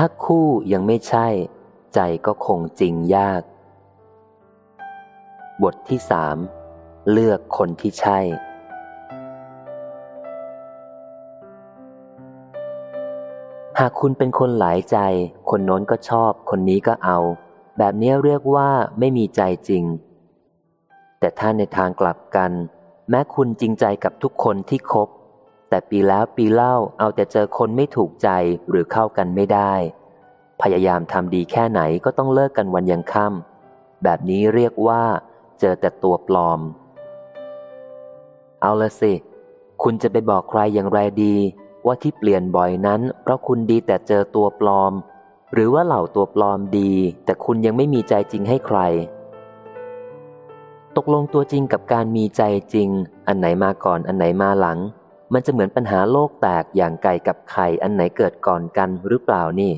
ถ้าคู่ยังไม่ใช่ ใจก็คงจริงยาก บทที่สามเลือกคนที่ใช่ หากคุณเป็นคนหลายใจ คนโน้นก็ชอบ คนนี้ก็เอา แบบนี้เรียกว่าไม่มีใจจริง แต่ถ้าในทางกลับกัน แม้คุณจริงใจกับทุกคนที่คบแต่ปีแล้วปีเล่าเอาแต่เจอคนไม่ถูกใจหรือเข้ากันไม่ได้ พยายามทำดีแค่ไหนก็ต้องเลิกกันวันยังค่ำแบบนี้เรียกว่า เจอแต่ตัวปลอม เอาละสิ คุณจะไปบอกใครอย่างไรดี ว่าที่เปลี่ยนบ่อยนั้น เพราะคุณดีแต่เจอตัวปลอม หรือว่าเหล่าตัวปลอมดี แต่คุณยังไม่มีใจจริงให้ใคร ตกลงตัวจริงกับการมีใจจริง อันไหนมาก่อนอันไหนมาหลัง มันจะเหมือนปัญหาโลกแตกอย่างไก่กับไข่อันไหนเกิดก่อนกันหรือเปล่านี่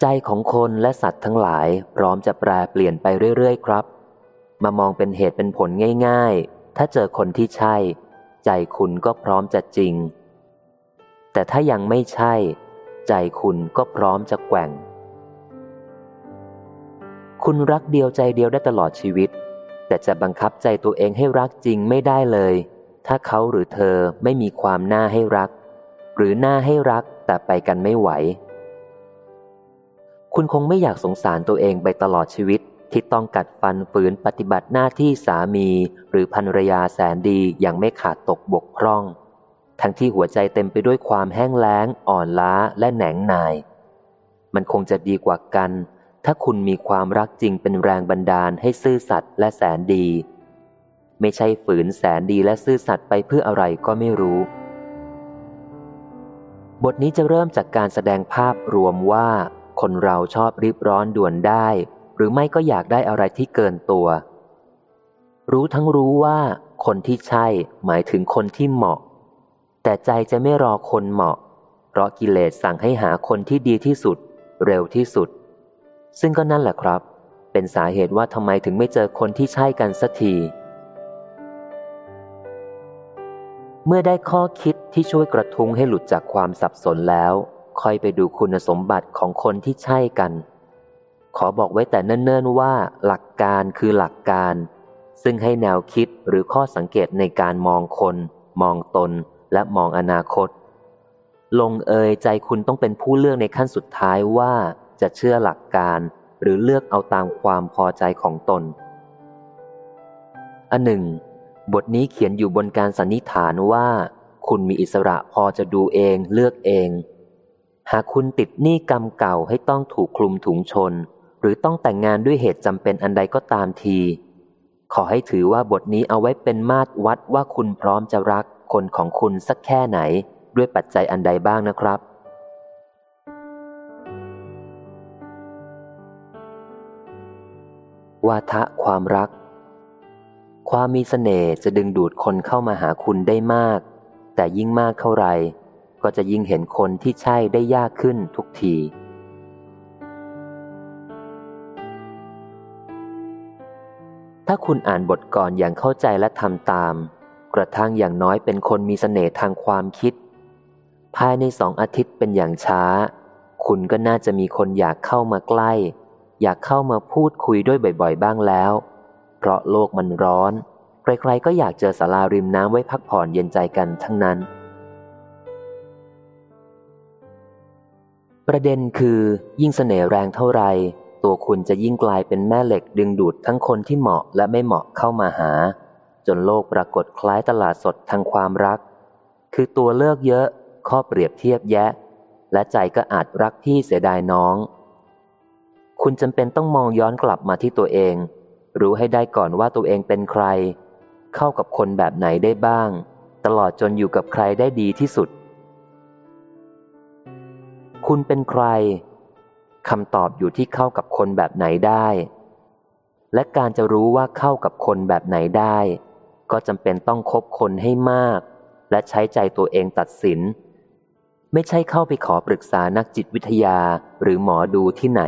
ใจของคนและสัตว์ทั้งหลายพร้อมจะแปรเปลี่ยนไปเรื่อยๆ ครับ มามองเป็นเหตุเป็นผลง่าย ๆ ถ้าเจอคนที่ใช่ ใจคุณก็พร้อมจะจริง แต่ถ้ายังไม่ใช่ ใจคุณก็พร้อมจะแกว่ง คุณรักเดียวใจเดียวได้ตลอดชีวิต แต่จะบังคับใจตัวเองให้รักจริงไม่ได้เลย ถ้าเขาหรือเธอไม่มีความน่าให้รัก หรือน่าให้รักแต่ไปกันไม่ไหว คุณคงไม่อยากสงสารตัวเองไปตลอดชีวิต ที่ต้องกัดฟันฝืนปฏิบัติหน้าที่สามี หรือภรรยาแสนดีอย่างไม่ขาดตกบกพร่อง ทั้งที่หัวใจเต็มไปด้วยความแห้งแล้ง อ่อนล้าและแหนงนาย มันคงจะดีกว่ากัน ถ้าคุณมีความรักจริงเป็นแรงบันดาลให้ซื่อสัตย์และแสนดี ไม่ใช่ฝืนแสนดีและซื่อสัตย์ไปเพื่ออะไรก็ไม่รู้บทนี้จะเริ่มจากการแสดงภาพรวมว่า คนเราชอบรีบร้อนด่วนได้ หรือไม่ก็อยากได้อะไรที่เกินตัว รู้ทั้งรู้ว่าคนที่ใช่หมายถึงคนที่เหมาะ แต่ใจจะไม่รอคนเหมาะ เพราะกิเลสสั่งให้หาคนที่ดีที่สุด เร็วที่สุด ซึ่งก็นั่นแหละครับ เป็นสาเหตุว่าทำไมถึงไม่เจอคนที่ใช่กันสักทีเมื่อได้ข้อคิดที่ช่วยกระทุ้งให้หลุดจากความสับสนแล้ว ค่อยไปดูคุณสมบัติของคนที่ใช่กัน ขอบอกไว้แต่เนิ่นๆว่า หลักการคือหลักการ ซึ่งให้แนวคิดหรือข้อสังเกตในการมองคน มองตน และมองอนาคต ลงเอยใจคุณต้องเป็นผู้เลือกในขั้นสุดท้ายว่าจะเชื่อหลักการหรือเลือกเอาตามความพอใจของตน อันหนึ่ง บทนี้เขียนอยู่บนการสันนิษฐานว่า คุณมีอิสระพอจะดูเองเลือกเอง หากคุณติดหนี้กรรมเก่าให้ต้องถูกคลุมถุงชน หรือต้องแต่งงานด้วยเหตุจำเป็นอันใดก็ตามที ขอให้ถือว่าบทนี้เอาไว้เป็นมาตรวัดว่าคุณพร้อมจะรักคนของคุณสักแค่ไหน ด้วยปัจจัยอันใดบ้างนะครับ วาทะความรัก ความมีสเสน่ห์จะดึงดูดคนเข้ามาหาคุณได้มาก แต่ยิ่งมากเท่าไหร่ ก็จะยิ่งเห็นคนที่ใช่ได้ยากขึ้นทุกที ถ้าคุณอ่านบทก่อนอย่างเข้าใจและทำตาม กระทั่งอย่างน้อยเป็นคนมีสเสน่ห์ทางความคิด ภายในสองอาทิตย์เป็นอย่างช้า คุณก็น่าจะมีคนอยากเข้ามาใกล้ อยากเข้ามาพูดคุยด้วยบ่อยๆ บ้างแล้ว เพราะโลกมันร้อน ใครๆก็อยากเจอสาราริมน้ำไว้พักผ่อนเย็นใจกันทั้งนั้น ประเด็นคือยิ่งเสน่ห์แรงเท่าไร ตัวคุณจะยิ่งกลายเป็นแม่เหล็กดึงดูดทั้งคนที่เหมาะและไม่เหมาะเข้ามาหา จนโลกปรากฏคล้ายตลาดสดทางความรัก คือตัวเลือกเยอะ ข้อเปรียบเทียบแยะ และใจก็อาจรักพี่เสียดายน้อง คุณจำเป็นต้องมองย้อนกลับมาที่ตัวเอง รู้ให้ได้ก่อนว่าตัวเองเป็นใคร เข้ากับคนแบบไหนได้บ้าง ตลอดจนอยู่กับใครได้ดีที่สุด คุณเป็นใครคำตอบอยู่ที่เข้ากับคนแบบไหนได้ และการจะรู้ว่าเข้ากับคนแบบไหนได้ ก็จำเป็นต้องคบคนให้มาก และใช้ใจตัวเองตัดสิน ไม่ใช่เข้าไปขอปรึกษานักจิตวิทยาหรือหมอดูที่ไหน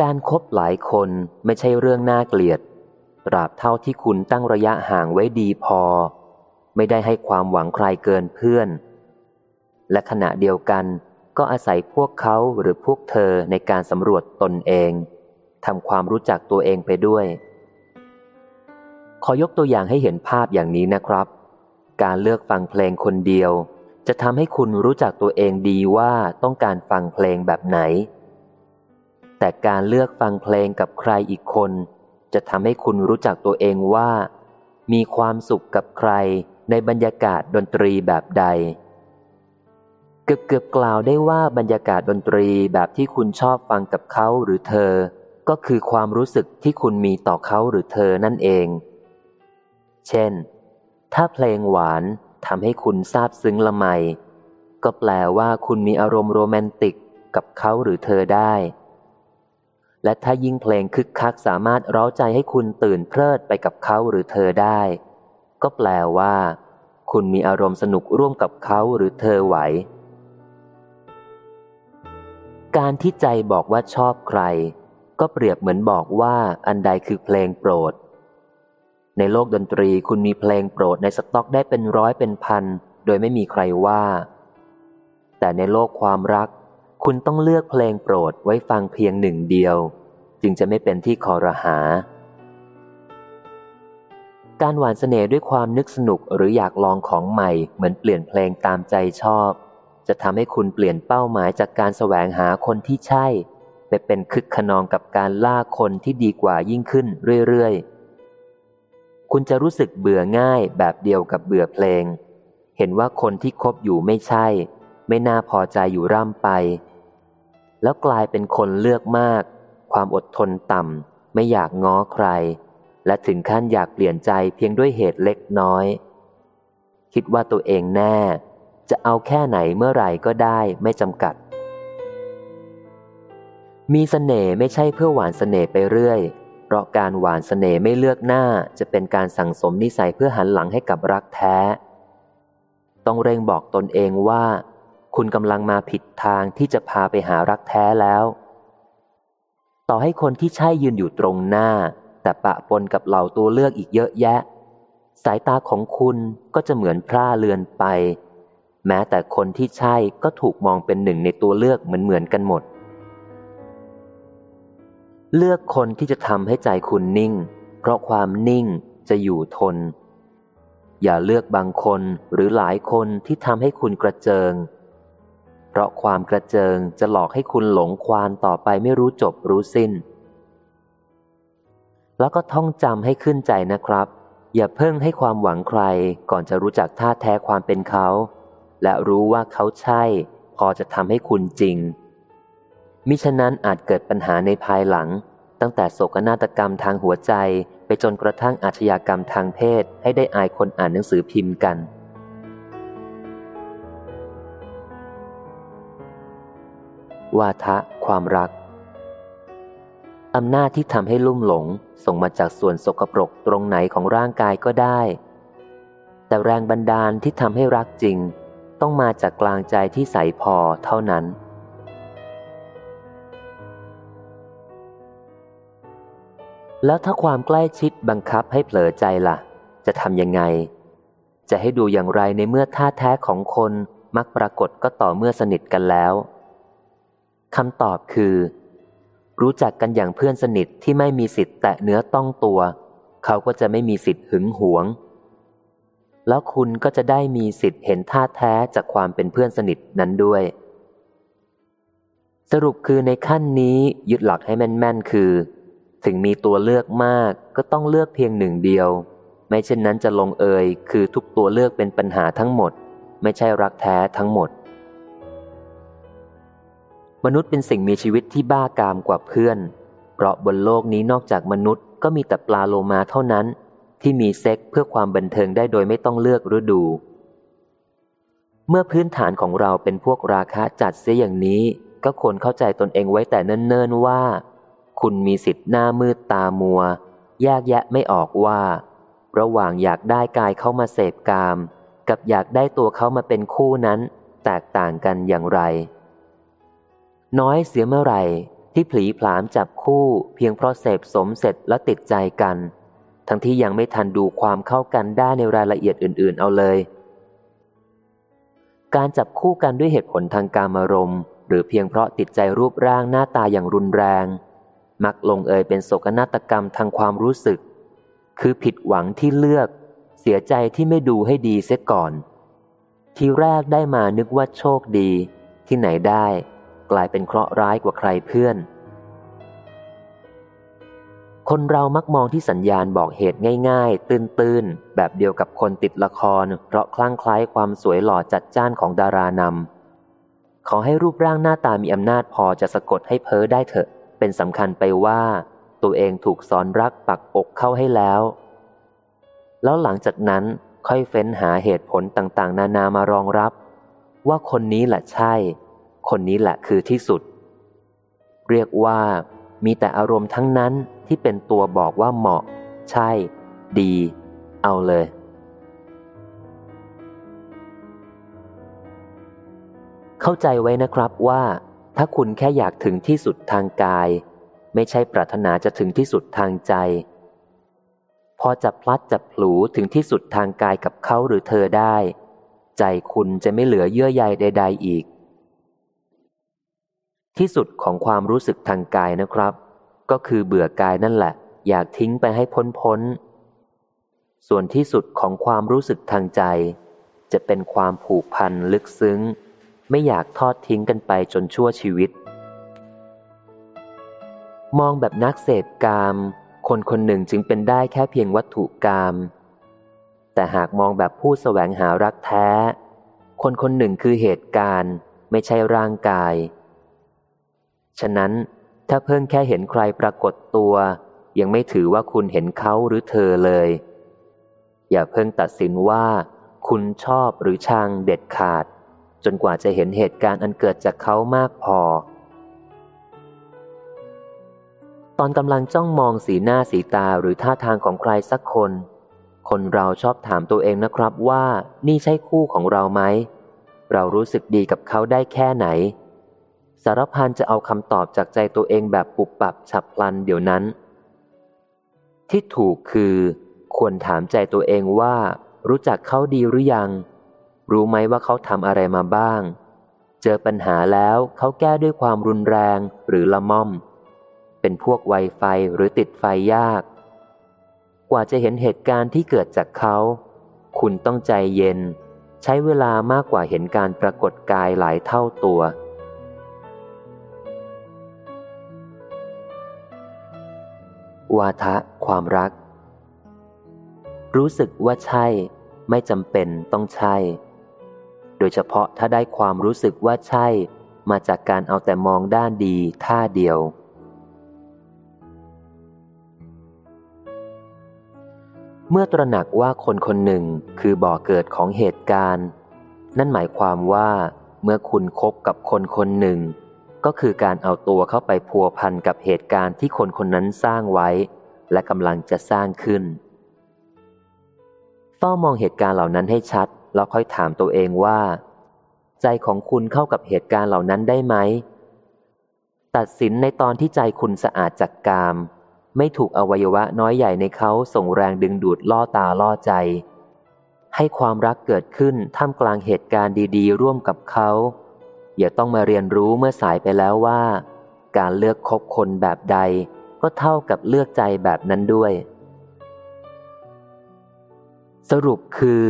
การครบหลายคนไม่ใช่เรื่องน่าเกลียด ตราบเท่าที่คุณตั้งระยะห่างไว้ดีพอ ไม่ได้ให้ความหวังใครเกินเพื่อน และขณะเดียวกันก็อาศัยพวกเขาหรือพวกเธอในการสำรวจตนเองทำความรู้จักตัวเองไปด้วย ขอยกตัวอย่างให้เห็นภาพอย่างนี้นะครับ การเลือกฟังเพลงคนเดียว จะทำให้คุณรู้จักตัวเองดีว่าต้องการฟังเพลงแบบไหน แต่การเลือกฟังเพลงกับใครอีกคน จะทำให้คุณรู้จักตัวเองว่า มีความสุขกับใครในบรรยากาศดนตรีแบบใด เกือบเกือบกล่าวได้ว่าบรรยากาศดนตรีแบบที่คุณชอบฟังกับเขาหรือเธอ ก็คือความรู้สึกที่คุณมีต่อเขาหรือเธอนั่นเอง เช่น ถ้าเพลงหวานทำให้คุณซาบซึ้งละไม ก็แปลว่าคุณมีอารมณ์โรแมนติกกับเขาหรือเธอได้ และถ้ายิ่งเพลงคึกคักสามารถเร้าใจให้คุณตื่นเพลิดไปกับเขาหรือเธอได้ ก็แปลว่า คุณมีอารมณ์สนุกร่วมกับเขาหรือเธอไหว การที่ใจบอกว่าชอบใคร ก็เปรียบเหมือนบอกว่าอันใดคือเพลงโปรด ในโลกดนตรีคุณมีเพลงโปรดในสต็อกได้เป็นร้อยเป็นพัน โดยไม่มีใครว่า แต่ในโลกความรัก คุณต้องเลือกเพลงโปรดไว้ฟังเพียงหนึ่งเดียว จึงจะไม่เป็นที่คอรหา การหวานเสน่ห์ด้วยความนึกสนุกหรืออยากลองของใหม่เหมือนเปลี่ยนเพลงตามใจชอบ จะทำให้คุณเปลี่ยนเป้าหมายจากการแสวงหาคนที่ใช่ ไปเป็นคึกขนองกับการล่าคนที่ดีกว่ายิ่งขึ้นเรื่อยๆ คุณจะรู้สึกเบื่อง่ายแบบเดียวกับเบื่อเพลง เห็นว่าคนที่คบอยู่ไม่ใช่ ไม่น่าพอใจอยู่ร่ำไป แล้วกลายเป็นคนเลือกมาก ความอดทนต่ำไม่อยากง้อใคร และถึงขั้นอยากเปลี่ยนใจเพียงด้วยเหตุเล็กน้อย คิดว่าตัวเองแน่ จะเอาแค่ไหนเมื่อไหร่ก็ได้ไม่จำกัด มีสเสน่ห์ไม่ใช่เพื่อหวานสเสน่ห์ไปเรื่อย เพราะการหวานสเสน่ห์ไม่เลือกหน้าจะเป็นการสั่งสมนิสัยเพื่อหันหลังให้กับรักแท้ ต้องเร่งบอกตนเองว่า คุณกำลังมาผิดทางที่จะพาไปหารักแท้แล้ว ต่อให้คนที่ใช่ยืนอยู่ตรงหน้า แต่ปะปนกับเหล่าตัวเลือกอีกเยอะแยะ สายตาของคุณก็จะเหมือนพร่าเลือนไป แม้แต่คนที่ใช่ก็ถูกมองเป็นหนึ่งในตัวเลือกเหมือนเหมือนกันหมด เลือกคนที่จะทำให้ใจคุณนิ่ง เพราะความนิ่งจะอยู่ทน อย่าเลือกบางคนหรือหลายคนที่ทำให้คุณกระเจิง เพราะความกระเจิงจะหลอกให้คุณหลงควานต่อไปไม่รู้จบรู้สิ้น แล้วก็ท่องจำให้ขึ้นใจนะครับ อย่าเพิ่งให้ความหวังใครก่อนจะรู้จักท่าแท้ความเป็นเขา และรู้ว่าเขาใช่ พอจะทำให้คุณจริง มิฉะนั้นอาจเกิดปัญหาในภายหลัง ตั้งแต่โศกนาฏกรรมทางหัวใจ ไปจนกระทั่งอาชญากรรมทางเพศ ให้ได้อายคนอ่านหนังสือพิมพ์กัน วาทะความรักอำนาจที่ทำให้ลุ่มหลง ส่งมาจากส่วนสกปรกตรงไหนของร่างกายก็ได้ แต่แรงบันดาลที่ทำให้รักจริง ต้องมาจากกลางใจที่ใสพอเท่านั้น แล้วถ้าความใกล้ชิดบังคับให้เผลอใจละ่ะ จะทำยังไง จะให้ดูอย่างไรในเมื่อท่าแท้ของคนมักปรากฏก็ต่อเมื่อสนิทกันแล้วคำตอบคือ รู้จักกันอย่างเพื่อนสนิทที่ไม่มีสิทธิ์แตะเนื้อต้องตัว เขาก็จะไม่มีสิทธิ์หึงหวง แล้วคุณก็จะได้มีสิทธิ์เห็นท่าแท้จากความเป็นเพื่อนสนิทนั้นด้วย สรุปคือในขั้นนี้ยึดหลักให้แม่นๆ คือ ถึงมีตัวเลือกมากก็ต้องเลือกเพียงหนึ่งเดียว ไม่เช่นนั้นจะลงเอยคือทุกตัวเลือกเป็นปัญหาทั้งหมด ไม่ใช่รักแท้ทั้งหมด มนุษย์เป็นสิ่งมีชีวิตที่บ้ากามกว่าเพื่อน เพราะบนโลกนี้นอกจากมนุษย์ก็มีแต่ปลาโลมาเท่านั้น ที่มีเซ็กเพื่อความบันเทิงได้โดยไม่ต้องเลือกฤดู เมื่อพื้นฐานของเราเป็นพวกราคะจัดเสียอย่างนี้ ก็ควรเข้าใจตนเองไว้แต่เนิ่นๆว่า คุณมีสิทธิ์หน้ามืดตามัว แยกแยะไม่ออกว่า ระหว่างอยากได้กายเข้ามาเสพกาม กับอยากได้ตัวเขามาเป็นคู่นั้น แตกต่างกันอย่างไร น้อยเสียเมื่อไหร่ที่ผลีผลามจับคู่เพียงเพราะเสพสมเสร็จและติดใจกัน ทั้งที่ยังไม่ทันดูความเข้ากันได้ในรายละเอียดอื่นๆ เอาเลย การจับคู่กันด้วยเหตุผลทางการอารมณ์หรือเพียงเพราะติดใจรูปร่างหน้าตาอย่างรุนแรง มักลงเอยเป็นโศกนาฏกรรมทางความรู้สึก คือผิดหวังที่เลือก เสียใจที่ไม่ดูให้ดีเสียก่อน ทีแรกได้มานึกว่าโชคดี ที่ไหนได้ กลายเป็นเคราะห์ร้ายกว่าใครเพื่อน คนเรามักมองที่สัญญาณบอกเหตุง่ายๆ ตื้นๆ แบบเดียวกับคนติดละคร เพราะคลั่งคล้ายความสวยหล่อจัดจ้านของดารานำขอให้รูปร่างหน้าตามีอำนาจพอจะสะกดให้เพ้อได้เถอะ เป็นสำคัญไปว่า ตัวเองถูกสอนรักปักอกเข้าให้แล้ว แล้วหลังจากนั้นค่อยเฟ้นหาเหตุผลต่างๆ นานามารองรับ ว่าคนนี้แหละใช่ คนนี้แหละคือที่สุด เรียกว่ามีแต่อารมณ์ทั้งนั้น ที่เป็นตัวบอกว่าเหมาะ ใช่ ดี เอาเลย เข้าใจไว้นะครับว่า ถ้าคุณแค่อยากถึงที่สุดทางกาย ไม่ใช่ปรารถนาจะถึงที่สุดทางใจ พอจะพลัดจะผลูถึงที่สุดทางกายกับเขาหรือเธอได้ ใจคุณจะไม่เหลือเยื่อใยใด ๆ อีกที่สุดของความรู้สึกทางกายนะครับ ก็คือเบื่อกายนั่นแหละ อยากทิ้งไปให้พ้นพ้น ส่วนที่สุดของความรู้สึกทางใจ จะเป็นความผูกพันลึกซึ้ง ไม่อยากทอดทิ้งกันไปจนชั่วชีวิต มองแบบนักเสพกาม คนคนหนึ่งจึงเป็นได้แค่เพียงวัตถุกาม แต่หากมองแบบผู้แสวงหารักแท้ คนคนหนึ่งคือเหตุการณ์ ไม่ใช่ร่างกาย ฉะนั้น ถ้าเพิ่งแค่เห็นใครปรากฏตัว ยังไม่ถือว่าคุณเห็นเขาหรือเธอเลย อย่าเพิ่งตัดสินว่า คุณชอบหรือชังเด็ดขาด จนกว่าจะเห็นเหตุการณ์อันเกิดจากเขามากพอ ตอนกำลังจ้องมองสีหน้าสีตาหรือท่าทางของใครสักคน คนเราชอบถามตัวเองนะครับว่านี่ใช่คู่ของเราไหม เรารู้สึกดีกับเขาได้แค่ไหน สารพันจะเอาคำตอบจากใจตัวเองแบบปุบปับฉับพลันเดี๋ยวนั้น ที่ถูกคือควรถามใจตัวเองว่า รู้จักเขาดีหรือยัง รู้ไหมว่าเขาทำอะไรมาบ้าง เจอปัญหาแล้วเขาแก้ด้วยความรุนแรงหรือละม่อม เป็นพวกไวไฟหรือติดไฟยาก กว่าจะเห็นเหตุการณ์ที่เกิดจากเขา คุณต้องใจเย็น ใช้เวลามากกว่าเห็นการปรากฏกายหลายเท่าตัว วาทะความรัก รู้สึกว่าใช่ ไม่จำเป็นต้องใช่ โดยเฉพาะถ้าได้ความรู้สึกว่าใช่ มาจากการเอาแต่มองด้านดีท่าเดียว เมื่อตระหนักว่าคนคนหนึ่งคือบ่อเกิดของเหตุการณ์ นั่นหมายความว่าเมื่อคุณคบกับคนคนหนึ่ง ก็คือการเอาตัวเข้าไปพัวพันกับเหตุการณ์ที่คนคนนั้นสร้างไว้ และกำลังจะสร้างขึ้น เฝ้ามองเหตุการณ์เหล่านั้นให้ชัด แล้วค่อยถามตัวเองว่า ใจของคุณเข้ากับเหตุการณ์เหล่านั้นได้ไหม ตัดสินในตอนที่ใจคุณสะอาดจากกาม ไม่ถูกอวัยวะน้อยใหญ่ในเขาส่งแรงดึงดูดล่อตาล่อใจ ให้ความรักเกิดขึ้นท่ามกลางเหตุการณ์ดี ๆ ร่วมกับเขา อย่าต้องมาเรียนรู้เมื่อสายไปแล้วว่า การเลือกคบคนแบบใดก็เท่ากับเลือกใจแบบนั้นด้วย สรุปคือ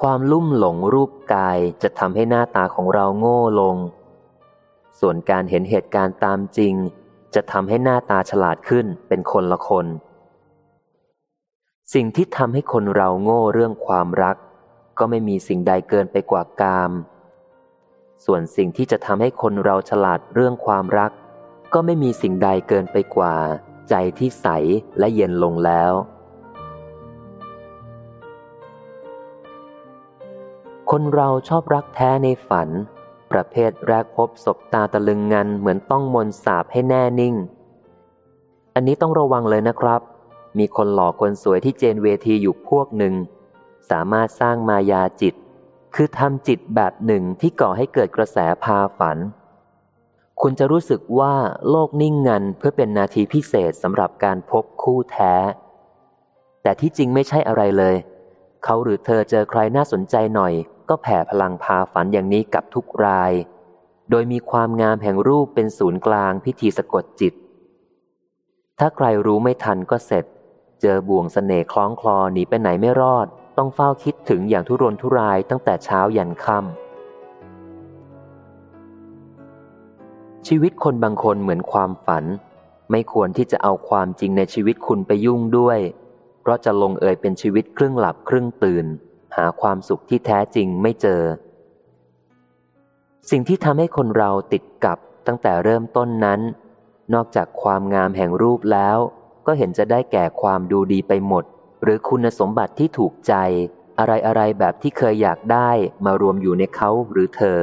ความลุ่มหลงรูปกายจะทำให้หน้าตาของเราโง่ลง ส่วนการเห็นเหตุการณ์ตามจริง จะทำให้หน้าตาฉลาดขึ้นเป็นคนละคน สิ่งที่ทำให้คนเราโง่เรื่องความรัก ก็ไม่มีสิ่งใดเกินไปกว่ากาม ส่วนสิ่งที่จะทำให้คนเราฉลาดเรื่องความรัก ก็ไม่มีสิ่งใดเกินไปกว่า ใจที่ใสและเย็นลงแล้ว คนเราชอบรักแท้ในฝัน ประเภทแรกพบศบตาตะลึงงันเหมือนต้องมนสาบให้แน่นิ่ง อันนี้ต้องระวังเลยนะครับ มีคนหล่อคนสวยที่เจนเวทีอยู่พวกหนึ่ง สามารถสร้างมายาจิต คือทำจิตแบบหนึ่งที่ก่อให้เกิดกระแสพาฝัน คุณจะรู้สึกว่าโลกนิ่งงันเพื่อเป็นนาทีพิเศษสำหรับการพบคู่แท้ แต่ที่จริงไม่ใช่อะไรเลย เขาหรือเธอเจอใครน่าสนใจหน่อย ก็แผ่พลังพาฝันอย่างนี้กับทุกราย โดยมีความงามแห่งรูปเป็นศูนย์กลางพิธีสะกดจิต ถ้าใครรู้ไม่ทันก็เสร็จ เจอบ่วงสเสน่ห์คล้องคลอหนีไปไหนไม่รอด ต้องเฝ้าคิดถึงอย่างทุรนทุรายตั้งแต่เช้ายันค่ำชีวิตคนบางคนเหมือนความฝัน ไม่ควรที่จะเอาความจริงในชีวิตคุณไปยุ่งด้วย เพราะจะลงเอยเป็นชีวิตครึ่งหลับครึ่งตื่น หาความสุขที่แท้จริงไม่เจอ สิ่งที่ทำให้คนเราติดกับตั้งแต่เริ่มต้นนั้น นอกจากความงามแห่งรูปแล้ว ก็เห็นจะได้แก่ความดูดีไปหมด หรือคุณสมบัติที่ถูกใจ อะไรอะไรแบบที่เคยอยากได้มารวมอยู่ในเขาหรือเธอ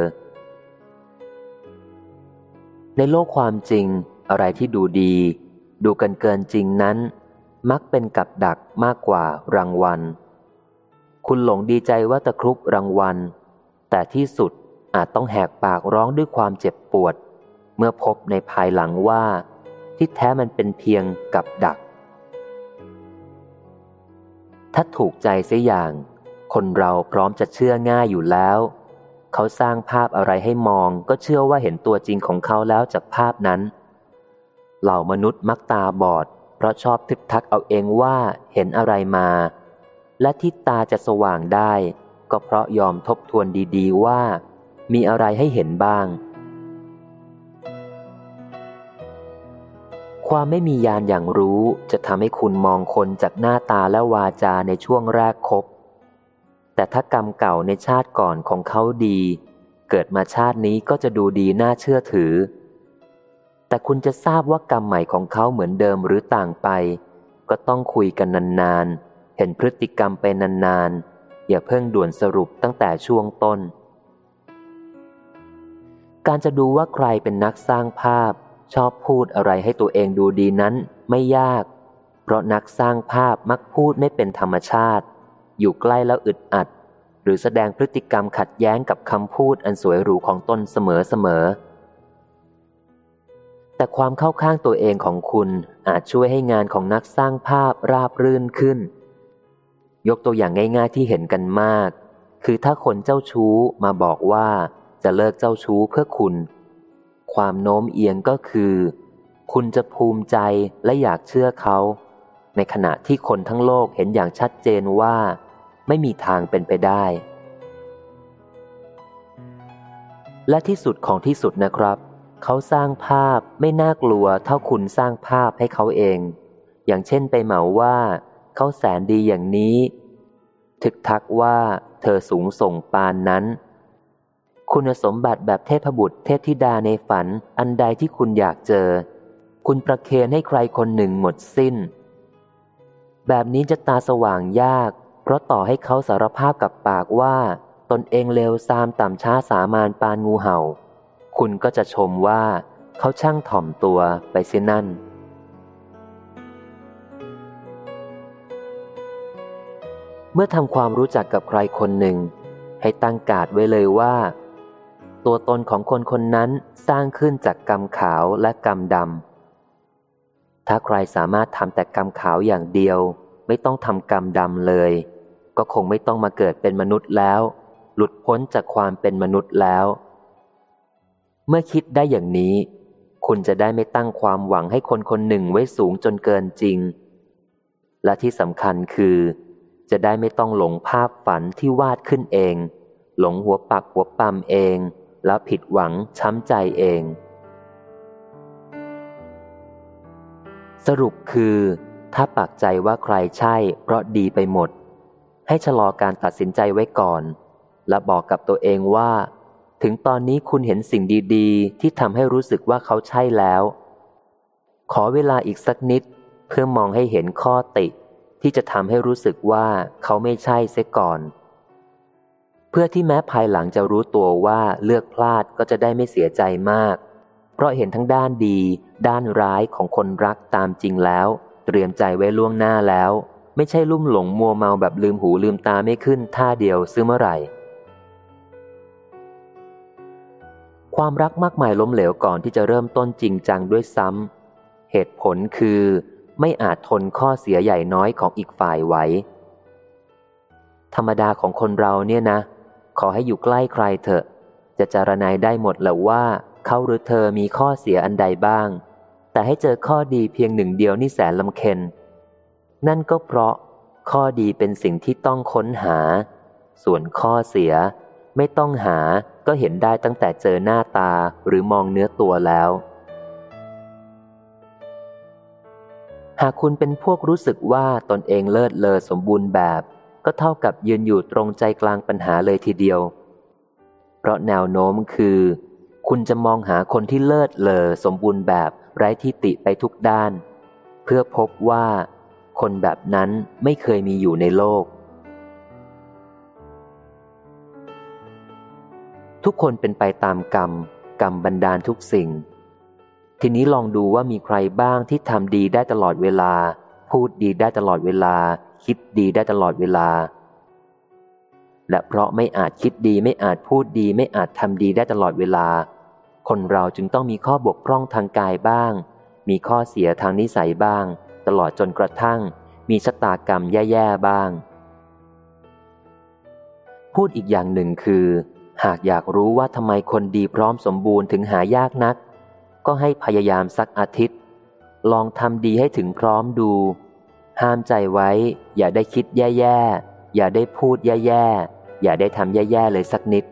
ในโลกความจริง อะไรที่ดูดี ดูกันเกินจริงนั้น มักเป็นกับดักมากกว่ารางวัล คุณหลงดีใจว่าตะครุบรางวัล แต่ที่สุดอาจต้องแหกปากร้องด้วยความเจ็บปวด เมื่อพบในภายหลังว่า ที่แท้มันเป็นเพียงกับดัก ถ้าถูกใจเสียอย่าง คนเราพร้อมจะเชื่อง่ายอยู่แล้ว เขาสร้างภาพอะไรให้มองก็เชื่อว่าเห็นตัวจริงของเขาแล้วจากภาพนั้น เหล่ามนุษย์มักตาบอด เพราะชอบทึกทักเอาเองว่าเห็นอะไรมา และที่ตาจะสว่างได้ ก็เพราะยอมทบทวนดีๆว่า มีอะไรให้เห็นบ้าง ความไม่มียานอย่างรู้จะทำให้คุณมองคนจากหน้าตาและวาจาในช่วงแรกคบ แต่ถ้ากรรมเก่าในชาติก่อนของเขาดี เกิดมาชาตินี้ก็จะดูดีน่าเชื่อถือ แต่คุณจะทราบว่ากรรมใหม่ของเขาเหมือนเดิมหรือต่างไป ก็ต้องคุยกันนานๆ เห็นพฤติกรรมไปนานๆ อย่าเพิ่งด่วนสรุปตั้งแต่ช่วงต้น การจะดูว่าใครเป็นนักสร้างภาพ ชอบพูดอะไรให้ตัวเองดูดีนั้นไม่ยาก เพราะนักสร้างภาพมักพูดไม่เป็นธรรมชาติ อยู่ใกล้แล้วอึดอัด หรือแสดงพฤติกรรมขัดแย้งกับคำพูดอันสวยหรูของตนเสมอๆแต่ความเข้าข้างตัวเองของคุณอาจช่วยให้งานของนักสร้างภาพราบรื่นขึ้น ยกตัวอย่างง่าย ๆที่เห็นกันมาก คือถ้าคนเจ้าชู้มาบอกว่าจะเลิกเจ้าชู้เพื่อคุณ ความโน้มเอียงก็คือ คุณจะภูมิใจและอยากเชื่อเขา ในขณะที่คนทั้งโลกเห็นอย่างชัดเจนว่า ไม่มีทางเป็นไปได้ และที่สุดของที่สุดนะครับ เขาสร้างภาพไม่น่ากลัวเท่าคุณสร้างภาพให้เขาเอง อย่างเช่นไปเหมาว่าเขาแสนดีอย่างนี้ทึกทักว่าเธอสูงส่งปานนั้น คุณสมบัติแบบเทพบุตรเทพธิดาในฝันอันใดที่คุณอยากเจอ คุณประเคนให้ใครคนหนึ่งหมดสิ้น แบบนี้จะตาสว่างยาก เพราะต่อให้เขาสารภาพกับปากว่า ตนเองเลวซามต่ำช้าสามานปานงูเห่า คุณก็จะชมว่า เขาช่างถ่อมตัวไปเสียนั่นเมื่อทำความรู้จักกับใครคนหนึ่ง ให้ตั้งกาดไว้เลยว่า ตัวตนของคนคนนั้นสร้างขึ้นจากกรรมขาวและกรรมดำถ้าใครสามารถทำแต่กรรมขาวอย่างเดียว ไม่ต้องทำกรรมดำเลย ก็คงไม่ต้องมาเกิดเป็นมนุษย์แล้ว หลุดพ้นจากความเป็นมนุษย์แล้ว เมื่อคิดได้อย่างนี้ คุณจะได้ไม่ตั้งความหวังให้คนคนหนึ่งไว้สูงจนเกินจริง และที่สำคัญคือ จะได้ไม่ต้องหลงภาพฝันที่วาดขึ้นเองหลงหัวปักหัวปั๊มเอง แล้วผิดหวังช้ำใจเอง สรุปคือ ถ้าปักใจว่าใครใช่เพราะดีไปหมด ให้ชะลอการตัดสินใจไว้ก่อน และบอกกับตัวเองว่า ถึงตอนนี้คุณเห็นสิ่งดีๆ ที่ทำให้รู้สึกว่าเขาใช่แล้ว ขอเวลาอีกสักนิดเพื่อมองให้เห็นข้อติ ที่จะทำให้รู้สึกว่าเขาไม่ใช่เสียก่อน พื่อที่แม้ภายหลังจะรู้ตัวว่าเลือกพลาดก็จะได้ไม่เสียใจมาก เพราะเห็นทั้งด้านดี ด้านร้ายของคนรักตามจริงแล้ว เตรียมใจไว้ล่วงหน้าแล้ว ไม่ใช่ลุ่มหลงมัวเมาแบบลืมหูลืมตาไม่ขึ้นท่าเดียวซื้อเมื่อไหร่ ความรักมากมายล้มเหลวก่อนที่จะเริ่มต้นจริงจังด้วยซ้ำเหตุผลคือ ไม่อาจทนข้อเสียใหญ่น้อยของอีกฝ่ายไว้ธรรมดาของคนเราเนี่ยนะ ขอให้อยู่ใกล้ใครเถอะ จะจารณายได้หมดแล้วว่า เขาหรือเธอมีข้อเสียอันใดบ้าง แต่ให้เจอข้อดีเพียงหนึ่งเดียวนี่แสนลำเค็นนั่นก็เพราะข้อดีเป็นสิ่งที่ต้องค้นหา ส่วนข้อเสียไม่ต้องหาก็เห็นได้ตั้งแต่เจอหน้าตาหรือมองเนื้อตัวแล้ว หากคุณเป็นพวกรู้สึกว่าตนเองเลิศเลอสมบูรณ์แบบ ก็เท่ากับยืนอยู่ตรงใจกลางปัญหาเลยทีเดียว เพราะแนวโน้มคือ คุณจะมองหาคนที่เลิศเลอสมบูรณ์แบบไร้ที่ติไปทุกด้าน เพื่อพบว่าคนแบบนั้นไม่เคยมีอยู่ในโลก ทุกคนเป็นไปตามกรรม กรรมบันดาลทุกสิ่ง ทีนี้ลองดูว่ามีใครบ้างที่ทำดีได้ตลอดเวลา พูดดีได้ตลอดเวลา คิดดีได้ตลอดเวลา และเพราะไม่อาจคิดดีไม่อาจพูดดี ไม่อาจทำดีได้ตลอดเวลา คนเราจึงต้องมีข้อบกพร่องทางกายบ้าง มีข้อเสียทางนิสัยบ้าง ตลอดจนกระทั่ง มีชะตากรรมแย่ๆบ้าง พูดอีกอย่างหนึ่งคือ หากอยากรู้ว่าทำไมคนดีพร้อมสมบูรณ์ถึงหายากนัก ก็ให้พยายามสักอาทิตย์ ลองทำดีให้ถึงพร้อมดู ห้ามใจไว้ อย่าได้คิดแย่ๆ อย่าได้พูดแย่ๆ อย่าได้ทำแย่ๆ เลยสักนิด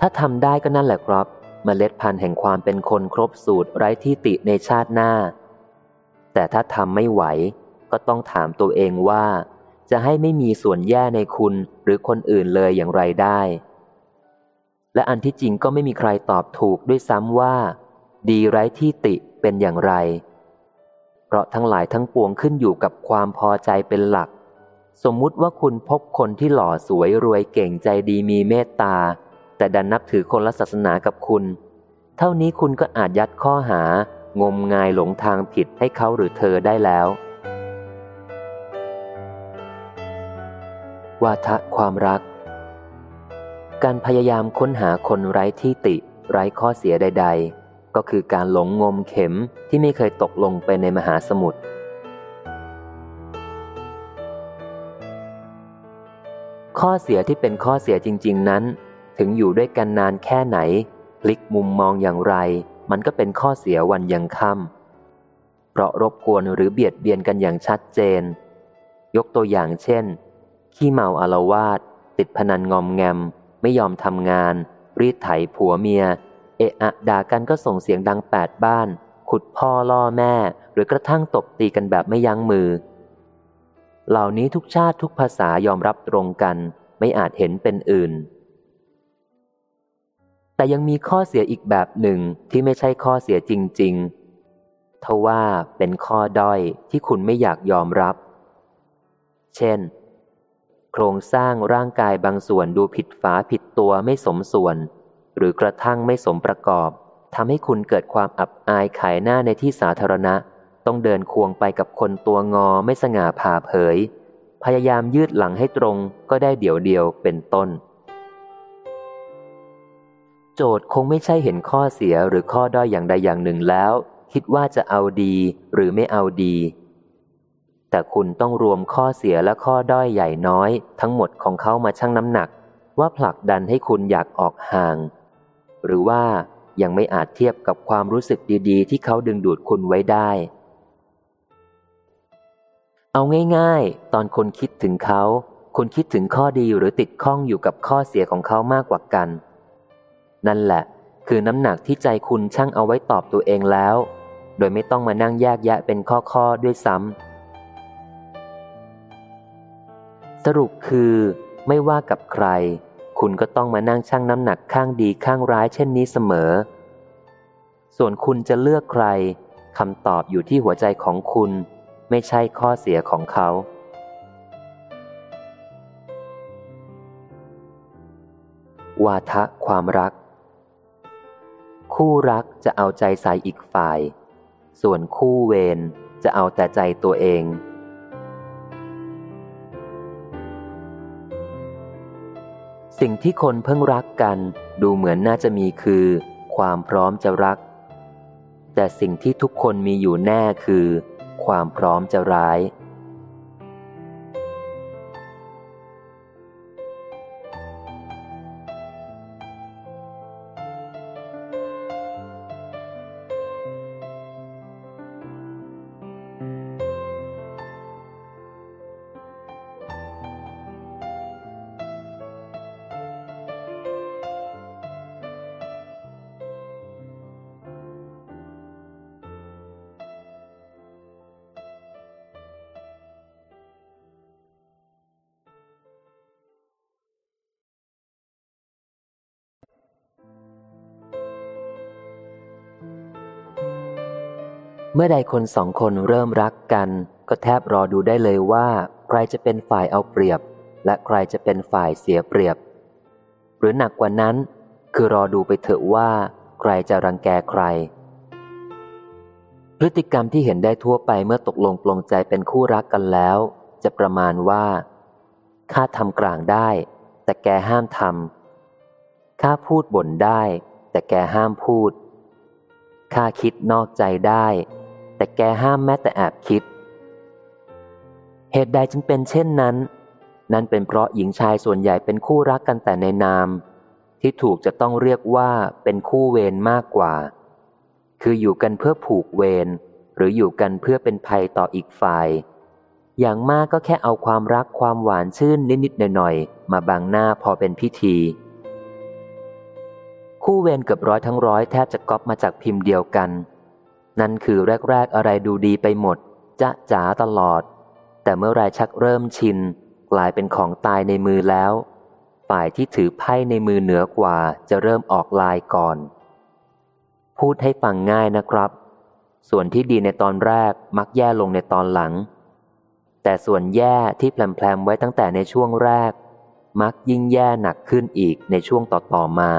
ถ้าทำได้ก็นั่นแหละครับมเมล็ดพันธุ์แห่งความเป็นคนครบสูตรไร้ที่ติในชาติหน้า แต่ถ้าทำไม่ไหว ก็ต้องถามตัวเองว่า จะให้ไม่มีส่วนแย่ในคุณหรือคนอื่นเลยอย่างไรได้ และอันที่จริงก็ไม่มีใครตอบถูกด้วยซ้ำว่า ดีไร้ที่ติเป็นอย่างไร เพราะทั้งหลายทั้งปวงขึ้นอยู่กับความพอใจเป็นหลัก สมมุติว่าคุณพบคนที่หล่อสวยรวยเก่งใจดีมีเมตตา แต่ดันนับถือคนละศาสนากับคุณ เท่านี้คุณก็อาจยัดข้อหางมงายหลงทางผิดให้เขาหรือเธอได้แล้ว วาทะความรัก การพยายามค้นหาคนไร้ที่ติ ไร้ข้อเสียใด ๆ ก็คือการหลงงมเข็มที่ไม่เคยตกลงไปในมหาสมุทรข้อเสียที่เป็นข้อเสียจริง ๆ นั้น ถึงอยู่ด้วยกันนานแค่ไหน พลิกมุมมองอย่างไร มันก็เป็นข้อเสียวันยังค่ำเพราะรบกวนหรือเบียดเบียนกันอย่างชัดเจน ยกตัวอย่างเช่น ขี้เมาอารวาสติดพนันงอมแงม ไม่ยอมทำงาน รีดไถผัวเมีย เอะอะด่ากันก็ส่งเสียงดังแปดบ้าน ขุดพ่อล่อแม่ หรือกระทั่งตบตีกันแบบไม่ยั้งมือ เหล่านี้ทุกชาติทุกภาษายอมรับตรงกัน ไม่อาจเห็นเป็นอื่น แต่ยังมีข้อเสียอีกแบบหนึ่งที่ไม่ใช่ข้อเสียจริง ๆ ทว่าเป็นข้อด้อยที่คุณไม่อยากยอมรับ เช่น โครงสร้างร่างกายบางส่วนดูผิดฝาผิดตัวไม่สมส่วน หรือกระทั่งไม่สมประกอบทำให้คุณเกิดความอับอายขายหน้าในที่สาธารณะ ต้องเดินควงไปกับคนตัวงอไม่สง่าผ่าเผย พยายามยืดหลังให้ตรงก็ได้เดี่ยวเดียวเป็นต้น โจทย์คงไม่ใช่เห็นข้อเสียหรือข้อด้อยอย่างใดอย่างหนึ่งแล้ว คิดว่าจะเอาดีหรือไม่เอาดี แต่คุณต้องรวมข้อเสียและข้อด้อยใหญ่น้อย ทั้งหมดของเขามาชั่งน้ำหนัก ว่าผลักดันให้คุณอยากออกห่าง หรือว่ายังไม่อาจเทียบกับความรู้สึกดีๆ ที่เขาดึงดูดคุณไว้ได้ เอาง่ายๆ ตอนคนคิดถึงเขาคุณคิดถึงข้อดีหรือติดข้องอยู่กับข้อเสียของเขามากกว่ากัน นั่นแหละ คือน้ำหนักที่ใจคุณช่างเอาไว้ตอบตัวเองแล้ว โดยไม่ต้องมานั่งแยกแยะเป็นข้อๆด้วยซ้ำสรุปคือไม่ว่ากับใคร คุณก็ต้องมานั่งชั่งน้ำหนักข้างดีข้างร้ายเช่นนี้เสมอ ส่วนคุณจะเลือกใครคำตอบอยู่ที่หัวใจของคุณไม่ใช่ข้อเสียของเขา วาทะความรัก คู่รักจะเอาใจใส่อีกฝ่าย ส่วนคู่เวรจะเอาแต่ใจตัวเอง สิ่งที่คนเพิ่งรักกัน ดูเหมือนน่าจะมีคือ ความพร้อมจะรัก แต่สิ่งที่ทุกคนมีอยู่แน่คือ ความพร้อมจะร้าย มื่อใดคนสองคนเริ่มรักกัน ก็แทบรอดูได้เลยว่า ใครจะเป็นฝ่ายเอาเปรียบ และใครจะเป็นฝ่ายเสียเปรียบ หรือหนักกว่านั้น คือรอดูไปเถอะว่า ใครจะรังแกใคร พฤติกรรมที่เห็นได้ทั่วไปเมื่อตกลงปลงใจเป็นคู่รักกันแล้ว จะประมาณว่าข้าทำกลางได้ แต่แกห้ามทำข้าพูดบ่นได้ แต่แกห้ามพูดข้าคิดนอกใจได้ แต่แกห้ามแม้แต่แอบคิด เหตุใดจึงเป็นเช่นนั้น นั่นเป็นเพราะหญิงชายส่วนใหญ่เป็นคู่รักกันแต่ในนาม ที่ถูกจะต้องเรียกว่าเป็นคู่เวรมากกว่า คืออยู่กันเพื่อผูกเวรหรืออยู่กันเพื่อเป็นภัยต่ออีกฝ่าย อย่างมากก็แค่เอาความรักความหวานชื่นนิดๆหน่อยๆ มาบังหน้าพอเป็นพิธี คู่เวรเกือบร้อยทั้งร้อยแทบจะก๊อปมาจากพิมพ์เดียวกัน นั่นคือแรกๆอะไรดูดีไปหมด จะจ๋าตลอด แต่เมื่อไรชักเริ่มชิน กลายเป็นของตายในมือแล้ว ฝ่ายที่ถือไพ่ในมือเหนือกว่าจะเริ่มออกลายก่อน พูดให้ฟังง่ายนะครับ ส่วนที่ดีในตอนแรกมักแย่ลงในตอนหลัง แต่ส่วนแย่ที่แพลมๆไว้ตั้งแต่ในช่วงแรก มักยิ่งแย่หนักขึ้นอีกในช่วงต่อๆมา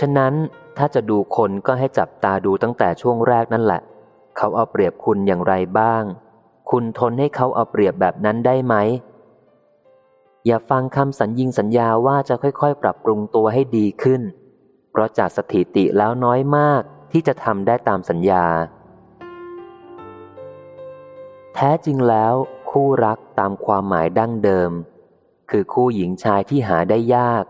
ฉะนั้น ถ้าจะดูคนก็ให้จับตาดูตั้งแต่ช่วงแรกนั่นแหละ เขาเอาเปรียบคุณอย่างไรบ้าง คุณทนให้เขาเอาเปรียบแบบนั้นได้ไหม อย่าฟังคำสัญญิงสัญญาว่าจะค่อยๆ ปรับปรุงตัวให้ดีขึ้น เพราะจากสถิติแล้วน้อยมากที่จะทำได้ตามสัญญา แท้จริงแล้ว คู่รักตามความหมายดั้งเดิม คือคู่หญิงชายที่หาได้ยาก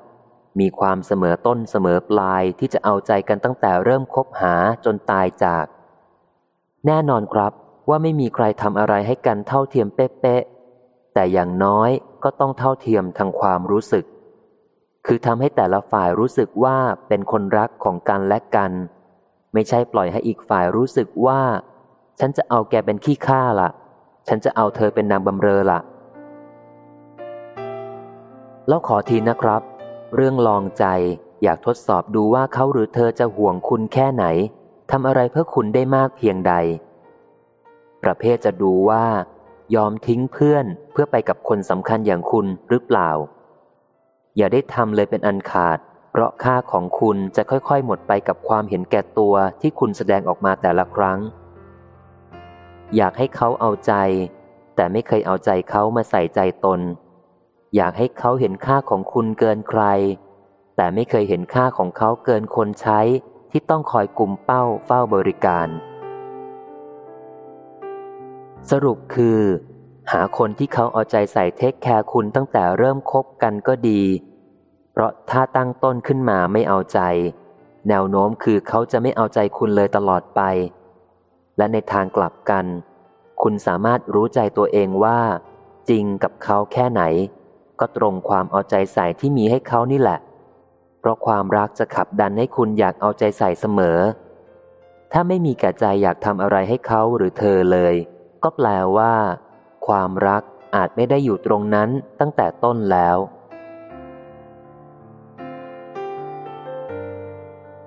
มีความเสมอต้นเสมอปลายที่จะเอาใจกันตั้งแต่เริ่มคบหาจนตายจาก แน่นอนครับว่าไม่มีใครทำอะไรให้กันเท่าเทียมเป๊ะๆแต่อย่างน้อยก็ต้องเท่าเทียมทางความรู้สึก คือทำให้แต่ละฝ่ายรู้สึกว่าเป็นคนรักของกันและกัน ไม่ใช่ปล่อยให้อีกฝ่ายรู้สึกว่า ฉันจะเอาแกเป็นขี้ข้าละ่ะ ฉันจะเอาเธอเป็นนางบำเรอละ่ะ แล้วขอทีนะครับ เรื่องลองใจอยากทดสอบดูว่าเขาหรือเธอจะห่วงคุณแค่ไหนทำอะไรเพื่อคุณได้มากเพียงใด ประเภทจะดูว่า ยอมทิ้งเพื่อนเพื่อไปกับคนสำคัญอย่างคุณหรือเปล่า อย่าได้ทำเลยเป็นอันขาด เพราะค่าของคุณจะค่อยๆ หมดไปกับความเห็นแก่ตัวที่คุณแสดงออกมาแต่ละครั้ง อยากให้เขาเอาใจ แต่ไม่เคยเอาใจเขามาใส่ใจตน อยากให้เขาเห็นค่าของคุณเกินใคร แต่ไม่เคยเห็นค่าของเขาเกินคนใช้ที่ต้องคอยกลุ่มเป้าเฝ้าบริการ สรุปคือ หาคนที่เขาเอาใจใส่เทคแคร์คุณตั้งแต่เริ่มคบกันก็ดี เพราะถ้าตั้งต้นขึ้นมาไม่เอาใจ แนวโน้มคือเขาจะไม่เอาใจคุณเลยตลอดไป และในทางกลับกัน คุณสามารถรู้ใจตัวเองว่า จริงกับเขาแค่ไหน ก็ตรงความเอาใจใส่ที่มีให้เขานี่แหละ เพราะความรักจะขับดันให้คุณอยากเอาใจใส่เสมอ ถ้าไม่มีแก่ใจอยากทำอะไรให้เขาหรือเธอเลย ก็แปลว่า ความรักอาจไม่ได้อยู่ตรงนั้นตั้งแต่ต้นแล้ว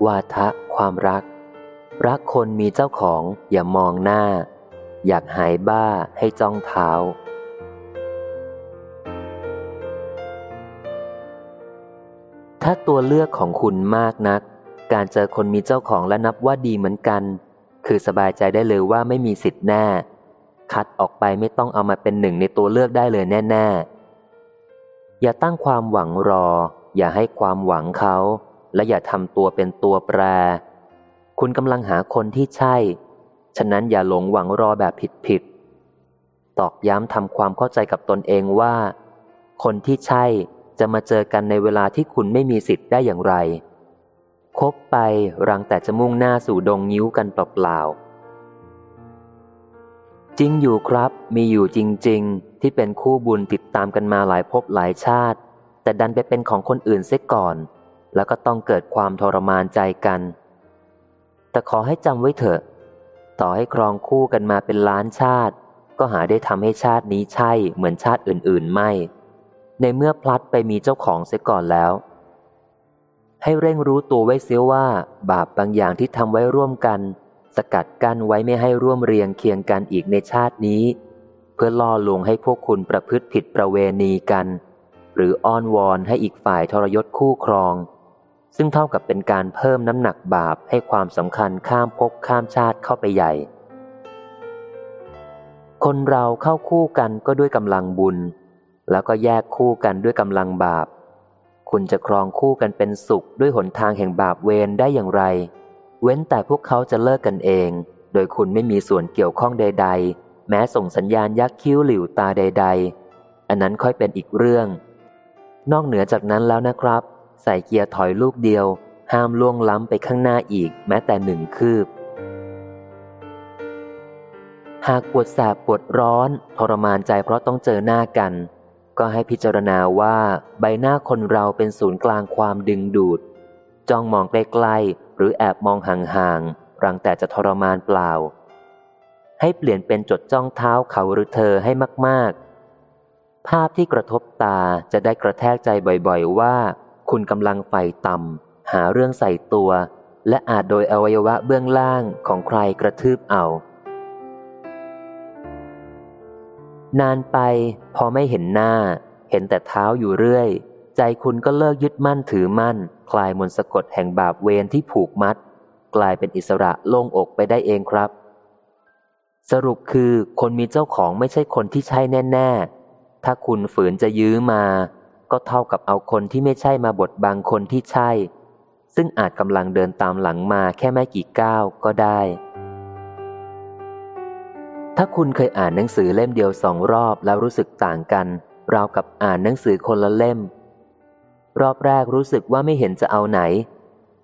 วาทะความรัก รักคนมีเจ้าของอย่ามองหน้า อยากหายบ้าให้จ้องเท้า ถ้าตัวเลือกของคุณมากนัก การเจอคนมีเจ้าของและนับว่าดีเหมือนกัน คือสบายใจได้เลยว่าไม่มีสิทธิ์แน่ คัดออกไปไม่ต้องเอามาเป็นหนึ่งในตัวเลือกได้เลยแน่ ๆ อย่าตั้งความหวังรอ อย่าให้ความหวังเขา และอย่าทำตัวเป็นตัวแปร คุณกำลังหาคนที่ใช่ ฉะนั้นอย่าหลงหวังรอแบบผิดๆตอกย้ำทำความเข้าใจกับตนเองว่า คนที่ใช่ จะมาเจอกันในเวลาที่คุณไม่มีสิทธิ์ได้อย่างไร คบไปรังแต่จะมุ่งหน้าสู่ดงยิ้วกันเปล่าๆ จริงอยู่ครับ มีอยู่จริง ๆ ที่เป็นคู่บุญติดตามกันมาหลายภพหลายชาติ แต่ดันไปเป็นของคนอื่นเสียก่อน แล้วก็ต้องเกิดความทรมานใจกัน แต่ขอให้จำไว้เถอะ ต่อให้ครองคู่กันมาเป็นล้านชาติ ก็หาได้ทำให้ชาตินี้ใช่เหมือนชาติอื่น ๆ ไม่ ในเมื่อพลัดไปมีเจ้าของเสียก่อนแล้ว ให้เร่งรู้ตัวไว้เสียว่า บาปบางอย่างที่ทำไว้ร่วมกัน สกัดกั้นไว้ไม่ให้ร่วมเรียงเคียงกันอีกในชาตินี้ เพื่อล่อลวงให้พวกคุณประพฤติผิดประเวณีกัน หรืออ้อนวอนให้อีกฝ่ายทรยศคู่ครอง ซึ่งเท่ากับเป็นการเพิ่มน้ำหนักบาปให้ความสำคัญข้ามภพข้ามชาติเข้าไปใหญ่คนเราเข้าคู่กันก็ด้วยกำลังบุญ แล้วก็แยกคู่กันด้วยกำลังบาป คุณจะครองคู่กันเป็นสุขด้วยหนทางแห่งบาปเวรได้อย่างไร เว้นแต่พวกเขาจะเลิกกันเอง โดยคุณไม่มีส่วนเกี่ยวข้องใด ๆ แม้ส่งสัญญาณยักคิ้วหลิวตาใด ๆ อันนั้นค่อยเป็นอีกเรื่อง นอกเหนือจากนั้นแล้วนะครับ ใส่เกียร์ถอยลูกเดียว ห้ามล่วงล้ำไปข้างหน้าอีกแม้แต่หนึ่งคืบหากปวดแสบปวดร้อน ทรมานใจเพราะต้องเจอหน้ากัน ก็ให้พิจารณาว่าใบหน้าคนเราเป็นศูนย์กลางความดึงดูด จ้องมองใกล้ๆหรือแอบมองห่างๆรังแต่จะทรมานเปล่า ให้เปลี่ยนเป็นจดจ้องเท้าเขาหรือเธอให้มากๆ ภาพที่กระทบตาจะได้กระแทกใจบ่อยๆว่า คุณกำลังไฟต่ำหาเรื่องใส่ตัว และอาจโดยอวัยวะเบื้องล่างของใครกระทืบเอา นานไปพอไม่เห็นหน้า เห็นแต่เท้าอยู่เรื่อย ใจคุณก็เลิกยึดมั่นถือมั่น คลายมนสะกดแห่งบาปเวรที่ผูกมัด กลายเป็นอิสระโล่งอกไปได้เองครับ สรุปคือคนมีเจ้าของไม่ใช่คนที่ใช่แน่ ๆ ถ้าคุณฝืนจะยื้อมา ก็เท่ากับเอาคนที่ไม่ใช่มาบดบังคนที่ใช่ ซึ่งอาจกำลังเดินตามหลังมาแค่ไม่กี่ก้าวก็ได้ ถ้าคุณเคยอ่านหนังสือเล่มเดียวสองรอบแล้วรู้สึกต่างกัน ราวกับอ่านหนังสือคนละเล่ม รอบแรกรู้สึกว่าไม่เห็นจะเอาไหน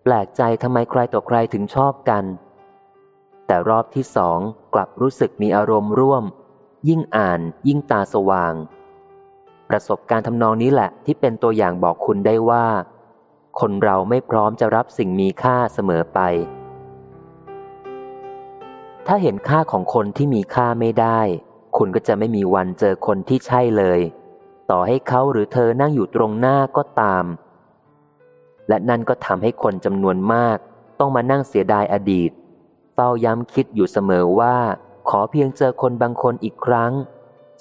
แปลกใจทำไมใครต่อใครถึงชอบกัน แต่รอบที่สองกลับรู้สึกมีอารมณ์ร่วม ยิ่งอ่านยิ่งตาสว่าง ประสบการณ์ทำนองนี้แหละที่เป็นตัวอย่างบอกคุณได้ว่า คนเราไม่พร้อมจะรับสิ่งมีค่าเสมอไป ถ้าเห็นค่าของคนที่มีค่าไม่ได้ คุณก็จะไม่มีวันเจอคนที่ใช่เลย ต่อให้เขาหรือเธอนั่งอยู่ตรงหน้าก็ตาม และนั่นก็ทำให้คนจำนวนมาก ต้องมานั่งเสียดายอดีตเฝ้าย้ำคิดอยู่เสมอว่า ขอเพียงเจอคนบางคนอีกครั้ง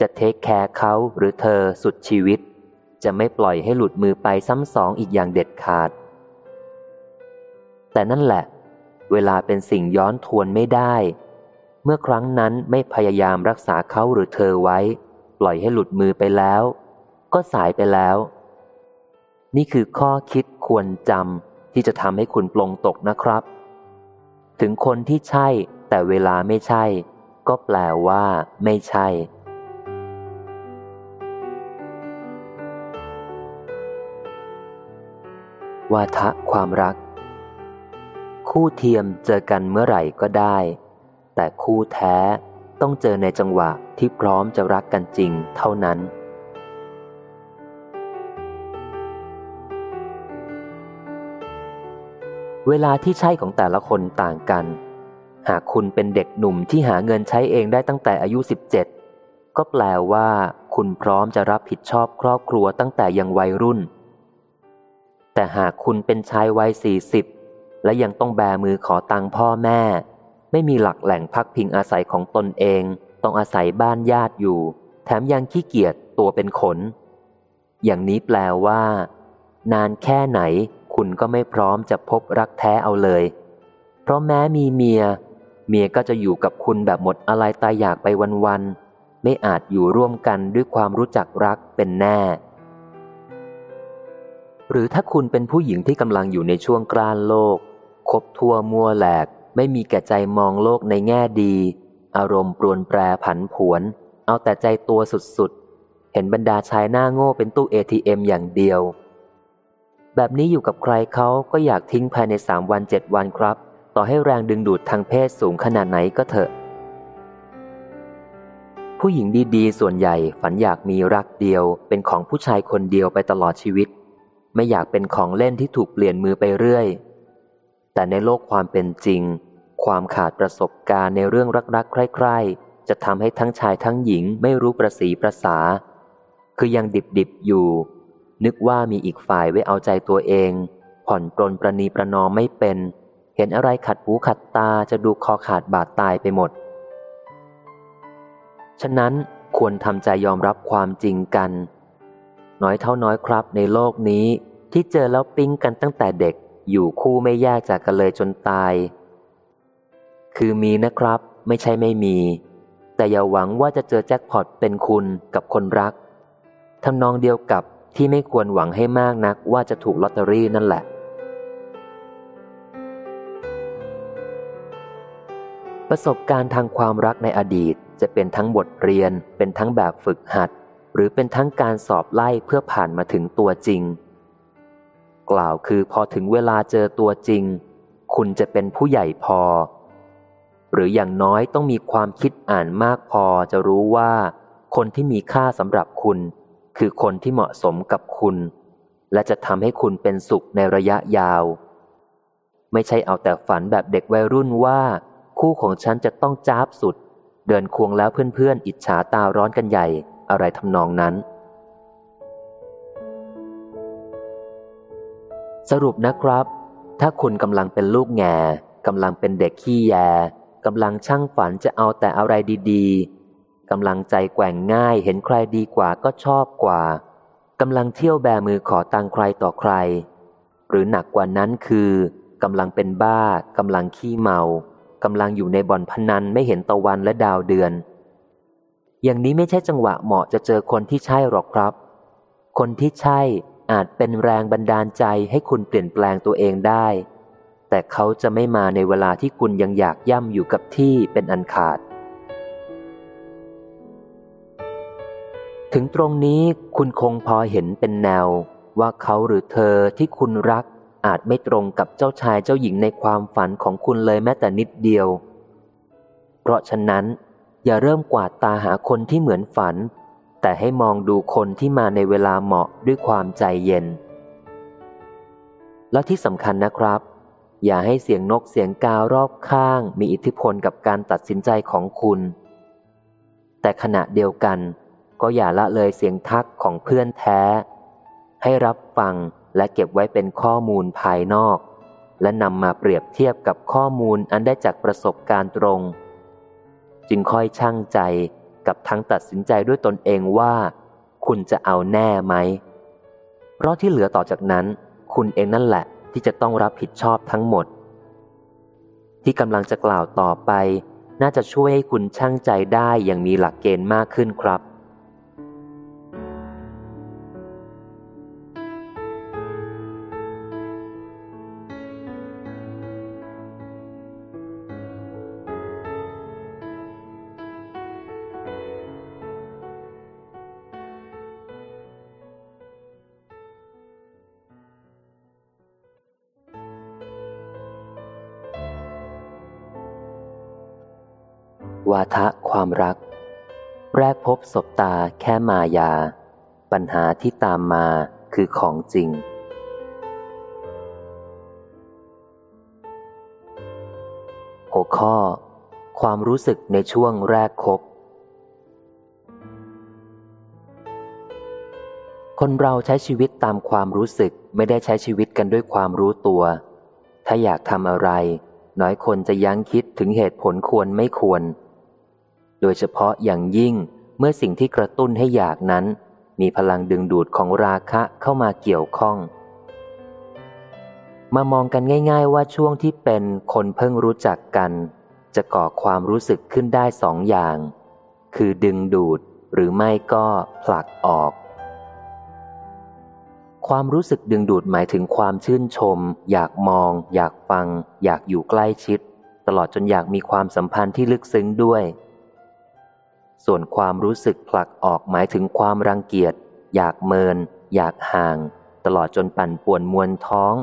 จะเทคแคร์เขาหรือเธอสุดชีวิต จะไม่ปล่อยให้หลุดมือไปซ้ำสองอีกอย่างเด็ดขาด แต่นั่นแหละ เวลาเป็นสิ่งย้อนทวนไม่ได้ เมื่อครั้งนั้นไม่พยายามรักษาเขาหรือเธอไว้ ปล่อยให้หลุดมือไปแล้ว ก็สายไปแล้ว นี่คือข้อคิดควรจำที่จะทำให้คุณปลงตกนะครับ ถึงคนที่ใช่แต่เวลาไม่ใช่ ก็แปลว่าไม่ใช่วาทะความรัก คู่เทียมเจอกันเมื่อไหร่ก็ได้ แต่คู่แท้ต้องเจอในจังหวะที่พร้อมจะรักกันจริงเท่านั้น เวลาที่ใช่ของแต่ละคนต่างกัน หากคุณเป็นเด็กหนุ่มที่หาเงินใช้เองได้ตั้งแต่อายุ 17 ก็แปลว่าคุณพร้อมจะรับผิดชอบครอบครัวตั้งแต่ยังวัยรุ่น แต่หากคุณเป็นชายวัย40 และยังต้องแบมือขอตังค์พ่อแม่ ไม่มีหลักแหล่งพักพิงอาศัยของตนเอง ต้องอาศัยบ้านญาติอยู่ แถมยังขี้เกียจตัวเป็นขน อย่างนี้แปลว่า นานแค่ไหนคุณก็ไม่พร้อมจะพบรักแท้เอาเลย เพราะแม้มีเมีย เมียก็จะอยู่กับคุณแบบหมดอะไรตายอยากไปวันๆ ไม่อาจอยู่ร่วมกันด้วยความรู้จักรักเป็นแน่ หรือถ้าคุณเป็นผู้หญิงที่กำลังอยู่ในช่วงกลานโลก คบทั่วมัวแหลก ไม่มีแก่ใจมองโลกในแง่ดี อารมณ์ปรวนแปรผันผวน เอาแต่ใจตัวสุดๆ เห็นบรรดาชายหน้าโง่เป็นตู้เอทีเอ็มอย่างเดียว แบบนี้อยู่กับใครเขาก็อยากทิ้งภายในสามวันเจ็ดวันครับ ต่อให้แรงดึงดูดทางเพศสูงขนาดไหนก็เถอะ ผู้หญิงดีๆ ส่วนใหญ่ฝันอยากมีรักเดียว เป็นของผู้ชายคนเดียวไปตลอดชีวิต ไม่อยากเป็นของเล่นที่ถูกเปลี่ยนมือไปเรื่อยแต่ในโลกความเป็นจริง ความขาดประสบการณ์ในเรื่องรักๆ ใคร่ๆ จะทำให้ทั้งชายทั้งหญิงไม่รู้ประสีประสา คือยังดิบๆอยู่ นึกว่ามีอีกฝ่ายไว้เอาใจตัวเอง ผ่อนปรนประนีประนอมไม่เป็น เห็นอะไรขัดหูขัดตาจะดูคอขาดบาดตายไปหมด ฉะนั้นควรทำใจยอมรับความจริงกัน น้อยเท่าน้อยครับในโลกนี้ที่เจอแล้วปิ้งกันตั้งแต่เด็กอยู่คู่ไม่แยกจากกันเลยจนตาย คือมีนะครับ ไม่ใช่ไม่มี แต่อย่าหวังว่าจะเจอแจ็คพอตเป็นคุณกับคนรักทำนองเดียวกับที่ไม่ควรหวังให้มากนักว่าจะถูกลอตเตอรี่นั่นแหละ ประสบการณ์ทางความรักในอดีตจะเป็นทั้งบทเรียน เป็นทั้งแบบฝึกหัด หรือเป็นทั้งการสอบไล่เพื่อผ่านมาถึงตัวจริง กล่าวคือพอถึงเวลาเจอตัวจริง คุณจะเป็นผู้ใหญ่พอ หรืออย่างน้อยต้องมีความคิดอ่านมากพอจะรู้ว่า คนที่มีค่าสำหรับคุณ คือคนที่เหมาะสมกับคุณ และจะทำให้คุณเป็นสุขในระยะยาว ไม่ใช่เอาแต่ฝันแบบเด็กวัยรุ่นว่า คู่ของฉันจะต้องจ้าบสุด เดินควงแล้วเพื่อนๆ อิจฉาตาร้อนกันใหญ่อะไรทำนองนั้น สรุปนะครับ ถ้าคุณกำลังเป็นลูกแง่กำลังเป็นเด็กขี้แย กำลังช่างฝันจะเอาแต่อะไรดีๆ กำลังใจแกว่งง่ายเห็นใครดีกว่าก็ชอบกว่ากำลังเที่ยวแบมือขอตังใครต่อใคร หรือหนักกว่านั้นคือกำลังเป็นบ้ากำลังขี้เมากำลังอยู่ในบ่อนพนันไม่เห็นตะวันและดาวเดือน อย่างนี้ไม่ใช่จังหวะเหมาะจะเจอคนที่ใช่หรอกครับ คนที่ใช่อาจเป็นแรงบันดาลใจให้คุณเปลี่ยนแปลงตัวเองได้ แต่เขาจะไม่มาในเวลาที่คุณยังอยากย่ำอยู่กับที่เป็นอันขาด ถึงตรงนี้คุณคงพอเห็นเป็นแนว ว่าเขาหรือเธอที่คุณรักอาจไม่ตรงกับเจ้าชายเจ้าหญิงในความฝันของคุณเลยแม้แต่นิดเดียว เพราะฉะนั้น อย่าเริ่มกวาดตาหาคนที่เหมือนฝัน แต่ให้มองดูคนที่มาในเวลาเหมาะด้วยความใจเย็น แล้วที่สำคัญนะครับ อย่าให้เสียงนกเสียงการอบข้างมีอิทธิพลกับการตัดสินใจของคุณ แต่ขณะเดียวกัน ก็อย่าละเลยเสียงทักของเพื่อนแท้ ให้รับฟังและเก็บไว้เป็นข้อมูลภายนอก และนำมาเปรียบเทียบกับข้อมูลอันได้จากประสบการณ์ตรง จึงค่อยช่างใจกับทั้งตัดสินใจด้วยตนเองว่า คุณจะเอาแน่ไหม เพราะที่เหลือต่อจากนั้น คุณเองนั่นแหละ ที่จะต้องรับผิดชอบทั้งหมด ที่กำลังจะกล่าวต่อไป น่าจะช่วยให้คุณช่างใจได้อย่างมีหลักเกณฑ์มากขึ้นครับาทะความรัก แรกพบศบตาแค่มายา ปัญหาที่ตามมาคือของจริง หัวข้อ ความรู้สึกในช่วงแรกคบ คนเราใช้ชีวิตตามความรู้สึกไม่ได้ใช้ชีวิตกันด้วยความรู้ตัว ถ้าอยากทำอะไรน้อยคนจะยั้งคิดถึงเหตุผลควรไม่ควร ดยเฉพาะอย่างยิ่งเมื่อสิ่งที่กระตุ้นให้อยากนั้น มีพลังดึงดูดของราคะเข้ามาเกี่ยวข้อง มามองกันง่าย ๆ ว่าช่วงที่เป็นคนเพิ่งรู้จักกัน จะก่อความรู้สึกขึ้นได้สองอย่าง คือดึงดูดหรือไม่ก็ผลักออก ความรู้สึกดึงดูดหมายถึงความชื่นชม อยากมอง อยากฟัง อยากอยู่ใกล้ชิด ตลอดจนอยากมีความสัมพันธ์ที่ลึกซึ้งด้วย ส่วนความรู้สึกผลักออกหมายถึงความรังเกียจ อยากเมิน อยากห่าง ตลอดจนปั่นป่วนมวลท้อง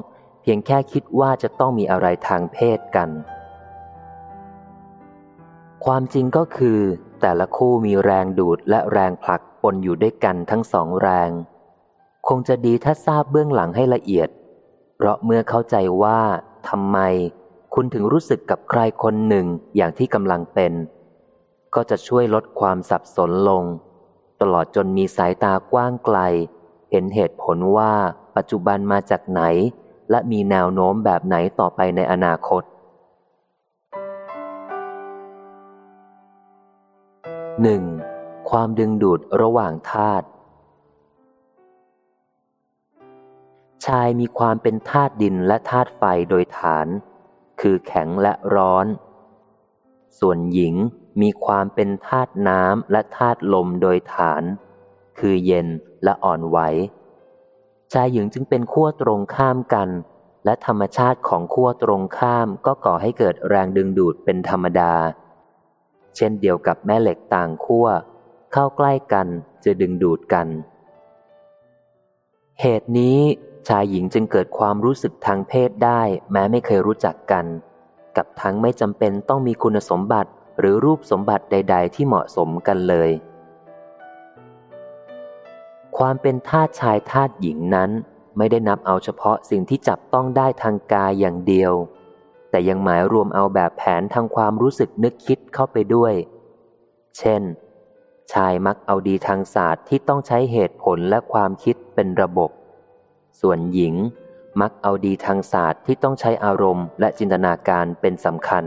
เพียงแค่คิดว่าจะต้องมีอะไรทางเพศกัน ความจริงก็คือ แต่ละคู่มีแรงดูดและแรงผลักปนอยู่ด้วยกันทั้งสองแรง คงจะดีถ้าทราบเบื้องหลังให้ละเอียด เพราะเมื่อเข้าใจว่าทำไม คุณถึงรู้สึกกับใครคนหนึ่งอย่างที่กำลังเป็น ก็จะช่วยลดความสับสนลง ตลอดจนมีสายตากว้างไกล เห็นเหตุผลว่าปัจจุบันมาจากไหน และมีแนวโน้มแบบไหนต่อไปในอนาคต 1. ความดึงดูดระหว่างธาตุชายมีความเป็นธาตุดินและธาตุไฟโดยฐาน คือแข็งและร้อน ส่วนหญิงมีความเป็นธาตุน้ำและธาตุลมโดยฐาน คือเย็นและอ่อนไหว ชายหญิงจึงเป็นขั้วตรงข้ามกัน และธรรมชาติของขั้วตรงข้ามก็ก่อให้เกิดแรงดึงดูดเป็นธรรมดา เช่นเดียวกับแม่เหล็กต่างขั้วเข้าใกล้กันจะดึงดูดกัน เหตุนี้ชายหญิงจึงเกิดความรู้สึกทางเพศได้ แม้ไม่เคยรู้จักกัน กับทั้งไม่จำเป็นต้องมีคุณสมบัติหรือรูปสมบัติใด ๆ ที่เหมาะสมกันเลย ความเป็นทาสชายทาสหญิงนั้น ไม่ได้นับเอาเฉพาะสิ่งที่จับต้องได้ทางกายอย่างเดียว แต่ยังหมายรวมเอาแบบแผนทางความรู้สึกนึกคิดเข้าไปด้วย เช่น ชายมักเอาดีทางศาสตร์ที่ต้องใช้เหตุผลและความคิดเป็นระบบ ส่วนหญิง มักเอาดีทางศาสตร์ที่ต้องใช้อารมณ์และจินตนาการเป็นสำคัญ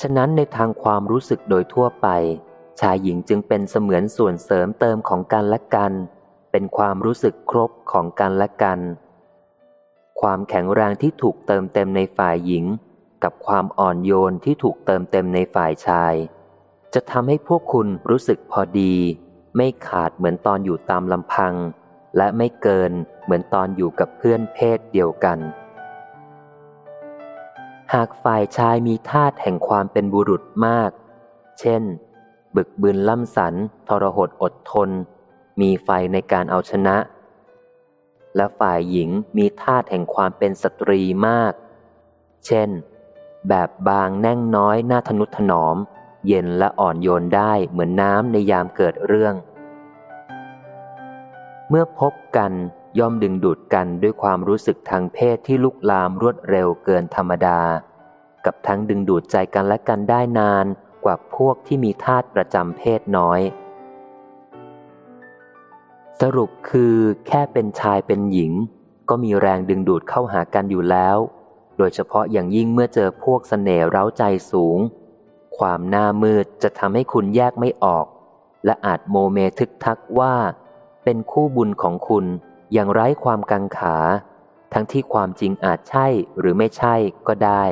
ฉะนั้นในทางความรู้สึกโดยทั่วไป ชายหญิงจึงเป็นเสมือนส่วนเสริมเติมของกันและกัน เป็นความรู้สึกครบของกันและกัน ความแข็งแรงที่ถูกเติมเต็มในฝ่ายหญิง กับความอ่อนโยนที่ถูกเติมเต็มในฝ่ายชาย จะทำให้พวกคุณรู้สึกพอดี ไม่ขาดเหมือนตอนอยู่ตามลำพังและไม่เกิน เหมือนตอนอยู่กับเพื่อนเพศเดียวกัน หากฝ่ายชายมีธาตุแห่งความเป็นบุรุษมาก เช่น บึกบืนล่ำสัน ทรหดอดทน มีไฟในการเอาชนะ และฝ่ายหญิงมีธาตุแห่งความเป็นสตรีมาก เช่น แบบบางแน่งน้อยหน้าทนุถนอม เย็นและอ่อนโยนได้เหมือนน้ำในยามเกิดเรื่องเมื่อพบกัน ย่อมดึงดูดกันด้วยความรู้สึกทางเพศที่ลุกลามรวดเร็วเกินธรรมดา กับทั้งดึงดูดใจกันและกันได้นานกว่าพวกที่มีธาตุประจำเพศน้อย สรุปคือแค่เป็นชายเป็นหญิง ก็มีแรงดึงดูดเข้าหากันอยู่แล้ว โดยเฉพาะอย่างยิ่งเมื่อเจอพวกสเสน่ห์เร้าใจสูง ความหน้ามืดจะทำให้คุณแยกไม่ออก และอาจโมเมทึกทักว่า เป็นคู่บุญของคุณ อย่างไร้ความกังขา ทั้งที่ความจริงอาจใช่หรือไม่ใช่ก็ได้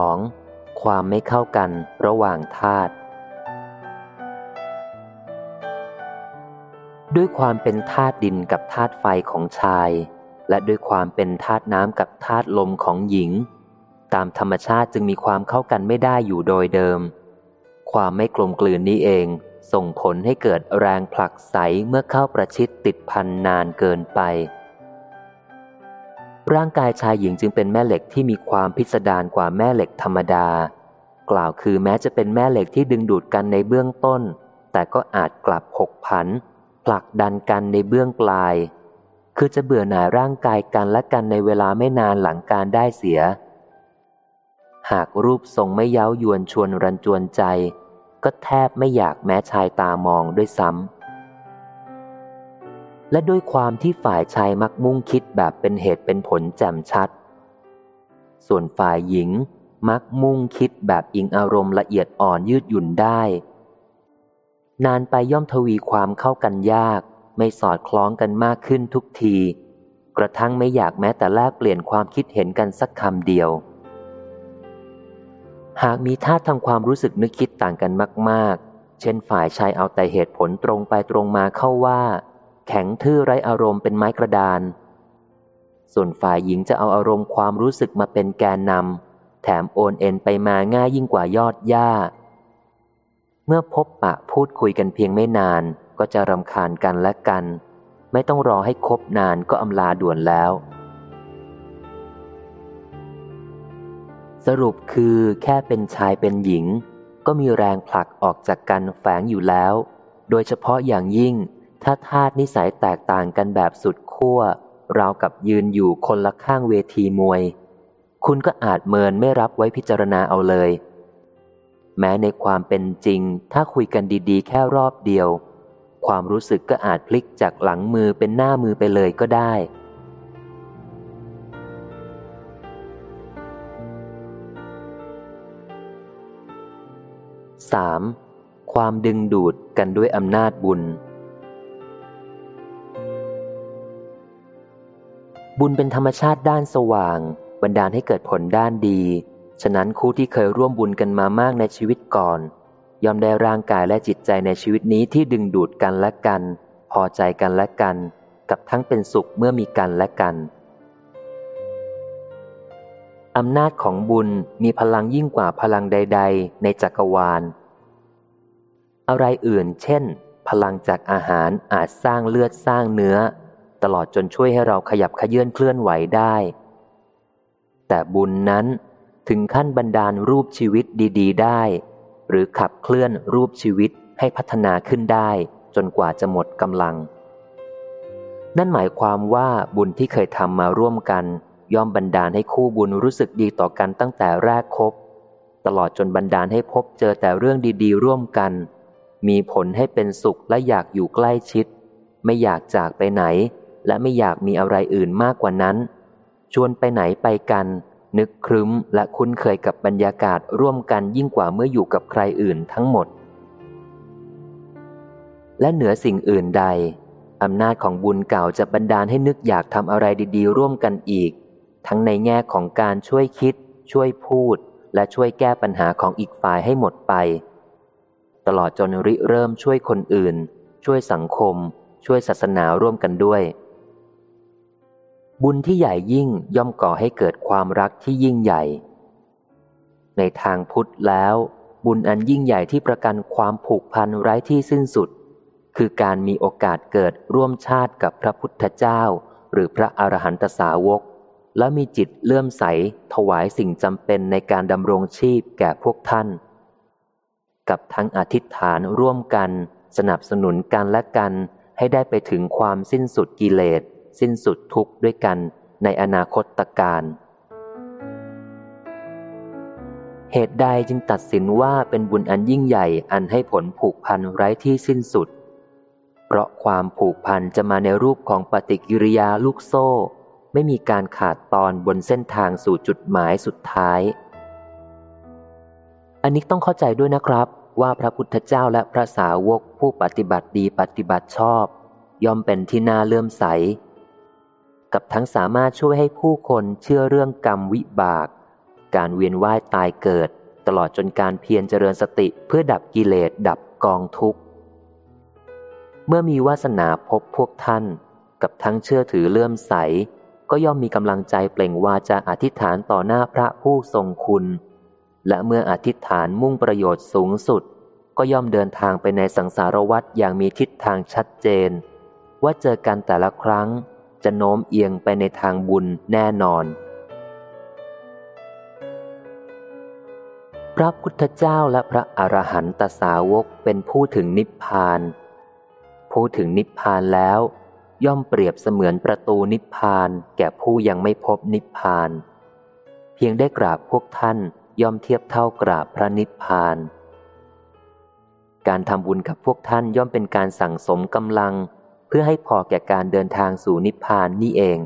2. ความไม่เข้ากันระหว่างธาตุด้วยความเป็นธาตุดินกับธาตุไฟของชาย และด้วยความเป็นธาตุน้ำกับธาตุลมของหญิง ตามธรรมชาติจึงมีความเข้ากันไม่ได้อยู่โดยเดิม ความไม่กลมกลืนนี้เอง ส่งผลให้เกิดแรงผลักไสเมื่อเข้าประชิดติดพันนานเกินไป ร่างกายชายหญิงจึงเป็นแม่เหล็กที่มีความพิสดารกว่าแม่เหล็กธรรมดา กล่าวคือแม้จะเป็นแม่เหล็กที่ดึงดูดกันในเบื้องต้น แต่ก็อาจกลับหกผัน ผลักดันกันในเบื้องปลาย คือจะเบื่อหน่ายร่างกายกันและกันในเวลาไม่นานหลังการได้เสีย หากรูปทรงไม่เย้ายวนชวนรันจวนใจ ก็แทบไม่อยากแม้ชายตามองด้วยซ้ำ และด้วยความที่ฝ่ายชายมักมุ่งคิดแบบเป็นเหตุเป็นผลแจ่มชัด ส่วนฝ่ายหญิงมักมุ่งคิดแบบอิงอารมณ์ละเอียดอ่อนยืดหยุ่นได้ นานไปย่อมทวีความเข้ากันยาก ไม่สอดคล้องกันมากขึ้นทุกที กระทั่งไม่อยากแม้แต่แลกเปลี่ยนความคิดเห็นกันสักคำเดียว หากมีท่าทางความรู้สึกนึกคิดต่างกันมาก ๆ เช่นฝ่ายชายเอาแต่เหตุผลตรงไปตรงมาเข้าว่า แข็งทื่อไรอารมณ์เป็นไม้กระดาน ส่วนฝ่ายหญิงจะเอาอารมณ์ความรู้สึกมาเป็นแกนนำแถมโอนเอ็นไปมาง่ายยิ่งกว่ายอดหญ้า เมื่อพบปะพูดคุยกันเพียงไม่นานก็จะรำคาญกันและกัน ไม่ต้องรอให้คบนานก็อำลาด่วนแล้ว สรุปคือแค่เป็นชายเป็นหญิง ก็มีแรงผลักออกจากกันแฝงอยู่แล้ว โดยเฉพาะอย่างยิ่ง ถ้าธาตุนิสัยแตกต่างกันแบบสุดขั้วราวกับยืนอยู่คนละข้างเวทีมวย คุณก็อาจเมินไม่รับไว้พิจารณาเอาเลย แม้ในความเป็นจริง ถ้าคุยกันดีๆ แค่รอบเดียว ความรู้สึกก็อาจพลิกจากหลังมือเป็นหน้ามือไปเลยก็ได้ 3. ความดึงดูดกันด้วยอำนาจบุญ บุญเป็นธรรมชาติด้านสว่าง บันดาลให้เกิดผลด้านดี ฉะนั้นคู่ที่เคยร่วมบุญกันมามากในชีวิตก่อน ยอมได้ร่างกายและจิตใจในชีวิตนี้ที่ดึงดูดกันและกัน พอใจกันและกัน กับทั้งเป็นสุขเมื่อมีกันและกัน อำนาจของบุญมีพลังยิ่งกว่าพลังใด ๆ ในจักรวาล อะไรอื่น เช่น พลังจากอาหารอาจสร้างเลือดสร้างเนื้อ ตลอดจนช่วยให้เราขยับขยื่นเคลื่อนไหวได้ แต่บุญนั้นถึงขั้นบันดาลรูปชีวิตดี ๆ ได้ หรือขับเคลื่อนรูปชีวิตให้พัฒนาขึ้นได้ จนกว่าจะหมดกำลัง นั่นหมายความว่าบุญที่เคยทำมาร่วมกัน ย่อมบันดาลให้คู่บุญรู้สึกดีต่อกันตั้งแต่แรกคบ ตลอดจนบันดาลให้พบเจอแต่เรื่องดีๆ ร่วมกัน มีผลให้เป็นสุขและอยากอยู่ใกล้ชิด ไม่อยากจากไปไหน และไม่อยากมีอะไรอื่นมากกว่านั้น ชวนไปไหนไปกัน นึกครึ้มและคุ้นเคยกับบรรยากาศร่วมกันยิ่งกว่าเมื่ออยู่กับใครอื่นทั้งหมด และเหนือสิ่งอื่นใดอำนาจของบุญเก่าจะบันดาลให้นึกอยากทำอะไรดีๆ ร่วมกันอีก ทั้งในแง่ของการช่วยคิด ช่วยพูด และช่วยแก้ปัญหาของอีกฝ่ายให้หมดไป ตลอดจนริเริ่มช่วยคนอื่น ช่วยสังคม ช่วยศาสนาร่วมกันด้วย บุญที่ใหญ่ยิ่งย่อมก่อให้เกิดความรักที่ยิ่งใหญ่ ในทางพุทธแล้ว บุญอันยิ่งใหญ่ที่ประกันความผูกพันไร้ที่สิ้นสุด คือการมีโอกาสเกิดร่วมชาติกับพระพุทธเจ้า หรือพระอรหันตสาวก และมีจิตเลื่อมใสถวายสิ่งจำเป็นในการดำรงชีพแก่พวกท่าน กับทั้งอธิษฐานร่วมกัน สนับสนุนกันและกันให้ได้ไปถึงความสิ้นสุดกิเลส สิ้นสุดทุกข์ด้วยกันในอนาคตตการเหตุใดจึงตัดสินว่าเป็นบุญอันยิ่งใหญ่อันให้ผลผูกพันไร้ที่สิ้นสุด เพราะความผูกพันจะมาในรูปของปฏิกิริยาลูกโซ่ ไม่มีการขาดตอนบนเส้นทางสู่จุดหมายสุดท้าย อันนี้ต้องเข้าใจด้วยนะครับ ว่าพระพุทธเจ้าและพระสาวกผู้ปฏิบัติดีปฏิบัติชอบ ย่อมเป็นที่น่าเลื่อมใส กับทั้งสามารถช่วยให้ผู้คนเชื่อเรื่องกรรมวิบาก การเวียนว่ายตายเกิด ตลอดจนการเพียรเจริญสติเพื่อดับกิเลสดับกองทุกข์เมื่อมีวาสนาพบพวกท่าน กับทั้งเชื่อถือเลื่อมใส ก็ย่อมมีกำลังใจเปล่งวาจาอธิษฐานต่อหน้าพระผู้ทรงคุณ และเมื่ออธิษฐานมุ่งประโยชน์สูงสุด ก็ย่อมเดินทางไปในสังสารวัฏอย่างมีทิศทางชัดเจน ว่าเจอกันแต่ละครั้งจะโน้มเอียงไปในทางบุญแน่นอน พระพุทธเจ้าและพระอรหันตสาวกเป็นผู้ถึงนิพพาน ผู้ถึงนิพพานแล้ว ย่อมเปรียบเสมือนประตูนิพพานแก่ผู้ยังไม่พบนิพพาน เพียงได้กราบพวกท่านย่อมเทียบเท่ากราบพระนิพพาน การทำบุญกับพวกท่านย่อมเป็นการสั่งสมกำลัง เพื่อให้พอแก่การเดินทางสู่นิพพานนี่เอง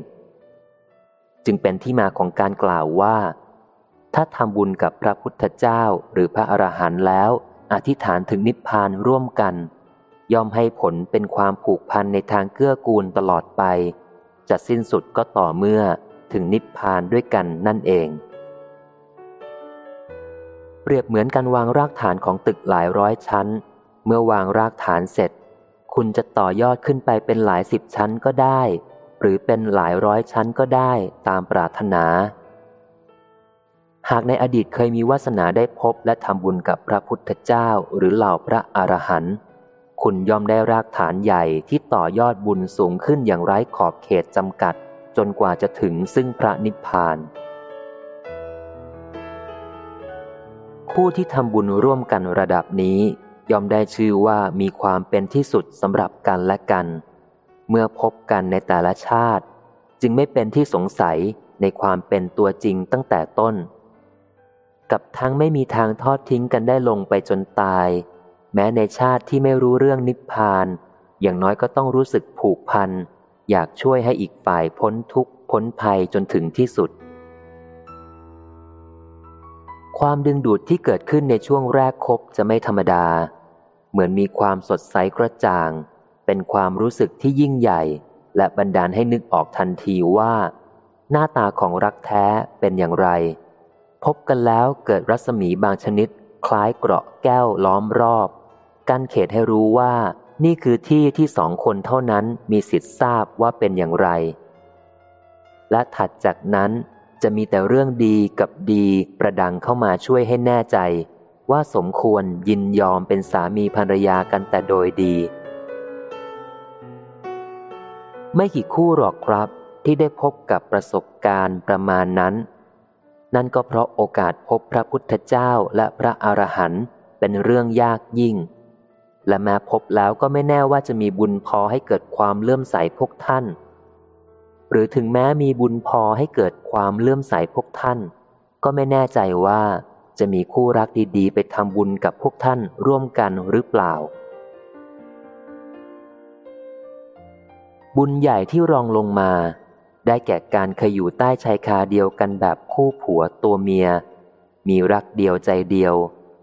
จึงเป็นที่มาของการกล่าวว่า ถ้าทำบุญกับพระพุทธเจ้าหรือพระอรหันต์แล้ว อธิษฐานถึงนิพพานร่วมกัน ย่อมให้ผลเป็นความผูกพันในทางเกื้อกูลตลอดไป จะสิ้นสุดก็ต่อเมื่อถึงนิพพานด้วยกันนั่นเอง เปรียบเหมือนการวางรากฐานของตึกหลายร้อยชั้น เมื่อวางรากฐานเสร็จ คุณจะต่อยอดขึ้นไปเป็นหลายสิบชั้นก็ได้ หรือเป็นหลายร้อยชั้นก็ได้ตามปรารถนา หากในอดีตเคยมีวาสนาได้พบและทำบุญกับพระพุทธเจ้าหรือเหล่าพระอรหันต์ คุณย่อมได้รากฐานใหญ่ที่ต่อยอดบุญสูงขึ้นอย่างไร้ขอบเขตจำกัด จนกว่าจะถึงซึ่งพระนิพพานผู้ที่ทำบุญร่วมกันระดับนี้ ย่อมได้ชื่อว่ามีความเป็นที่สุดสำหรับกันและกัน เมื่อพบกันในแต่ละชาติ จึงไม่เป็นที่สงสัยในความเป็นตัวจริงตั้งแต่ต้น กับทั้งไม่มีทางทอดทิ้งกันได้ลงไปจนตาย แม้ในชาติที่ไม่รู้เรื่องนิพพาน อย่างน้อยก็ต้องรู้สึกผูกพัน อยากช่วยให้อีกฝ่ายพ้นทุกข์พ้นภัยจนถึงที่สุด ความดึงดูดที่เกิดขึ้นในช่วงแรกคบจะไม่ธรรมดา เหมือนมีความสดใสกระจ่าง เป็นความรู้สึกที่ยิ่งใหญ่ และบันดาลให้นึกออกทันทีว่า หน้าตาของรักแท้เป็นอย่างไร พบกันแล้วเกิดรัศมีบางชนิดคล้ายเกราะแก้วล้อมรอบ กั้นเขตให้รู้ว่านี่คือที่ที่สองคนเท่านั้นมีสิทธิ์ทราบว่าเป็นอย่างไร และถัดจากนั้นจะมีแต่เรื่องดีกับดีประดังเข้ามาช่วยให้แน่ใจ ว่าสมควรยินยอมเป็นสามีภรรยากันแต่โดยดี ไม่กี่คู่หรอกครับที่ได้พบกับประสบการณ์ประมาณนั้น นั่นก็เพราะโอกาสพบพระพุทธเจ้าและพระอรหันต์เป็นเรื่องยากยิ่ง และแม้พบแล้วก็ไม่แน่ว่าจะมีบุญพอให้เกิดความเลื่อมใสพวกท่าน หรือถึงแม้มีบุญพอให้เกิดความเลื่อมใสพวกท่าน ก็ไม่แน่ใจว่าจะมีคู่รักดีๆ ไปทำบุญกับพวกท่านร่วมกันหรือเปล่า บุญใหญ่ที่รองลงมา ได้แก่การเคยอยู่ใต้ชายคาเดียวกันแบบคู่ผัวตัวเมีย มีรักเดียวใจเดียว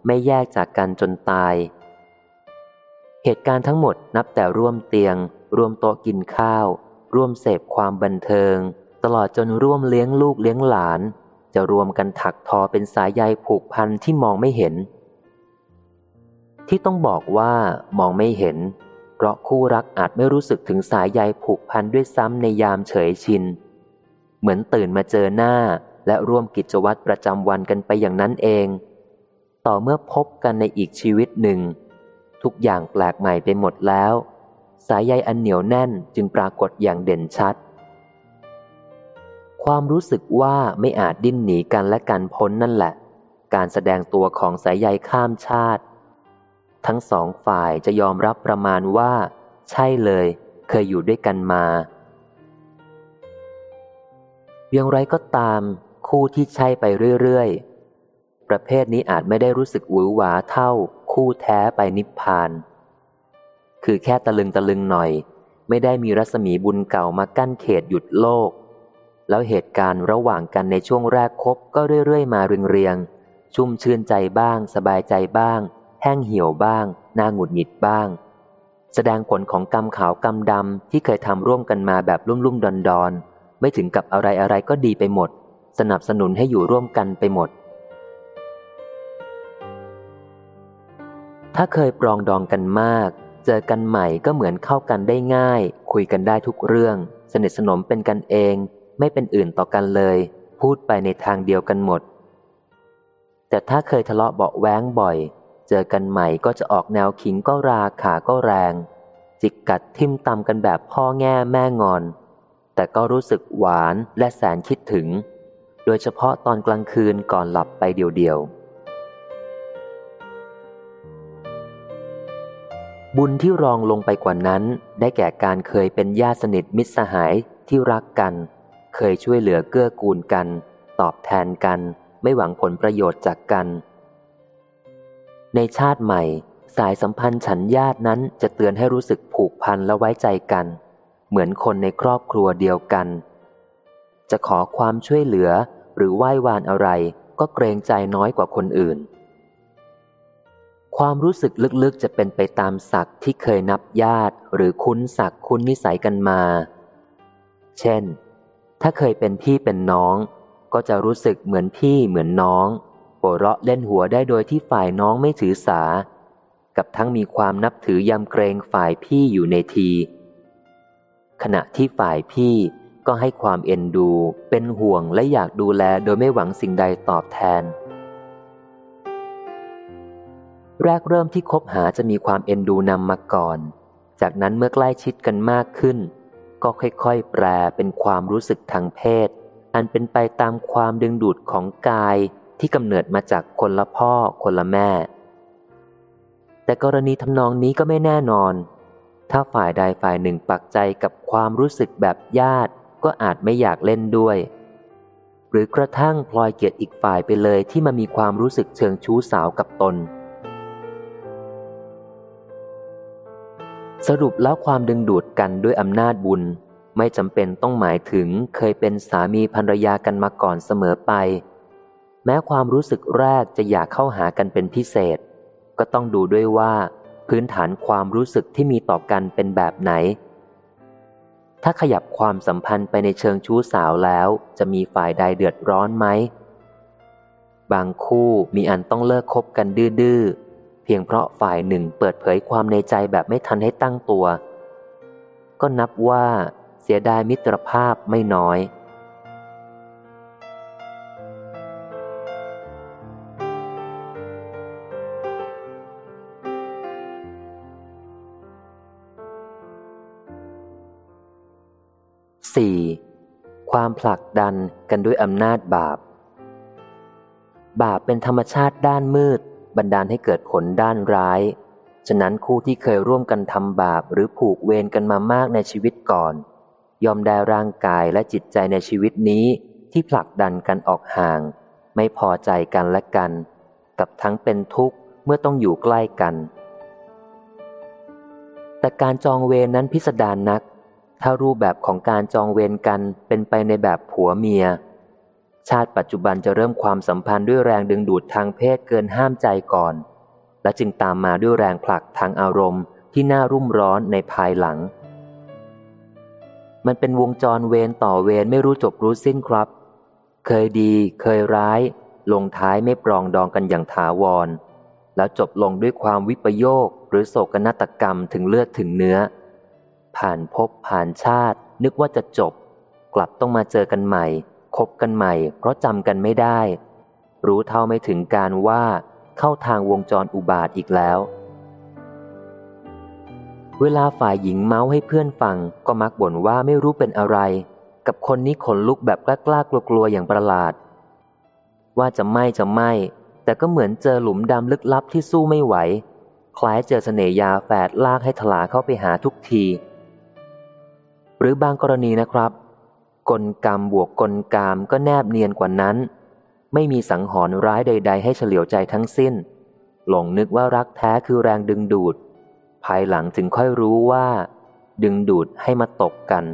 ไม่แยกจากกันจนตาย เหตุการณ์ทั้งหมดนับแต่ร่วมเตียง ร่วมโต๊ะกินข้าว ร่วมเสพความบันเทิง ตลอดจนร่วมเลี้ยงลูกเลี้ยงหลาน จะรวมกันถักทอเป็นสายใยผูกพันที่มองไม่เห็น ที่ต้องบอกว่ามองไม่เห็น เพราะคู่รักอาจไม่รู้สึกถึงสายใยผูกพันด้วยซ้ำในยามเฉยชิน เหมือนตื่นมาเจอหน้าและร่วมกิจวัตรประจำวันกันไปอย่างนั้นเอง ต่อเมื่อพบกันในอีกชีวิตหนึ่ง ทุกอย่างแปลกใหม่ไปหมดแล้ว สายใยอันเหนียวแน่นจึงปรากฏอย่างเด่นชัด ความรู้สึกว่าไม่อาจดิ้นหนีกันและกันพ้นนั่นแหละ การแสดงตัวของสายใยข้ามชาติ ทั้งสองฝ่ายจะยอมรับประมาณว่า ใช่เลย เคยอยู่ด้วยกันมาอย่างไรก็ตาม คู่ที่ใช่ไปเรื่อยๆ ประเภทนี้อาจไม่ได้รู้สึกหวือหวาเท่า คู่แท้ไปนิพพาน คือแค่ตะลึงตะลึงหน่อย ไม่ได้มีรัศมีบุญเก่ามากั้นเขตหยุดโลก แล้วเหตุการณ์ระหว่างกันในช่วงแรกคบก็เรื่อยๆ มาเรียงๆ ชุ่มชื่นใจบ้าง สบายใจบ้าง แห้งเหี่ยวบ้างน่าหงุดหงิดบ้าง แสดงผลของกรรมขาวกรรมดำที่เคยทำร่วมกันมาแบบลุ่มลุ่มดอนดอนไม่ถึงกับอะไรอะไรก็ดีไปหมด สนับสนุนให้อยู่ร่วมกันไปหมด ถ้าเคยปรองดองกันมาก เจอกันใหม่ก็เหมือนเข้ากันได้ง่าย คุยกันได้ทุกเรื่อง สนิทสนมเป็นกันเอง ไม่เป็นอื่นต่อกันเลย พูดไปในทางเดียวกันหมด แต่ถ้าเคยทะเลาะเบาแว้งบ่อย เจอกันใหม่ก็จะออกแนวขิงก็ราขาก็แรง จิกกัดทิมตำกันแบบพ่อแง่แม่งอน แต่ก็รู้สึกหวานและแสนคิดถึง โดยเฉพาะตอนกลางคืนก่อนหลับไปเดียวๆ บุญที่รองลงไปกว่านั้น ได้แก่การเคยเป็นญาติสนิทมิตรสหายที่รักกัน เคยช่วยเหลือเกื้อกูลกัน ตอบแทนกัน ไม่หวังผลประโยชน์จากกัน ในชาติใหม่ สายสัมพันธ์ฉันญาตินั้นจะเตือนให้รู้สึกผูกพันและไว้ใจกัน เหมือนคนในครอบครัวเดียวกัน จะขอความช่วยเหลือหรือไหว้วานอะไรก็เกรงใจน้อยกว่าคนอื่น ความรู้สึกลึกๆจะเป็นไปตามศักดิ์ที่เคยนับญาติหรือคุ้นศักดิ์คุ้นนิสัยกันมา เช่น ถ้าเคยเป็นพี่เป็นน้อง ก็จะรู้สึกเหมือนพี่เหมือนน้องโวเราะเล่นหัวได้โดยที่ฝ่ายน้องไม่ถือสา กับทั้งมีความนับถือยำเกรงฝ่ายพี่อยู่ในที ขณะที่ฝ่ายพี่ก็ให้ความเอ็นดู เป็นห่วงและอยากดูแลโดยไม่หวังสิ่งใดตอบแทน แรกเริ่มที่คบหาจะมีความเอ็นดูนำมาก่อน จากนั้นเมื่อใกล้ชิดกันมากขึ้น ก็ค่อยๆ แปลเป็นความรู้สึกทางเพศ อันเป็นไปตามความดึงดูดของกายที่กำเนิดมาจากคนละพ่อคนละแม่ แต่กรณีทำนองนี้ก็ไม่แน่นอน ถ้าฝ่ายใดฝ่ายหนึ่งปักใจกับความรู้สึกแบบญาติก็อาจไม่อยากเล่นด้วย หรือกระทั่งพลอยเกียรติอีกฝ่ายไปเลยที่มามีความรู้สึกเชิงชู้สาวกับตน สรุปแล้วความดึงดูดกันด้วยอำนาจบุญ ไม่จำเป็นต้องหมายถึงเคยเป็นสามีภรรยากันมาก่อนเสมอไป แม้ความรู้สึกแรกจะอยากเข้าหากันเป็นพิเศษ ก็ต้องดูด้วยว่า พื้นฐานความรู้สึกที่มีต่อกันเป็นแบบไหน ถ้าขยับความสัมพันธ์ไปในเชิงชู้สาวแล้ว จะมีฝ่ายใดเดือดร้อนไหม บางคู่มีอันต้องเลิกคบกันดื้อ พียงเพราะฝ่ายหนึ่งเปิดเผยความในใจแบบไม่ทันให้ตั้งตัว ก็นับว่าเสียดายมิตรภาพไม่น้อยสี่ความผลักดันกันด้วยอำนาจบาป บาปเป็นธรรมชาติด้านมืด บันดาลให้เกิดผลด้านร้าย ฉะนั้นคู่ที่เคยร่วมกันทำบาปหรือผูกเวรกันมามากในชีวิตก่อน ยอมได้ร่างกายและจิตใจในชีวิตนี้ที่ผลักดันกันออกห่าง ไม่พอใจกันและกัน กับทั้งเป็นทุกข์เมื่อต้องอยู่ใกล้กัน แต่การจองเวรนั้นพิสดารนนัก ถ้ารูปแบบของการจองเวรกันเป็นไปในแบบผัวเมีย ชาติปัจจุบันจะเริ่มความสัมพันธ์ด้วยแรงดึงดูดทางเพศเกินห้ามใจก่อน และจึงตามมาด้วยแรงผลักทางอารมณ์ที่น่ารุ่มร้อนในภายหลัง มันเป็นวงจรเวรต่อเวรไม่รู้จบรู้สิ้นครับ เคยดี เคยร้าย ลงท้ายไม่ปรองดองกันอย่างถาวร แล้วจบลงด้วยความวิปโยคหรือโศกนาฏกรรมถึงเลือดถึงเนื้อ ผ่านพบผ่านชาติ นึกว่าจะจบ กลับต้องมาเจอกันใหม่ คบกันใหม่ เพราะจำกันไม่ได้ รู้เท่าไม่ถึงการว่าเข้าทางวงจรอุบาทอีกแล้ว เวลาฝ่ายหญิงเมาส์ให้เพื่อนฟังก็มักบ่นว่าไม่รู้เป็นอะไร กับคนนี้ขนลุกแบบกล้ากลัวกลัวอย่างประหลาด ว่าจะไม่จะไม่ แต่ก็เหมือนเจอหลุมดำลึกลับที่สู้ไม่ไหว คล้ายเจอเสน่ยาแฝดลากให้ถลาเข้าไปหาทุกที หรือบางกรณีนะครับ กลกรรมบวกกลกามก็แนบเนียนกว่านั้น ไม่มีสังหรณ์ร้ายใด ๆ ให้เฉลียวใจทั้งสิ้น หลงนึกว่ารักแท้คือแรงดึงดูด ภายหลังจึงค่อยรู้ว่า ดึงดูดให้มาตกกัน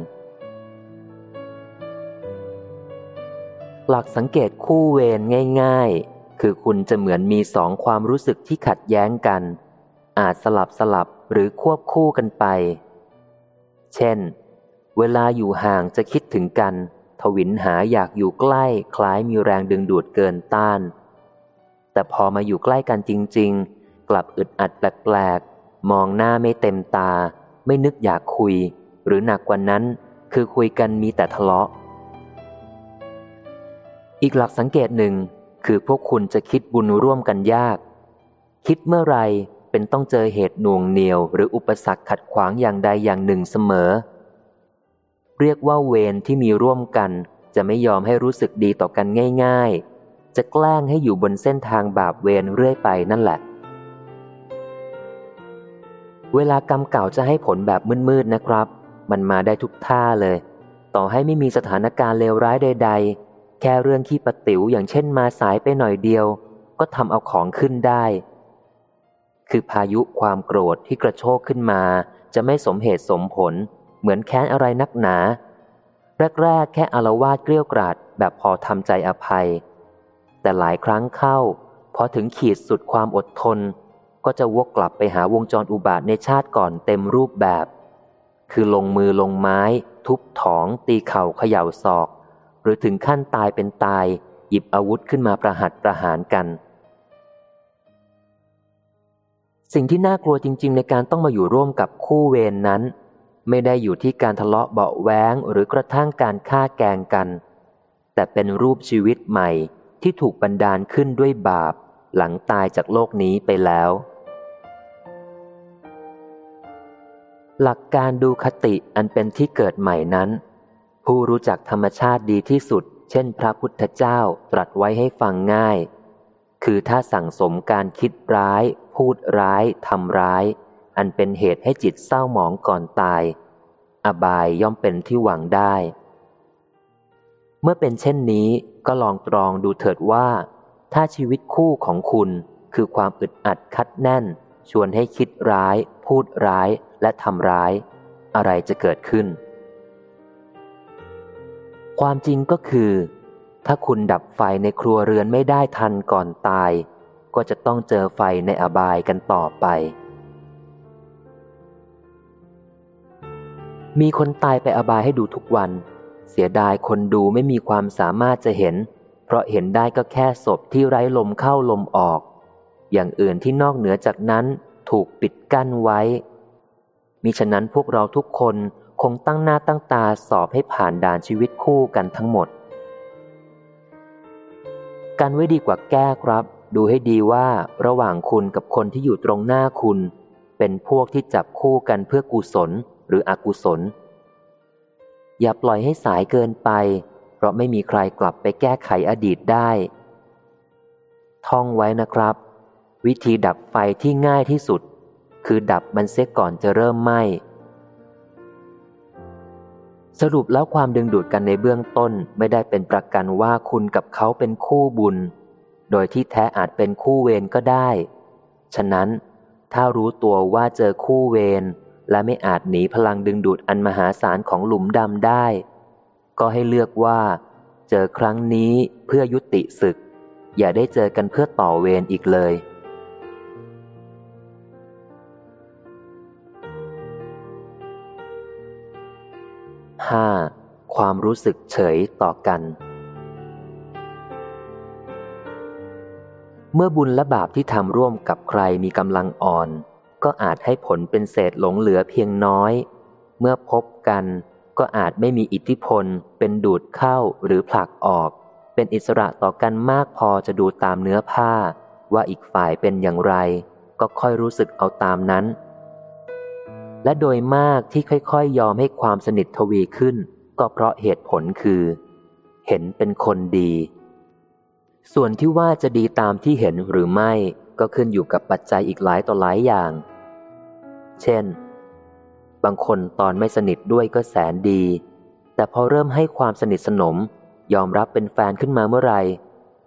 หลักสังเกตคู่เวรง่าย ๆ คือคุณจะเหมือนมีสองความรู้สึกที่ขัดแย้งกัน อาจสลับสลับหรือควบคู่กันไป เช่น เวลาอยู่ห่างจะคิดถึงกัน ทวินหาอยากอยู่ใกล้ คล้ายมีแรงดึงดูดเกินต้าน แต่พอมาอยู่ใกล้กันจริง ๆ กลับอึดอัดแปลกๆ มองหน้าไม่เต็มตา ไม่นึกอยากคุย หรือหนักกว่านั้น คือคุยกันมีแต่ทะเลาะ อีกหลักสังเกตหนึ่งคือพวกคุณจะคิดบุญร่วมกันยาก คิดเมื่อไรเป็นต้องเจอเหตุหน่วงเหนียว หรืออุปสรรคขัดขวางอย่างใดอย่างหนึ่งเสมอ เรียกว่าเวรที่มีร่วมกัน จะไม่ยอมให้รู้สึกดีต่อกันง่าย ๆ จะแกล้งให้อยู่บนเส้นทางบาปเวรเรื่อยไปนั่นแหละ เวลากรรมเก่าจะให้ผลแบบมืดๆนะครับ มันมาได้ทุกท่าเลย ต่อให้ไม่มีสถานการณ์เลวร้ายใด ๆ แค่เรื่องขี้ปะติ๋วอย่างเช่นมาสายไปหน่อยเดียว ก็ทำเอาของขึ้นได้ คือพายุความโกรธที่กระโชกขึ้นมาจะไม่สมเหตุสมผล เหมือนแค้นอะไรนักหนา แรกๆ แค่อารวาสเกลี้ยกราดแบบพอทำใจอภัย แต่หลายครั้งเข้า พอถึงขีดสุดความอดทน ก็จะวกกลับไปหาวงจรอุบาทในชาติก่อนเต็มรูปแบบ คือลงมือลงไม้ ทุบถอง ตีเข่าเขย่าศอก หรือถึงขั้นตายเป็นตาย หยิบอาวุธขึ้นมาประหัตประหารกันสิ่งที่น่ากลัวจริง ๆ ในการต้องมาอยู่ร่วมกับคู่เวรนนั้น ไม่ได้อยู่ที่การทะเลาะเบาแวงหรือกระทั่งการฆ่าแกงกัน แต่เป็นรูปชีวิตใหม่ที่ถูกบันดาลขึ้นด้วยบาป หลังตายจากโลกนี้ไปแล้ว หลักการดูคติอันเป็นที่เกิดใหม่นั้น ผู้รู้จักธรรมชาติดีที่สุด เช่น พระพุทธเจ้าตรัสไว้ให้ฟังง่าย คือถ้าสั่งสมการคิดร้าย พูดร้ายทำร้าย อันเป็นเหตุให้จิตเศร้าหมองก่อนตาย อบายย่อมเป็นที่หวังได้ เมื่อเป็นเช่นนี้ก็ลองตรองดูเถิดว่า ถ้าชีวิตคู่ของคุณคือความอึดอัดคัดแน่น ชวนให้คิดร้าย พูดร้ายและทำร้าย อะไรจะเกิดขึ้น ความจริงก็คือ ถ้าคุณดับไฟในครัวเรือนไม่ได้ทันก่อนตาย ก็จะต้องเจอไฟในอบายกันต่อไป มีคนตายไปอบายให้ดูทุกวัน เสียดายคนดูไม่มีความสามารถจะเห็น เพราะเห็นได้ก็แค่ศพที่ไร้ลมเข้าลมออก อย่างอื่นที่นอกเหนือจากนั้นถูกปิดกั้นไว้ มิฉะนั้นพวกเราทุกคนคงตั้งหน้าตั้งตาสอบให้ผ่านด่านชีวิตคู่กันทั้งหมด การไว้ดีกว่าแก้ครับ ดูให้ดีว่าระหว่างคุณกับคนที่อยู่ตรงหน้าคุณ เป็นพวกที่จับคู่กันเพื่อกุศล หรืออกุศล อย่าปล่อยให้สายเกินไป เพราะไม่มีใครกลับไปแก้ไขอดีตได้ ท่องไว้นะครับ วิธีดับไฟที่ง่ายที่สุด คือดับมันเสียก่อนจะเริ่มไหม้สรุปแล้วความดึงดูดกันในเบื้องต้นไม่ได้เป็นประกันว่าคุณกับเขาเป็นคู่บุญ โดยที่แท้อาจเป็นคู่เวรก็ได้ ฉะนั้นถ้ารู้ตัวว่าเจอคู่เวร และไม่อาจหนีพลังดึงดูดอันมหาศาลของหลุมดำได้ ก็ให้เลือกว่า เจอครั้งนี้เพื่อยุติศึก อย่าได้เจอกันเพื่อต่อเวรอีกเลย 5. ความรู้สึกเฉยต่อกัน เมื่อบุญและบาปที่ทำร่วมกับใครมีกำลังอ่อน ก็อาจให้ผลเป็นเศษหลงเหลือเพียงน้อย เมื่อพบกันก็อาจไม่มีอิทธิพล เป็นดูดเข้าหรือผลักออก เป็นอิสระต่อกันมากพอจะดูตามเนื้อผ้า ว่าอีกฝ่ายเป็นอย่างไร ก็ค่อยรู้สึกเอาตามนั้น และโดยมากที่ค่อยๆ ยอมให้ความสนิททวีขึ้น ก็เพราะเหตุผลคือ เห็นเป็นคนดี ส่วนที่ว่าจะดีตามที่เห็นหรือไม่ ก็ขึ้นอยู่กับปัจจัยอีกหลายต่อหลายอย่าง เช่น บางคนตอนไม่สนิทด้วยก็แสนดี แต่พอเริ่มให้ความสนิทสนม ยอมรับเป็นแฟนขึ้นมาเมื่อไหร่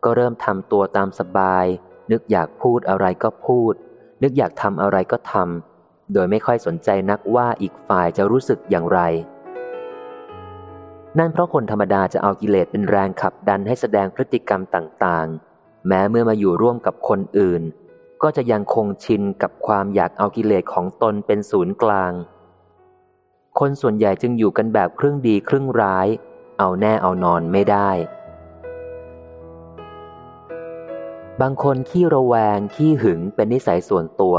ก็เริ่มทำตัวตามสบาย นึกอยากพูดอะไรก็พูด นึกอยากทำอะไรก็ทำโดยไม่ค่อยสนใจนักว่าอีกฝ่ายจะรู้สึกอย่างไร นั่นเพราะคนธรรมดาจะเอากิเลสเป็นแรงขับดันให้แสดงพฤติกรรมต่างๆ แม้เมื่อมาอยู่ร่วมกับคนอื่น ก็จะยังคงชินกับความอยากเอากิเลสของตนเป็นศูนย์กลาง คนส่วนใหญ่จึงอยู่กันแบบครึ่งดีครึ่งร้าย เอาแน่เอานอนไม่ได้ บางคนขี้ระแวงขี้หึงเป็นนิสัยส่วนตัว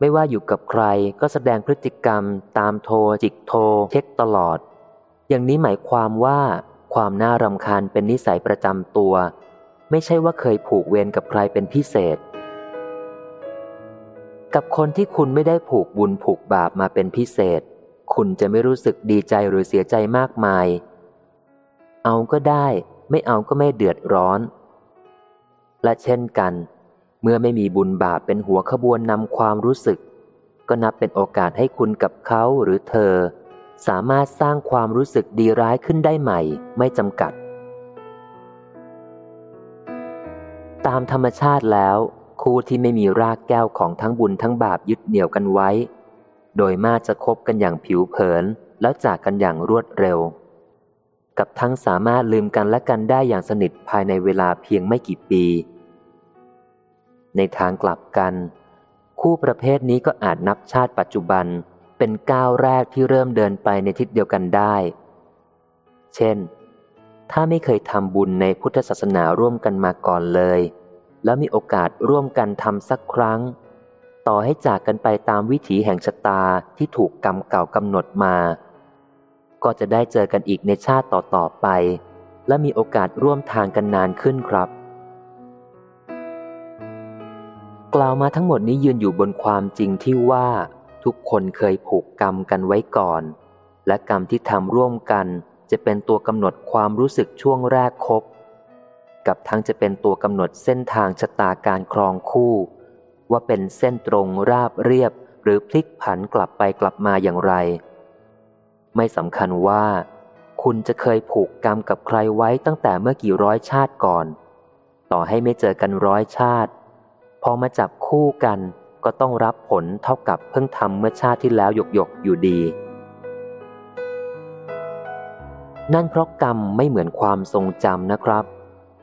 ไม่ว่าอยู่กับใครก็แสดงพฤติกรรม ตามโทรจิกโทรเช็คตลอด อย่างนี้หมายความว่าความน่ารำคาญเป็นนิสัยประจำตัว ไม่ใช่ว่าเคยผูกเวรกับใครเป็นพิเศษ กับคนที่คุณไม่ได้ผูกบุญผูกบาปมาเป็นพิเศษ คุณจะไม่รู้สึกดีใจหรือเสียใจมากมาย เอาก็ได้ ไม่เอาก็ไม่เดือดร้อน และเช่นกัน เมื่อไม่มีบุญบาปเป็นหัวขบวนนำความรู้สึก ก็นับเป็นโอกาสให้คุณกับเขาหรือเธอ สามารถสร้างความรู้สึกดีร้ายขึ้นได้ใหม่ ไม่จำกัด ตามธรรมชาติแล้ว คู่ที่ไม่มีรากแก้วของทั้งบุญทั้งบาปยึดเหนี่ยวกันไว้ โดยมากจะคบกันอย่างผิวเผิน แล้วจากกันอย่างรวดเร็ว กับทั้งสามารถลืมกันและกันได้อย่างสนิทภายในเวลาเพียงไม่กี่ปี ในทางกลับกัน คู่ประเภทนี้ก็อาจนับชาติปัจจุบันเป็นก้าวแรกที่เริ่มเดินไปในทิศเดียวกันได้ เช่น ถ้าไม่เคยทำบุญในพุทธศาสนาร่วมกันมาก่อนเลย แล้วมีโอกาสร่วมกันทำสักครั้ง ต่อให้จากกันไปตามวิถีแห่งชะตาที่ถูกกรรมเก่ากำหนดมา ก็จะได้เจอกันอีกในชาติต่อๆไป และมีโอกาสร่วมทางกันนานขึ้นครับ กล่าวมาทั้งหมดนี้ยืนอยู่บนความจริงที่ว่า ทุกคนเคยผูกกรรมกันไว้ก่อน และกรรมที่ทำร่วมกันจะเป็นตัวกำหนดความรู้สึกช่วงแรกคบ กับทั้งจะเป็นตัวกำหนดเส้นทางชะตาการครองคู่ ว่าเป็นเส้นตรงราบเรียบหรือพลิกผันกลับไปกลับมาอย่างไร ไม่สำคัญว่า คุณจะเคยผูกกรรมกับใครไว้ตั้งแต่เมื่อกี่ร้อยชาติก่อน ต่อให้ไม่เจอกันร้อยชาติ พอมาจับคู่กันก็ต้องรับผลเท่ากับเพิ่งทำเมื่อชาติที่แล้วหยกหยกอยู่ดี นั่นเพราะกรรมไม่เหมือนความทรงจำนะครับ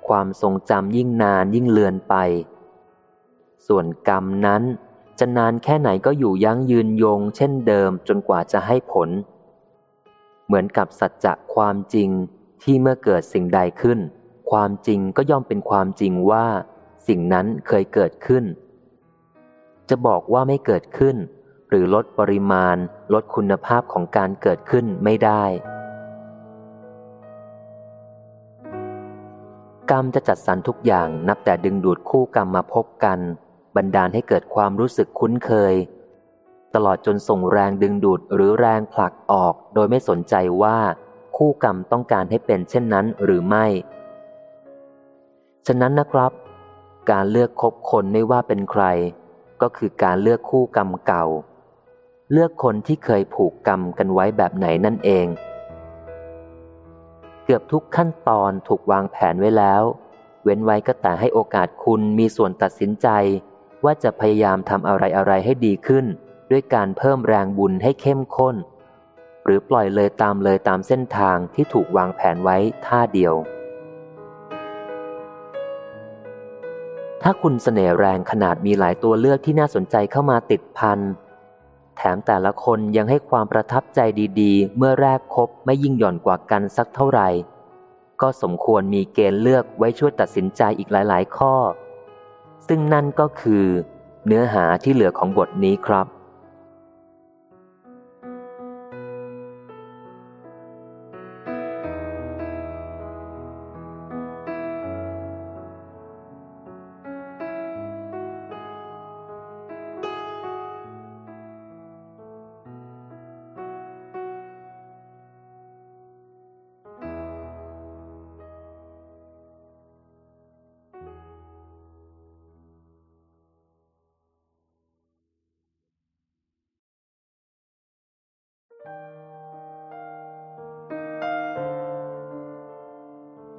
ความทรงจำยิ่งนานยิ่งเลือนไป ส่วนกรรมนั้นจะนานแค่ไหนก็อยู่ยั้งยืนยง เช่นเดิมจนกว่าจะให้ผล เหมือนกับสัจจะความจริงที่เมื่อเกิดสิ่งใดขึ้น ความจริงก็ย่อมเป็นความจริงว่า สิ่งนั้นเคยเกิดขึ้น จะบอกว่าไม่เกิดขึ้น หรือลดปริมาณ ลดคุณภาพของการเกิดขึ้นไม่ได้ กรรมจะจัดสรรทุกอย่างนับแต่ดึงดูดคู่กรรมมาพบกัน บันดาลให้เกิดความรู้สึกคุ้นเคย ตลอดจนส่งแรงดึงดูดหรือแรงผลักออก โดยไม่สนใจว่าคู่กรรมต้องการให้เป็นเช่นนั้นหรือไม่ ฉะนั้นนะครับ การเลือกคบคนไม่ว่าเป็นใคร ก็คือการเลือกคู่กรรมเก่า เลือกคนที่เคยผูกกรรมกันไว้แบบไหนนั่นเอง เกือบทุกขั้นตอนถูกวางแผนไว้แล้ว เว้นไว้ก็แต่ให้โอกาสคุณมีส่วนตัดสินใจ ว่าจะพยายามทำอะไรอะไรให้ดีขึ้น ด้วยการเพิ่มแรงบุญให้เข้มข้น หรือปล่อยเลยตามเลยตามเส้นทางที่ถูกวางแผนไว้ท่าเดียว ถ้าคุณเสน่ห์แรงขนาดมีหลายตัวเลือกที่น่าสนใจเข้ามาติดพัน แถมแต่ละคนยังให้ความประทับใจดีๆ เมื่อแรกคบไม่ยิ่งหย่อนกว่ากันสักเท่าไหร่ ก็สมควรมีเกณฑ์เลือกไว้ช่วยตัดสินใจอีกหลาย ๆ ข้อ ซึ่งนั่นก็คือ เนื้อหาที่เหลือของบทนี้ครับ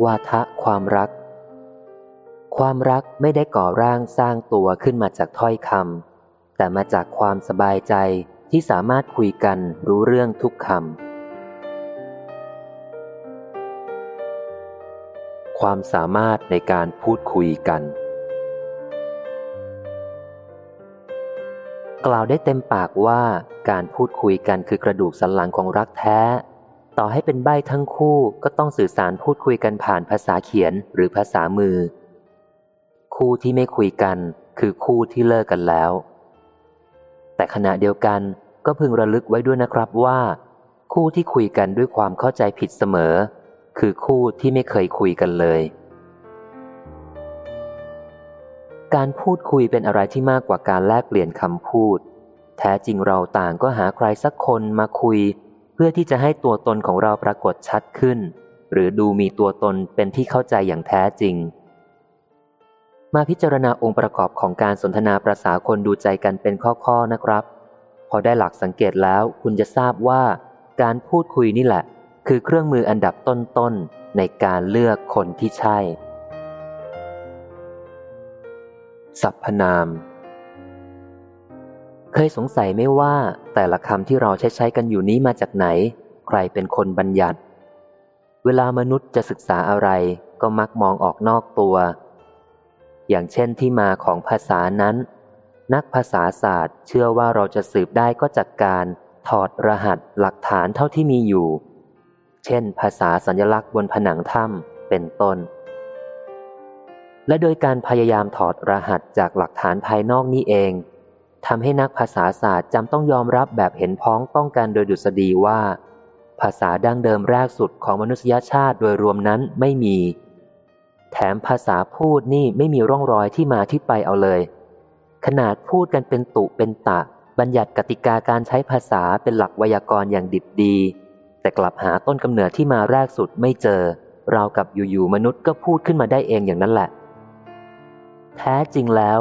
วาทะความรัก ความรักไม่ได้ก่อร่างสร้างตัวขึ้นมาจากถ้อยคำแต่มาจากความสบายใจที่สามารถคุยกันรู้เรื่องทุกคำความสามารถในการพูดคุยกัน กล่าวได้เต็มปากว่าการพูดคุยกันคือกระดูกสันหลังของรักแท้ ต่อให้เป็นใบทั้งคู่ก็ต้องสื่อสารพูดคุยกันผ่านภาษาเขียนหรือภาษามือ คู่ที่ไม่คุยกันคือคู่ที่เลิกกันแล้ว แต่ขณะเดียวกันก็พึงระลึกไว้ด้วยนะครับว่า คู่ที่คุยกันด้วยความเข้าใจผิดเสมอ คือคู่ที่ไม่เคยคุยกันเลย การพูดคุยเป็นอะไรที่มากกว่าการแลกเปลี่ยนคำพูด แท้จริงเราต่างก็หาใครสักคนมาคุย เพื่อที่จะให้ตัวตนของเราปรากฏชัดขึ้น หรือดูมีตัวตนเป็นที่เข้าใจอย่างแท้จริง มาพิจารณาองค์ประกอบของการสนทนาประษาคนดูใจกันเป็นข้อๆนะครับ พอได้หลักสังเกตแล้วคุณจะทราบว่า การพูดคุยนี่แหละ คือเครื่องมืออันดับต้นๆในการเลือกคนที่ใช่ สัพพนาม เคยสงสัยไม่ว่าแต่ละคำที่เราใช้ใช้กันอยู่นี้มาจากไหน ใครเป็นคนบัญญัติ เวลามนุษย์จะศึกษาอะไรก็มักมองออกนอกตัว อย่างเช่นที่มาของภาษานั้น นักภาษาศาสตร์ เชื่อว่าเราจะสืบได้ก็จากการถอดรหัสหลักฐานเท่าที่มีอยู่ เช่น ภาษาสัญลักษณ์บนผนังถ้ำเป็นต้น และโดยการพยายามถอดรหัสจากหลักฐานภายนอกนี้เอง ทำให้นักภาษาศาสตร์จำต้องยอมรับแบบเห็นพ้องต้องการโดยดุษฎีว่า ภาษาดั้งเดิมแรกสุดของมนุษยชาติโดยรวมนั้นไม่มี แถมภาษาพูดนี่ไม่มีร่องรอยที่มาที่ไปเอาเลย ขนาดพูดกันเป็นตุเป็นตะ บัญญัติกติกาการใช้ภาษาเป็นหลักไวยากรณ์อย่างดิบดี แต่กลับหาต้นกำเนิดที่มาแรกสุดไม่เจอรากับอยู่ๆมนุษย์ก็พูดขึ้นมาได้เองอย่างนั้นแหละ แท้จริงแล้ว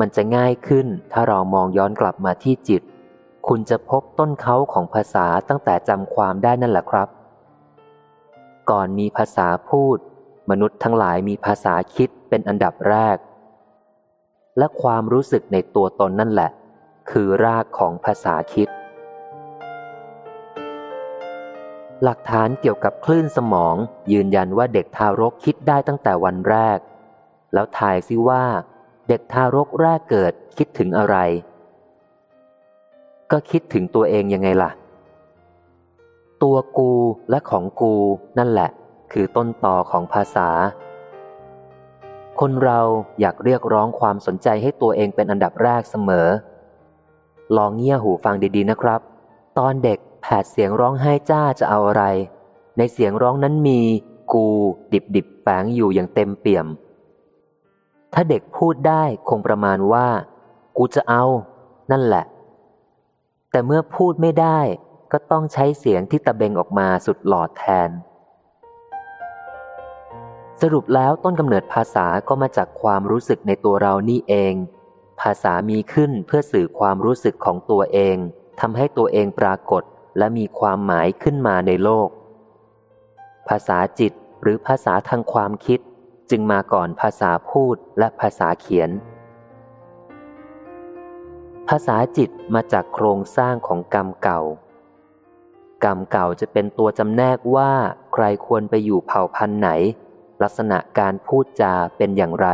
มันจะง่ายขึ้นถ้าเรามองย้อนกลับมาที่จิต คุณจะพบต้นเขาของภาษาตั้งแต่จำความได้นั่นแหละครับ ก่อนมีภาษาพูด มนุษย์ทั้งหลายมีภาษาคิดเป็นอันดับแรก และความรู้สึกในตัวตนนั่นแหละ คือรากของภาษาคิด หลักฐานเกี่ยวกับคลื่นสมองยืนยันว่าเด็กทารกคิดได้ตั้งแต่วันแรก แล้วทายซิว่า เด็กทารกแรกเกิดคิดถึงอะไร ก็คิดถึงตัวเองยังไงล่ะ ตัวกูและของกูนั่นแหละ คือต้นต่อของภาษา คนเราอยากเรียกร้องความสนใจให้ตัวเองเป็นอันดับแรกเสมอ ลองเงี่ยหูฟังดีๆนะครับ ตอนเด็กแผดเสียงร้องไห้จ้าจะเอาอะไร ในเสียงร้องนั้นมีกูดิบดิบแฝงอยู่อย่างเต็มเปี่ยม ถ้าเด็กพูดได้คงประมาณว่า กูจะเอา นั่นแหละ แต่เมื่อพูดไม่ได้ก็ต้องใช้เสียงที่ตะเบงออกมาสุดหลอดแทน สรุปแล้วต้นกำเนิดภาษาก็มาจากความรู้สึกในตัวเรานี่เอง ภาษามีขึ้นเพื่อสื่อความรู้สึกของตัวเองทำให้ตัวเองปรากฏและมีความหมายขึ้นมาในโลก ภาษาจิตหรือภาษาทางความคิด จึงมาก่อนภาษาพูดและภาษาเขียน ภาษาจิตมาจากโครงสร้างของกรรมเก่า กรรมเก่าจะเป็นตัวจำแนกว่าใครควรไปอยู่เผ่าพันธุ์ไหน ลักษณะการพูดจาเป็นอย่างไร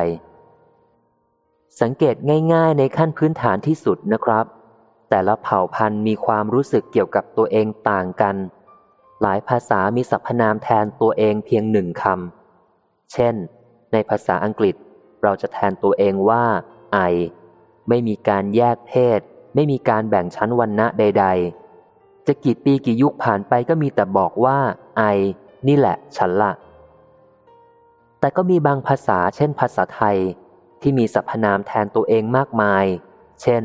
สังเกตง่ายๆในขั้นพื้นฐานที่สุดนะครับ แต่ละเผ่าพันธุ์มีความรู้สึกเกี่ยวกับตัวเองต่างกัน หลายภาษามีสรรพนามแทนตัวเองเพียงหนึ่งคำเช่น ในภาษาอังกฤษ เราจะแทนตัวเองว่าไอไม่มีการแยกเพศ ไม่มีการแบ่งชั้นวรรณะใด ๆ จะกี่ปีกี่ยุคผ่านไปก็มีแต่บอกว่าไอนี่แหละฉันละ แต่ก็มีบางภาษาเช่นภาษาไทย ที่มีสรรพนามแทนตัวเองมากมาย เช่น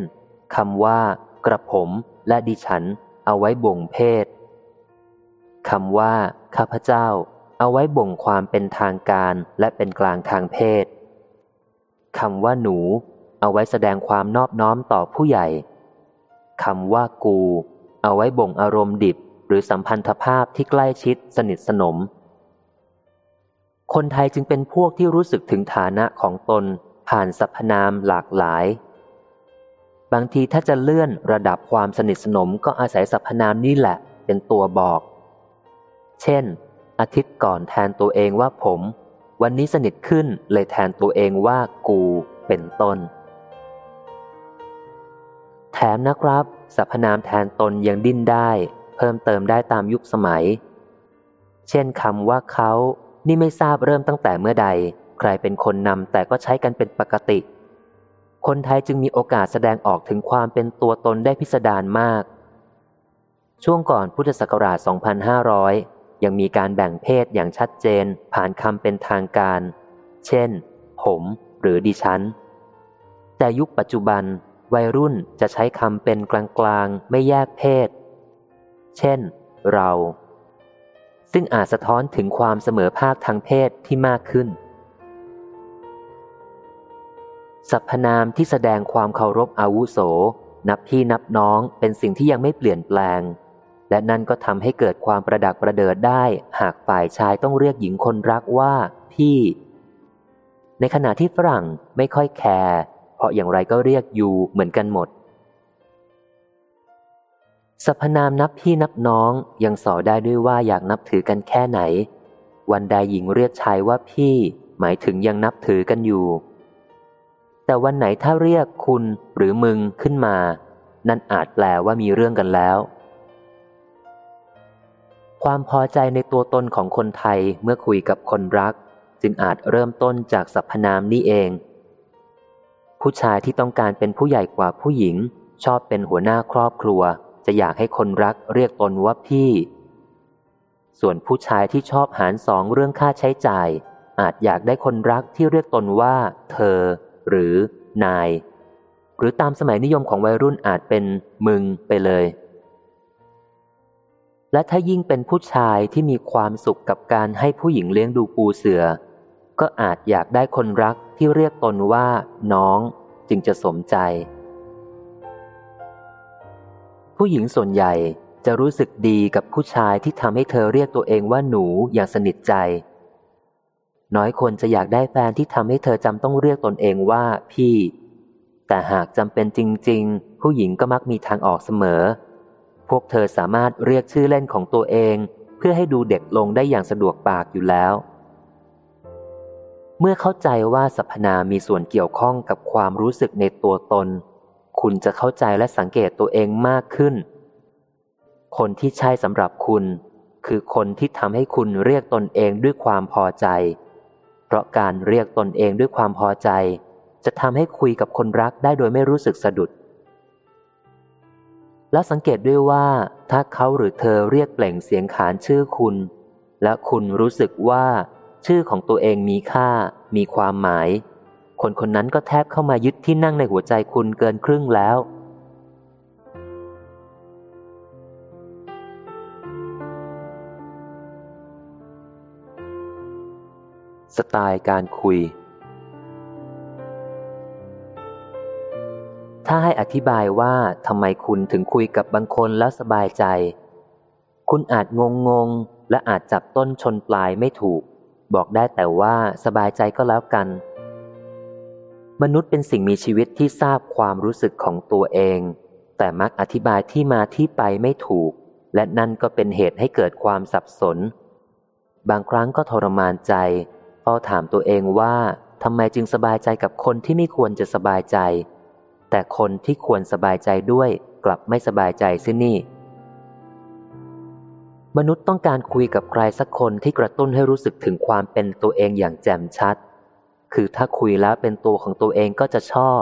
คำว่า กระผมและดิฉัน เอาไว้บ่งเพศคำว่า ข้าพเจ้า เอาไว้บ่งความเป็นทางการและเป็นกลางทางเพศคำว่าหนู เอาไว้แสดงความนอบน้อมต่อผู้ใหญ่คำว่ากู เอาไว้บ่งอารมณ์ดิบ หรือสัมพันธภาพที่ใกล้ชิดสนิทสนม คนไทยจึงเป็นพวกที่รู้สึกถึงฐานะของตนผ่านสรรพนามหลากหลาย บางทีถ้าจะเลื่อนระดับความสนิทสนมก็อาศัยสรรพนามนี่แหละ เป็นตัวบอก เช่น อาทิตย์ก่อนแทนตัวเองว่าผม วันนี้สนิทขึ้นเลยแทนตัวเองว่ากูเป็นต้น แถมนะครับสรรพนามแทนตนยังดิ้นได้ เพิ่มเติมได้ตามยุคสมัย เช่นคำว่าเขา นี่ไม่ทราบเริ่มตั้งแต่เมื่อใด ใครเป็นคนนำแต่ก็ใช้กันเป็นปกติ คนไทยจึงมีโอกาสแสดงออกถึงความเป็นตัวตนได้พิสดารมาก ช่วงก่อนพุทธศักราช 2500 ยังมีการแบ่งเพศอย่างชัดเจนผ่านคำเป็นทางการ เช่น ผมหรือดิฉัน แต่ยุคปัจจุบัน วัยรุ่นจะใช้คำเป็นกลางๆ ไม่แยกเพศ เช่น เรา ซึ่งอาจสะท้อนถึงความเสมอภาคทางเพศที่มากขึ้นสรรพนามที่แสดงความเคารพอาวุโส นับพี่นับน้องเป็นสิ่งที่ยังไม่เปลี่ยนแปลง และนั่นก็ทำให้เกิดความประดักประเดิดได้ หากฝ่ายชายต้องเรียกหญิงคนรักว่าพี่ ในขณะที่ฝรั่งไม่ค่อยแคร์เพราะอย่างไรก็เรียกอยู่เหมือนกันหมดสรรพนามนับพี่นับน้องยังสอได้ด้วยว่าอยากนับถือกันแค่ไหน วันใดหญิงเรียกชายว่าพี่ หมายถึงยังนับถือกันอยู่ แต่วันไหนถ้าเรียกคุณหรือมึงขึ้นมา นั่นอาจแปลว่ามีเรื่องกันแล้ว ความพอใจในตัวตนของคนไทยเมื่อคุยกับคนรัก จึงอาจเริ่มต้นจากสรรพนามนี้เอง ผู้ชายที่ต้องการเป็นผู้ใหญ่กว่าผู้หญิง ชอบเป็นหัวหน้าครอบครัว จะอยากให้คนรักเรียกตนว่าพี่ ส่วนผู้ชายที่ชอบหารสองเรื่องค่าใช้จ่าย อาจอยากได้คนรักที่เรียกตนว่า เธอ หรือนาย หรือตามสมัยนิยมของวัยรุ่นอาจเป็นมึงไปเลย และถ้ายิ่งเป็นผู้ชายที่มีความสุขกับการให้ผู้หญิงเลี้ยงดูปูเสือ ก็อาจอยากได้คนรักที่เรียกตนว่า น้องจึงจะสมใจ ผู้หญิงส่วนใหญ่จะรู้สึกดีกับผู้ชายที่ทำให้เธอเรียกตัวเองว่าหนูอย่างสนิทใจ น้อยคนจะอยากได้แฟนที่ทำให้เธอจำต้องเรียกตนเองว่าพี่ แต่หากจำเป็นจริง ๆ ผู้หญิงก็มักมีทางออกเสมอ พวกเธอสามารถเรียกชื่อเล่นของตัวเอง เพื่อให้ดูเด็กลงได้อย่างสะดวกปากอยู่แล้ว เมื่อเข้าใจว่าสรรพนามีส่วนเกี่ยวข้องกับความรู้สึกในตัวตน คุณจะเข้าใจและสังเกตตัวเองมากขึ้น คนที่ใช่สำหรับคุณ คือคนที่ทำให้คุณเรียกตนเองด้วยความพอใจ เพราะการเรียกตนเองด้วยความพอใจ จะทำให้คุยกับคนรักได้โดยไม่รู้สึกสะดุด และสังเกตด้วยว่าถ้าเขาหรือเธอเรียกเปล่งเสียงขานชื่อคุณ และคุณรู้สึกว่า ชื่อของตัวเองมีค่า มีความหมาย คนคนนั้นก็แทบเข้ามายึดที่นั่งในหัวใจคุณเกินครึ่งแล้ว สไตล์การคุย ถ้าให้อธิบายว่าทำไมคุณถึงคุยกับบางคนแล้วสบายใจ คุณอาจงงงและอาจจับต้นชนปลายไม่ถูก บอกได้แต่ว่าสบายใจก็แล้วกัน มนุษย์เป็นสิ่งมีชีวิตที่ทราบความรู้สึกของตัวเอง แต่มักอธิบายที่มาที่ไปไม่ถูก และนั่นก็เป็นเหตุให้เกิดความสับสน บางครั้งก็ทรมานใจพอถามตัวเองว่าทำไมจึงสบายใจกับคนที่ไม่ควรจะสบายใจ แต่คนที่ควรสบายใจด้วยกลับไม่สบายใจซินี่ มนุษย์ต้องการคุยกับใครสักคนที่กระตุ้นให้รู้สึกถึงความเป็นตัวเองอย่างแจ่มชัด คือถ้าคุยแล้วเป็นตัวของตัวเองก็จะชอบ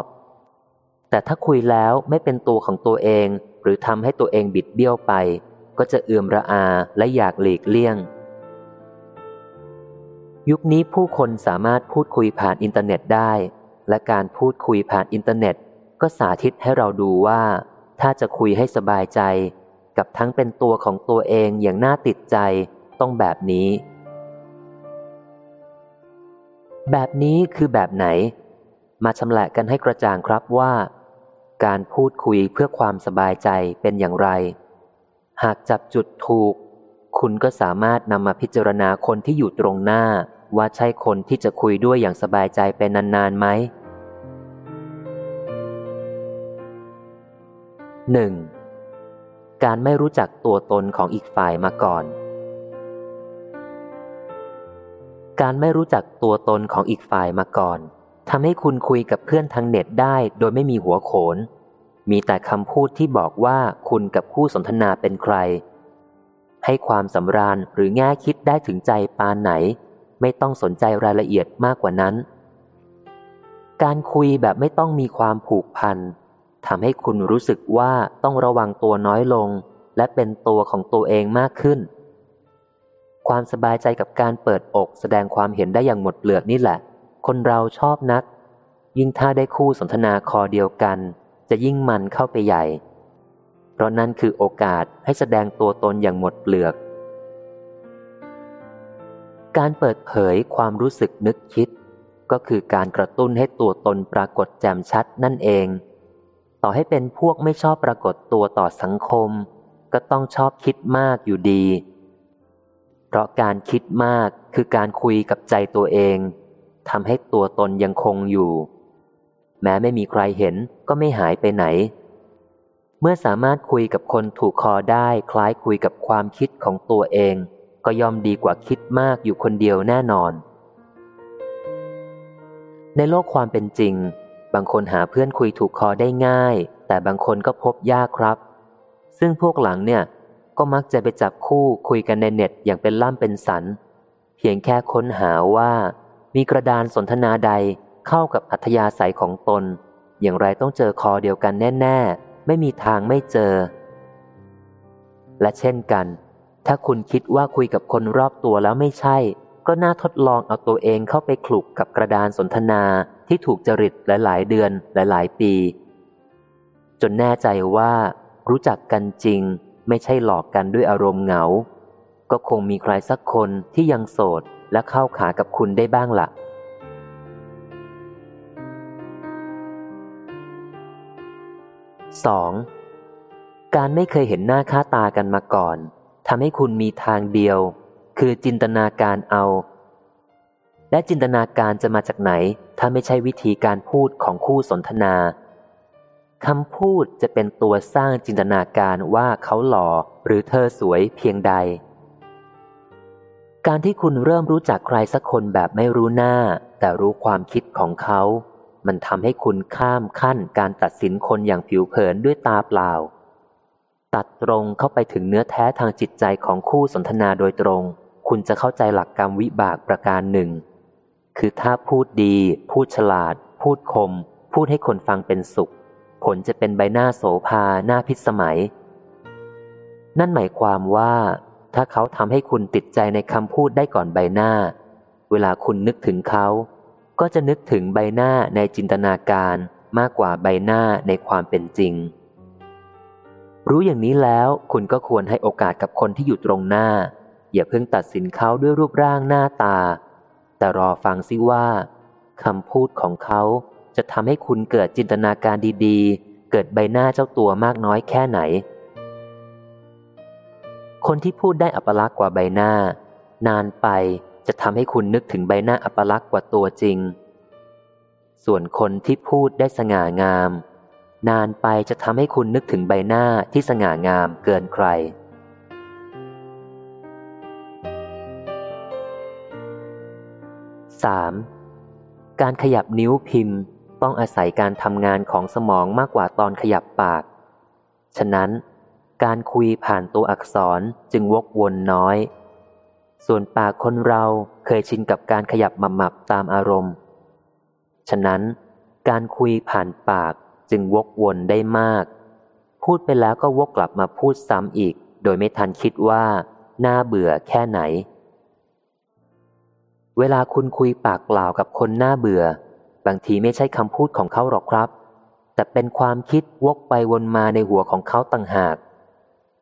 แต่ถ้าคุยแล้วไม่เป็นตัวของตัวเอง หรือทำให้ตัวเองบิดเบี้ยวไป ก็จะเอือมระอาและอยากหลีกเลี่ยง ยุคนี้ผู้คนสามารถพูดคุยผ่านอินเทอร์เน็ตได้ และการพูดคุยผ่านอินเทอร์เน็ต ก็สาธิตให้เราดูว่า ถ้าจะคุยให้สบายใจ กับทั้งเป็นตัวของตัวเองอย่างน่าติดใจต้องแบบนี้ แบบนี้คือแบบไหน มาชำแหละกันให้กระจ่างครับว่า การพูดคุยเพื่อความสบายใจเป็นอย่างไร หากจับจุดถูก คุณก็สามารถนำมาพิจารณาคนที่อยู่ตรงหน้าว่าใช่คนที่จะคุยด้วยอย่างสบายใจไปนานๆไหม หนึ่งการไม่รู้จักตัวตนของอีกฝ่ายมาก่อน การไม่รู้จักตัวตนของอีกฝ่ายมาก่อนทำให้คุณคุยกับเพื่อนทางเน็ตได้โดยไม่มีหัวโขน มีแต่คำพูดที่บอกว่าคุณกับคู่สนทนาเป็นใคร ให้ความสำราญหรือแง่คิดได้ถึงใจปานไหน ไม่ต้องสนใจรายละเอียดมากกว่านั้น การคุยแบบไม่ต้องมีความผูกพันำให้คุณรู้สึกว่าต้องระวังตัวน้อยลง และเป็นตัวของตัวเองมากขึ้น ความสบายใจกับการเปิดอกแสดงความเห็นได้อย่างหมดเปลือกนี่แหละ คนเราชอบนัก ยิ่งถ้าได้คู่สนทนาคอเดียวกัน จะยิ่งมันเข้าไปใหญ่ เพราะนั่นคือโอกาสให้แสดงตัวตนอย่างหมดเปลือก การเปิดเผยความรู้สึกนึกคิด ก็คือการกระตุ้นให้ตัวตนปรากฏแจ่มชัดนั่นเอง ต่อให้เป็นพวกไม่ชอบปรากฏตัวต่อสังคม ก็ต้องชอบคิดมากอยู่ดี เพราะการคิดมากคือการคุยกับใจตัวเองทำให้ตัวตนยังคงอยู่ แม้ไม่มีใครเห็นก็ไม่หายไปไหน เมื่อสามารถคุยกับคนถูกคอได้คล้ายคุยกับความคิดของตัวเอง ก็ย่อมดีกว่าคิดมากอยู่คนเดียวแน่นอน ในโลกความเป็นจริง บางคนหาเพื่อนคุยถูกคอได้ง่าย แต่บางคนก็พบยากครับ ซึ่งพวกหลังเนี่ย ก็มักจะไปจับคู่คุยกันในเน็ตอย่างเป็นล่ำเป็นสัน เพียงแค่ค้นหาว่า มีกระดานสนทนาใดเข้ากับอัธยาศัยของตน อย่างไรต้องเจอคอเดียวกันแน่ ๆ ไม่มีทางไม่เจอ และเช่นกัน ถ้าคุณคิดว่าคุยกับคนรอบตัวแล้วไม่ใช่ ก็น่าทดลองเอาตัวเองเข้าไปคลุกกับกระดานสนทนา ที่ถูกจริตหลาย ๆ เดือนหลาย ๆ ปี จนแน่ใจว่ารู้จักกันจริงไม่ใช่หลอกกันด้วยอารมณ์เหงา ก็คงมีใครสักคนที่ยังโสดและเข้าขากับคุณได้บ้างละ่ะ 2. การไม่เคยเห็นหน้าค่าตากันมาก่อนทำให้คุณมีทางเดียว คือจินตนาการเอา และจินตนาการจะมาจากไหน ถ้าไม่ใช่วิธีการพูดของคู่สนทนาคำพูดจะเป็นตัวสร้างจินตนาการว่าเขาหล่อหรือเธอสวยเพียงใด การที่คุณเริ่มรู้จักใครสักคนแบบไม่รู้หน้า แต่รู้ความคิดของเขา มันทำให้คุณข้ามขั้นการตัดสินคนอย่างผิวเผินด้วยตาเปล่า ตัดตรงเข้าไปถึงเนื้อแท้ทางจิตใจของคู่สนทนาโดยตรง คุณจะเข้าใจหลักกรรมวิบากประการหนึ่ง คือถ้าพูดดี พูดฉลาด พูดคม พูดให้คนฟังเป็นสุข ผลจะเป็นใบหน้าโสภาหน้าพิสมัย นั่นหมายความว่า ถ้าเขาทำให้คุณติดใจในคำพูดได้ก่อนใบหน้า เวลาคุณนึกถึงเขา ก็จะนึกถึงใบหน้าในจินตนาการมากกว่าใบหน้าในความเป็นจริง รู้อย่างนี้แล้วคุณก็ควรให้โอกาสกับคนที่อยู่ตรงหน้า อย่าเพิ่งตัดสินเขาด้วยรูปร่างหน้าตา แต่รอฟังซิว่าคำพูดของเขาจะทำให้คุณเกิดจินตนาการดีๆ เกิดใบหน้าเจ้าตัวมากน้อยแค่ไหน คนที่พูดได้อัปลักษณ์กว่าใบหน้า นานไปจะทำให้คุณนึกถึงใบหน้าอัปลักษณ์กว่าตัวจริง ส่วนคนที่พูดได้สง่างาม นานไปจะทำให้คุณนึกถึงใบหน้าที่สง่างามเกินใคร 3. การขยับนิ้วพิมพ์ต้องอาศัยการทำงานของสมองมากกว่าตอนขยับปาก ฉะนั้น การคุยผ่านตัวอักษรจึงวกวนน้อย ส่วนปากคนเราเคยชินกับการขยับหมับๆตามอารมณ์ ฉะนั้นการคุยผ่านปากจึงวกวนได้มาก พูดไปแล้วก็วกกลับมาพูดซ้ำอีก โดยไม่ทันคิดว่า น่าเบื่อแค่ไหน เวลาคุณคุยปากเปล่ากับคนน่าเบื่อ บางทีไม่ใช่คำพูดของเขาหรอกครับ แต่เป็นความคิดวกไปวนมาในหัวของเขาต่างหาก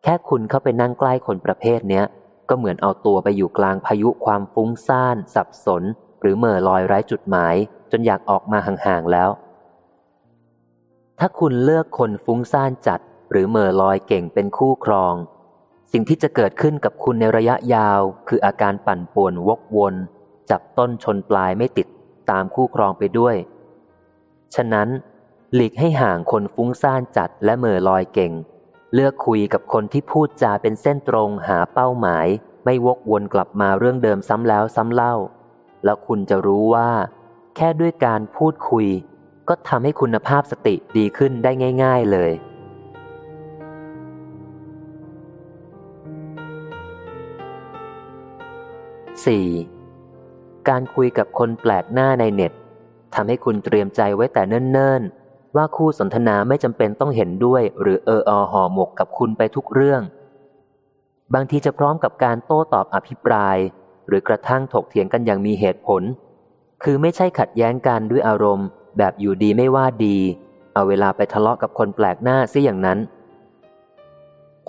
แค่คุณเข้าไปนั่งใกล้คนประเภทเนี้ย ก็เหมือนเอาตัวไปอยู่กลางพายุความฟุ้งซ่าน สับสน หรือเมื่อลอยไร้จุดหมาย จนอยากออกมาห่างๆแล้ว ถ้าคุณเลือกคนฟุ้งซ่านจัด หรือเมื่อลอยเก่งเป็นคู่ครอง สิ่งที่จะเกิดขึ้นกับคุณในระยะยาว คืออาการปั่นป่วนวกวน จับต้นชนปลายไม่ติดตามคู่ครองไปด้วย ฉะนั้น หลีกให้ห่างคนฟุ้งซ่านจัดและเมื่อลอยเก่ง เลือกคุยกับคนที่พูดจาเป็นเส้นตรงหาเป้าหมาย ไม่วกวนกลับมาเรื่องเดิมซ้ำแล้วซ้ำเล่า แล้วคุณจะรู้ว่า แค่ด้วยการพูดคุย ก็ทำให้คุณภาพสติดีขึ้นได้ง่าย ๆเลย 4. การคุยกับคนแปลกหน้าในเน็ตทำให้คุณเตรียมใจไว้แต่เนิ่นๆ ว่าคู่สนทนาไม่จำเป็นต้องเห็นด้วย หรือเอออห่อหมกกับคุณไปทุกเรื่อง บางทีจะพร้อมกับการโต้ตอบอภิปราย หรือกระทั่งถกเถียงกันอย่างมีเหตุผล คือไม่ใช่ขัดแย้งกันด้วยอารมณ์ แบบอยู่ดีไม่ว่าดี เอาเวลาไปทะเลาะกับคนแปลกหน้าซิอย่างนั้น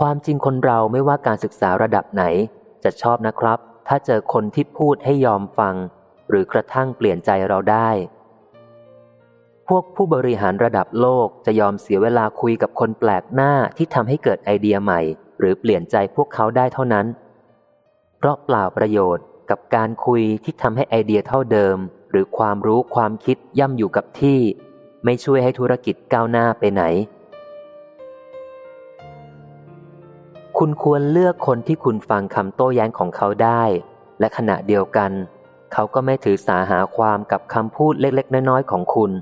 ความจริงคนเราไม่ว่าการศึกษาระดับไหนจะชอบนะครับ ถ้าเจอคนที่พูดให้ยอมฟัง หรือกระทั่งเปลี่ยนใจเราได้ พวกผู้บริหารระดับโลกจะยอมเสียเวลาคุยกับคนแปลกหน้าที่ทำให้เกิดไอเดียใหม่ หรือเปลี่ยนใจพวกเขาได้เท่านั้น เพราะเปล่าประโยชน์กับการคุยที่ทำให้ไอเดียเท่าเดิม หรือความรู้ความคิดย่ำอยู่กับที่ ไม่ช่วยให้ธุรกิจก้าวหน้าไปไหน คุณควรเลือกคนที่คุณฟังคำโต้แย้งของเขาได้ และขณะเดียวกัน เขาก็ไม่ถือสาหาความกับคำพูดเล็กๆ น้อยๆ ของคุณ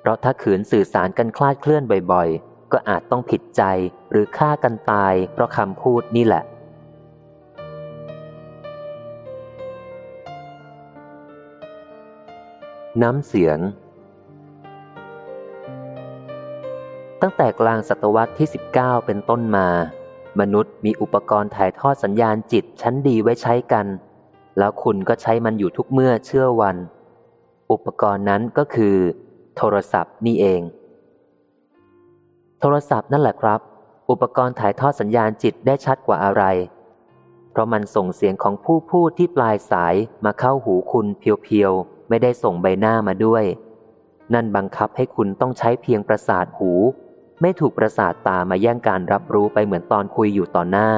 เพราะถ้าขืนสื่อสารกันคลาดเคลื่อนบ่อยๆ ก็อาจต้องผิดใจหรือฆ่ากันตาย เพราะคำพูดนี่แหละ น้ำเสียง ตั้งแต่กลางศตวรรษที่ 19 เป็นต้นมา มนุษย์มีอุปกรณ์ถ่ายทอดสัญญาณจิตชั้นดีไว้ใช้กัน แล้วคุณก็ใช้มันอยู่ทุกเมื่อเชื่อวัน อุปกรณ์นั้นก็คือ โทรศัพท์นี่เอง โทรศัพท์นั่นแหละครับ อุปกรณ์ถ่ายทอดสัญญาณจิตได้ชัดกว่าอะไร เพราะมันส่งเสียงของผู้พูดที่ปลายสายมาเข้าหูคุณเพียวๆ ไม่ได้ส่งใบหน้ามาด้วย นั่นบังคับให้คุณต้องใช้เพียงประสาทหู ไม่ถูกประสาทตามาแย่งการรับรู้ไปเหมือนตอนคุยอยู่ต่อหน้า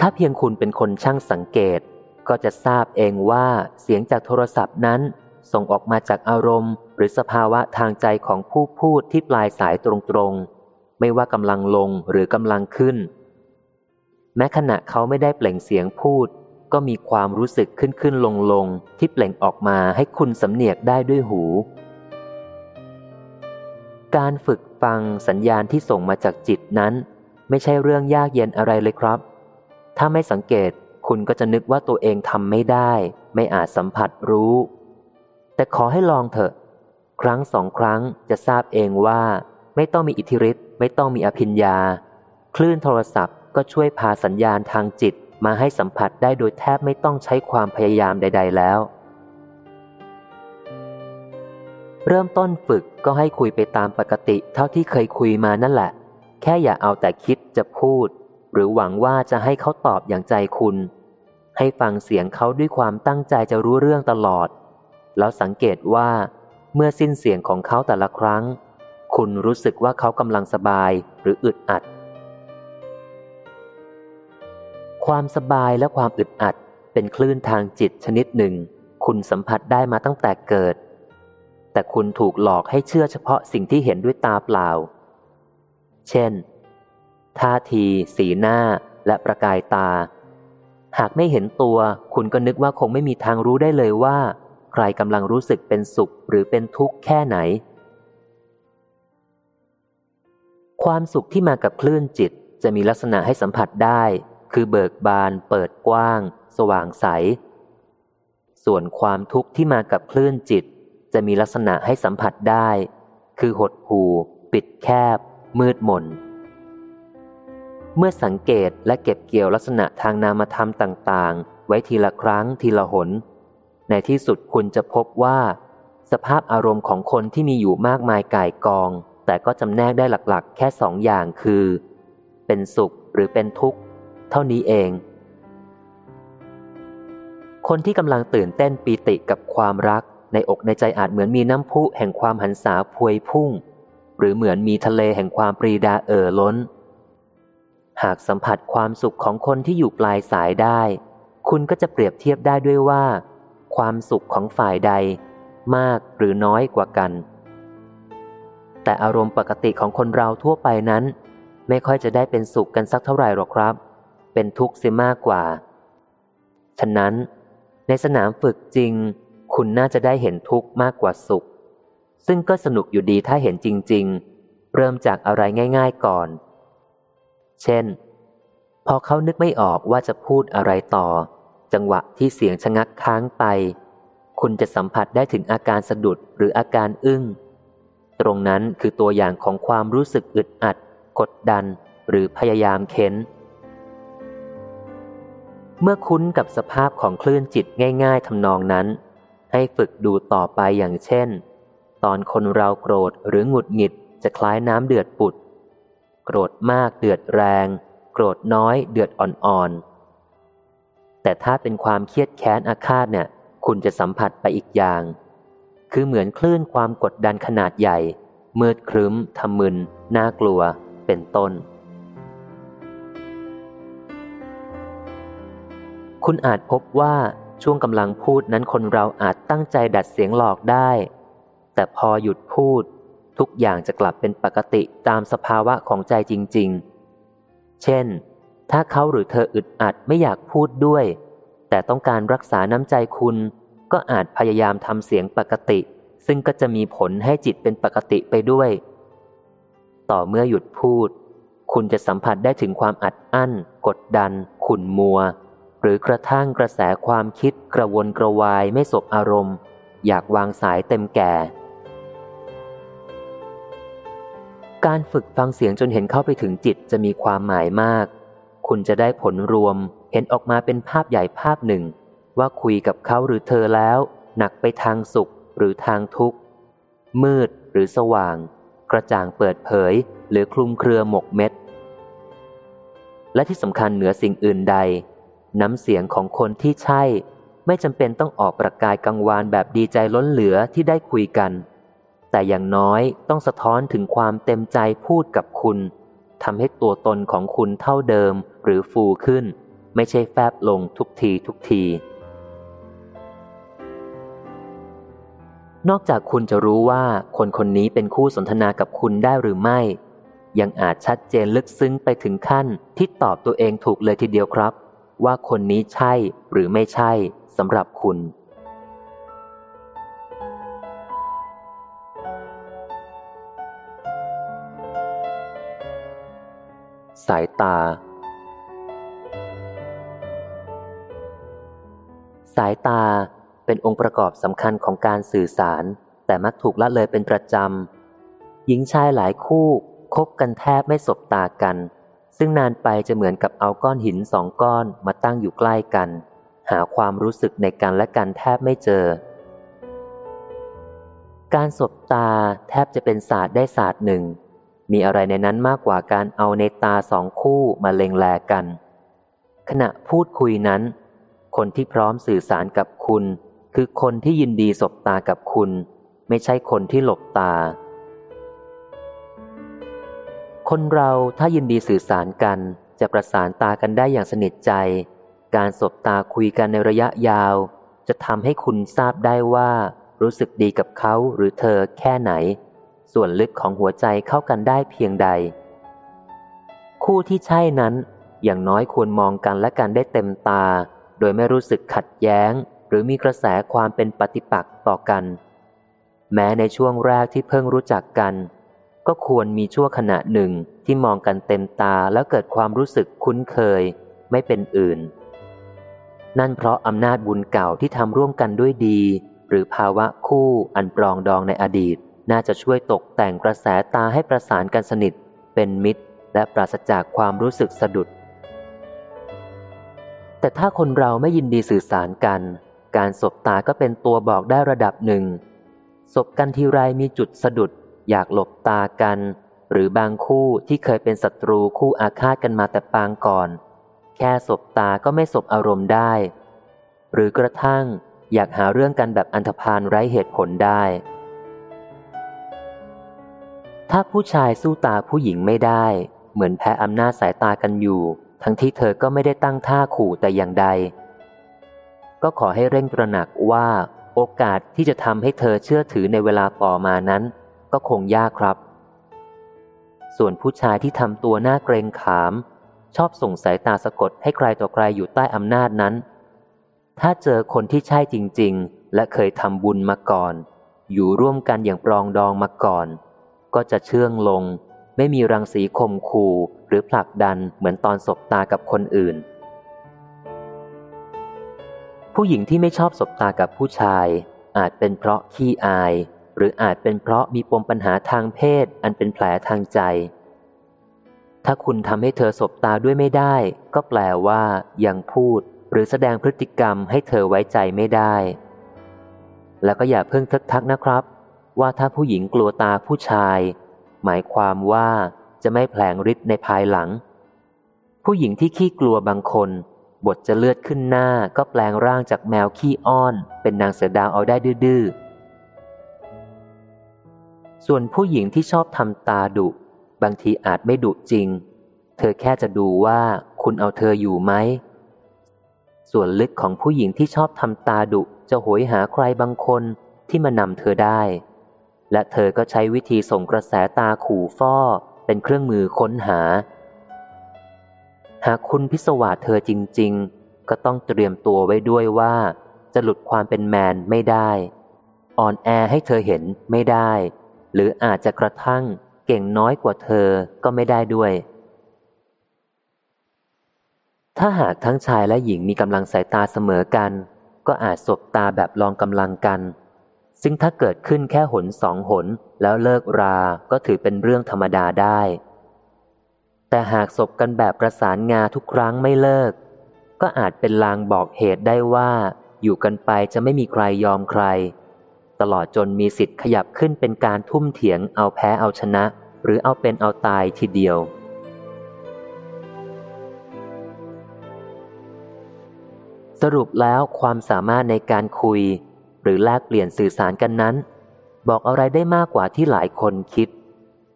ถ้าเพียงคุณเป็นคนช่างสังเกต ก็จะทราบเองว่าเสียงจากโทรศัพท์นั้น ส่งออกมาจากอารมณ์ หรือสภาวะทางใจของผู้พูดที่ปลายสายตรงๆ ไม่ว่ากำลังลงหรือกำลังขึ้น แม้ขณะเขาไม่ได้เปล่งเสียงพูด ก็มีความรู้สึกขึ้นขึ้นลงลงที่เปล่งออกมาให้คุณสำเนียกได้ด้วยหู การฝึกฟังสัญญาณที่ส่งมาจากจิตนั้น ไม่ใช่เรื่องยากเย็นอะไรเลยครับ ถ้าไม่สังเกตคุณก็จะนึกว่าตัวเองทำไม่ได้ ไม่อาจสัมผัสรู้ แต่ขอให้ลองเถอะ ครั้งสองครั้งจะทราบเองว่า ไม่ต้องมีอิทธิฤทธิ์ไม่ต้องมีอภิญญา คลื่นโทรศัพท์ก็ช่วยพาสัญญาณทางจิตมาให้สัมผัสได้โดยแทบไม่ต้องใช้ความพยายามใด ๆ แล้ว เริ่มต้นฝึกก็ให้คุยไปตามปกติเท่าที่เคยคุยมานั่นแหละ แค่อย่าเอาแต่คิดจะพูด หรือหวังว่าจะให้เขาตอบอย่างใจคุณ ให้ฟังเสียงเขาด้วยความตั้งใจจะรู้เรื่องตลอด แล้วสังเกตว่า เมื่อสิ้นเสียงของเขาแต่ละครั้ง คุณรู้สึกว่าเขากำลังสบายหรืออึดอัด ความสบายและความอึดอัดเป็นคลื่นทางจิตชนิดหนึ่ง คุณสัมผัสได้มาตั้งแต่เกิด แต่คุณถูกหลอกให้เชื่อเฉพาะสิ่งที่เห็นด้วยตาเปล่า เช่น ท่าที สีหน้า และประกายตา หากไม่เห็นตัว คุณก็นึกว่าคงไม่มีทางรู้ได้เลยว่า ใครกำลังรู้สึกเป็นสุขหรือเป็นทุกข์แค่ไหน ความสุขที่มากับคลื่นจิตจะมีลักษณะให้สัมผัสได้ คือเบิกบาน เปิดกว้าง สว่างใส ส่วนความทุกข์ที่มากับคลื่นจิต จะมีลักษณะให้สัมผัสได้ คือหดหูปิดแคบ มืดมน เมื่อสังเกตและเก็บเกี่ยวลักษณะทางนามธรรมต่างๆ ไว้ทีละครั้งทีละหน ในที่สุดคุณจะพบว่า สภาพอารมณ์ของคนที่มีอยู่มากมายก่ายกอง แต่ก็จำแนกได้หลักๆ แค่สองอย่างคือ เป็นสุขหรือเป็นทุกข์ เท่านี้เองคนที่กำลังตื่นเต้นปีติกับความรัก ในอกในใจอาจเหมือนมีน้ำพุแห่งความหันษาพวยพุ่ง หรือเหมือนมีทะเลแห่งความปรีดาเอ่อล้น หากสัมผัสความสุขของคนที่อยู่ปลายสายได้ คุณก็จะเปรียบเทียบได้ด้วยว่า ความสุขของฝ่ายใด มากหรือน้อยกว่ากัน แต่อารมณ์ปกติของคนเราทั่วไปนั้น ไม่ค่อยจะได้เป็นสุขกันสักเท่าไหร่หรอกครับ เป็นทุกข์เสียมากกว่า ฉะนั้น ในสนามฝึกจริง คุณน่าจะได้เห็นทุกข์มากกว่าสุข ซึ่งก็สนุกอยู่ดีถ้าเห็นจริง ๆ เริ่มจากอะไรง่าย ๆก่อน เช่น พอเขานึกไม่ออกว่าจะพูดอะไรต่อ จังหวะที่เสียงชะงักค้างไป คุณจะสัมผัสได้ถึงอาการสะดุดหรืออาการอึ้ง ตรงนั้นคือตัวอย่างของความรู้สึกอึดอัด กดดัน หรือพยายามเค้นเมื่อคุ้นกับสภาพของคลื่นจิตง่าย ๆทำนองนั้น ให้ฝึกดูต่อไปอย่างเช่น ตอนคนเราโกรธหรือหงุดหงิดจะคล้ายน้ำเดือดปุด โกรธมากเดือดแรง โกรธน้อยเดือดอ่อนๆ แต่ถ้าเป็นความเครียดแค้นอาฆาตเนี่ย คุณจะสัมผัสไปอีกอย่าง คือเหมือนคลื่นความกดดันขนาดใหญ่ มืดครึ้มทำมึน น่ากลัว เป็นต้น คุณอาจพบว่า ช่วงกำลังพูดนั้นคนเราอาจตั้งใจดัดเสียงหลอกได้ แต่พอหยุดพูด ทุกอย่างจะกลับเป็นปกติตามสภาวะของใจจริง ๆ เช่น ถ้าเขาหรือเธออึดอัดไม่อยากพูดด้วย แต่ต้องการรักษาน้ำใจคุณ ก็อาจพยายามทำเสียงปกติ ซึ่งก็จะมีผลให้จิตเป็นปกติไปด้วย ต่อเมื่อหยุดพูด คุณจะสัมผัสได้ถึงความอัดอั้น กดดัน ขุ่นมัว หรือกระทั่งกระแสความคิดกระวนกระวายไม่สบอารมณ์ อยากวางสายเต็มแก่ การฝึกฟังเสียงจนเห็นเข้าไปถึงจิตจะมีความหมายมาก คุณจะได้ผลรวมเห็นออกมาเป็นภาพใหญ่ภาพหนึ่ง ว่าคุยกับเขาหรือเธอแล้ว หนักไปทางสุขหรือทางทุกข์ มืดหรือสว่าง กระจ่างเปิดเผย หรือคลุมเครือหมกเม็ดและที่สำคัญเหนือสิ่งอื่นใด น้ำเสียงของคนที่ใช่ ไม่จำเป็นต้องออกประกายกังวานแบบดีใจล้นเหลือที่ได้คุยกัน แต่อย่างน้อยต้องสะท้อนถึงความเต็มใจพูดกับคุณทำให้ตัวตนของคุณเท่าเดิมหรือฟูขึ้น ไม่ใช่แฟบลงทุกทีทุกที นอกจากคุณจะรู้ว่าคนคนนี้เป็นคู่สนทนากับคุณได้หรือไม่ ยังอาจชัดเจนลึกซึ้งไปถึงขั้นที่ตอบตัวเองถูกเลยทีเดียวครับ ว่าคนนี้ใช่หรือไม่ใช่สำหรับคุณ สายตา สายตาเป็นองค์ประกอบสำคัญของการสื่อสาร แต่มักถูกละเลยเป็นประจำหญิงชายหลายคู่คบกันแทบไม่สบตากัน ซึ่งนานไปจะเหมือนกับเอาก้อนหินสองก้อนมาตั้งอยู่ใกล้กัน หาความรู้สึกในกันและกันแทบไม่เจอ การสบตาแทบจะเป็นศาสตร์ได้ศาสตร์หนึ่ง มีอะไรในนั้นมากกว่าการเอาในตาสองคู่มาเล็งแลกัน ขณะพูดคุยนั้น คนที่พร้อมสื่อสารกับคุณ คือคนที่ยินดีสบตากับคุณ ไม่ใช่คนที่หลบตา คนเราถ้ายินดีสื่อสารกัน จะประสานตากันได้อย่างสนิทใจ การสบตาคุยกันในระยะยาว จะทำให้คุณทราบได้ว่า รู้สึกดีกับเขาหรือเธอแค่ไหน ส่วนลึกของหัวใจเข้ากันได้เพียงใด คู่ที่ใช่นั้น อย่างน้อยควรมองกันและกันได้เต็มตา โดยไม่รู้สึกขัดแย้ง หรือมีกระแสความเป็นปฏิปักษ์ต่อกัน แม้ในช่วงแรกที่เพิ่งรู้จักกัน ก็ควรมีชั่วขณะหนึ่งที่มองกันเต็มตาแล้วเกิดความรู้สึกคุ้นเคยไม่เป็นอื่น นั่นเพราะอำนาจบุญเก่าที่ทำร่วมกันด้วยดี หรือภาวะคู่อันปรองดองในอดีต น่าจะช่วยตกแต่งกระแสตาให้ประสานกันสนิท เป็นมิตร และปราศจากความรู้สึกสะดุด แต่ถ้าคนเราไม่ยินดีสื่อสารกัน การสบตาก็เป็นตัวบอกได้ระดับหนึ่งสบกันทีไรมีจุดสะดุด อยากหลบตากัน หรือบางคู่ที่เคยเป็นศัตรูคู่อาฆาตกันมาแต่ปางก่อน แค่สบตาก็ไม่สบอารมณ์ได้ หรือกระทั่งอยากหาเรื่องกันแบบอันธพาลไร้เหตุผลได้ ถ้าผู้ชายสู้ตาผู้หญิงไม่ได้ เหมือนแพ้อำนาจสายตากันอยู่ ทั้งที่เธอก็ไม่ได้ตั้งท่าขู่แต่อย่างใด ก็ขอให้เร่งตระหนักว่าโอกาสที่จะทำให้เธอเชื่อถือในเวลาต่อมานั้น ก็คงยากครับ ส่วนผู้ชายที่ทำตัวหน้าเกรงขาม ชอบส่งสายตาสะกดให้ใครต่อใครอยู่ใต้อำนาจนั้น ถ้าเจอคนที่ใช่จริง ๆ และเคยทำบุญมาก่อน อยู่ร่วมกันอย่างปรองดองมาก่อน ก็จะเชื่องลง ไม่มีรังสีคมคู่หรือผลักดันเหมือนตอนสบตากับคนอื่น ผู้หญิงที่ไม่ชอบสบตากับผู้ชายอาจเป็นเพราะขี้อาย รืออาจเป็นเพราะมีปมปัญหาทางเพศอันเป็นแผลทางใจ ถ้าคุณทำให้เธอสบตาด้วยไม่ได้ ก็แปลว่ายังพูดหรือแสดงพฤติกรรมให้เธอไว้ใจไม่ได้ แล้วก็อย่าเพิ่งทึกทักนะครับ ว่าถ้าผู้หญิงกลัวตาผู้ชาย หมายความว่าจะไม่แผลงฤทธิ์ในภายหลัง ผู้หญิงที่ขี้กลัวบางคน บทจะเลือดขึ้นหน้าก็แปลงร่างจากแมวขี้อ้อน เป็นนางเสือดาวเอาได้ดื้อ ส่วนผู้หญิงที่ชอบทำตาดุ บางทีอาจไม่ดุจริง เธอแค่จะดูว่าคุณเอาเธออยู่ไหม ส่วนลึกของผู้หญิงที่ชอบทำตาดุจะโหยหาใครบางคนที่มานำเธอได้ และเธอก็ใช้วิธีส่งกระแสตาขู่ฟ้อเป็นเครื่องมือค้นหา หากคุณพิศวาสเธอจริง ๆ ก็ต้องเตรียมตัวไว้ด้วยว่าจะหลุดความเป็นแมนไม่ได้ อ่อนแอให้เธอเห็นไม่ได้ หรืออาจจะกระทั่งเก่งน้อยกว่าเธอก็ไม่ได้ด้วย ถ้าหากทั้งชายและหญิงมีกำลังสายตาเสมอกัน ก็อาจสบตาแบบลองกำลังกัน ซึ่งถ้าเกิดขึ้นแค่หนสองหนแล้วเลิกรา ก็ถือเป็นเรื่องธรรมดาได้ แต่หากศบกันแบบประสานงาทุกครั้งไม่เลิก ก็อาจเป็นลางบอกเหตุได้ว่า อยู่กันไปจะไม่มีใครยอมใคร ตลอดจนมีสิทธิ์ขยับขึ้นเป็นการทุ่มเถียงเอาแพ้เอาชนะ หรือเอาเป็นเอาตายทีเดียว สรุปแล้วความสามารถในการคุย หรือแลกเปลี่ยนสื่อสารกันนั้น บอกอะไรได้มากกว่าที่หลายคนคิด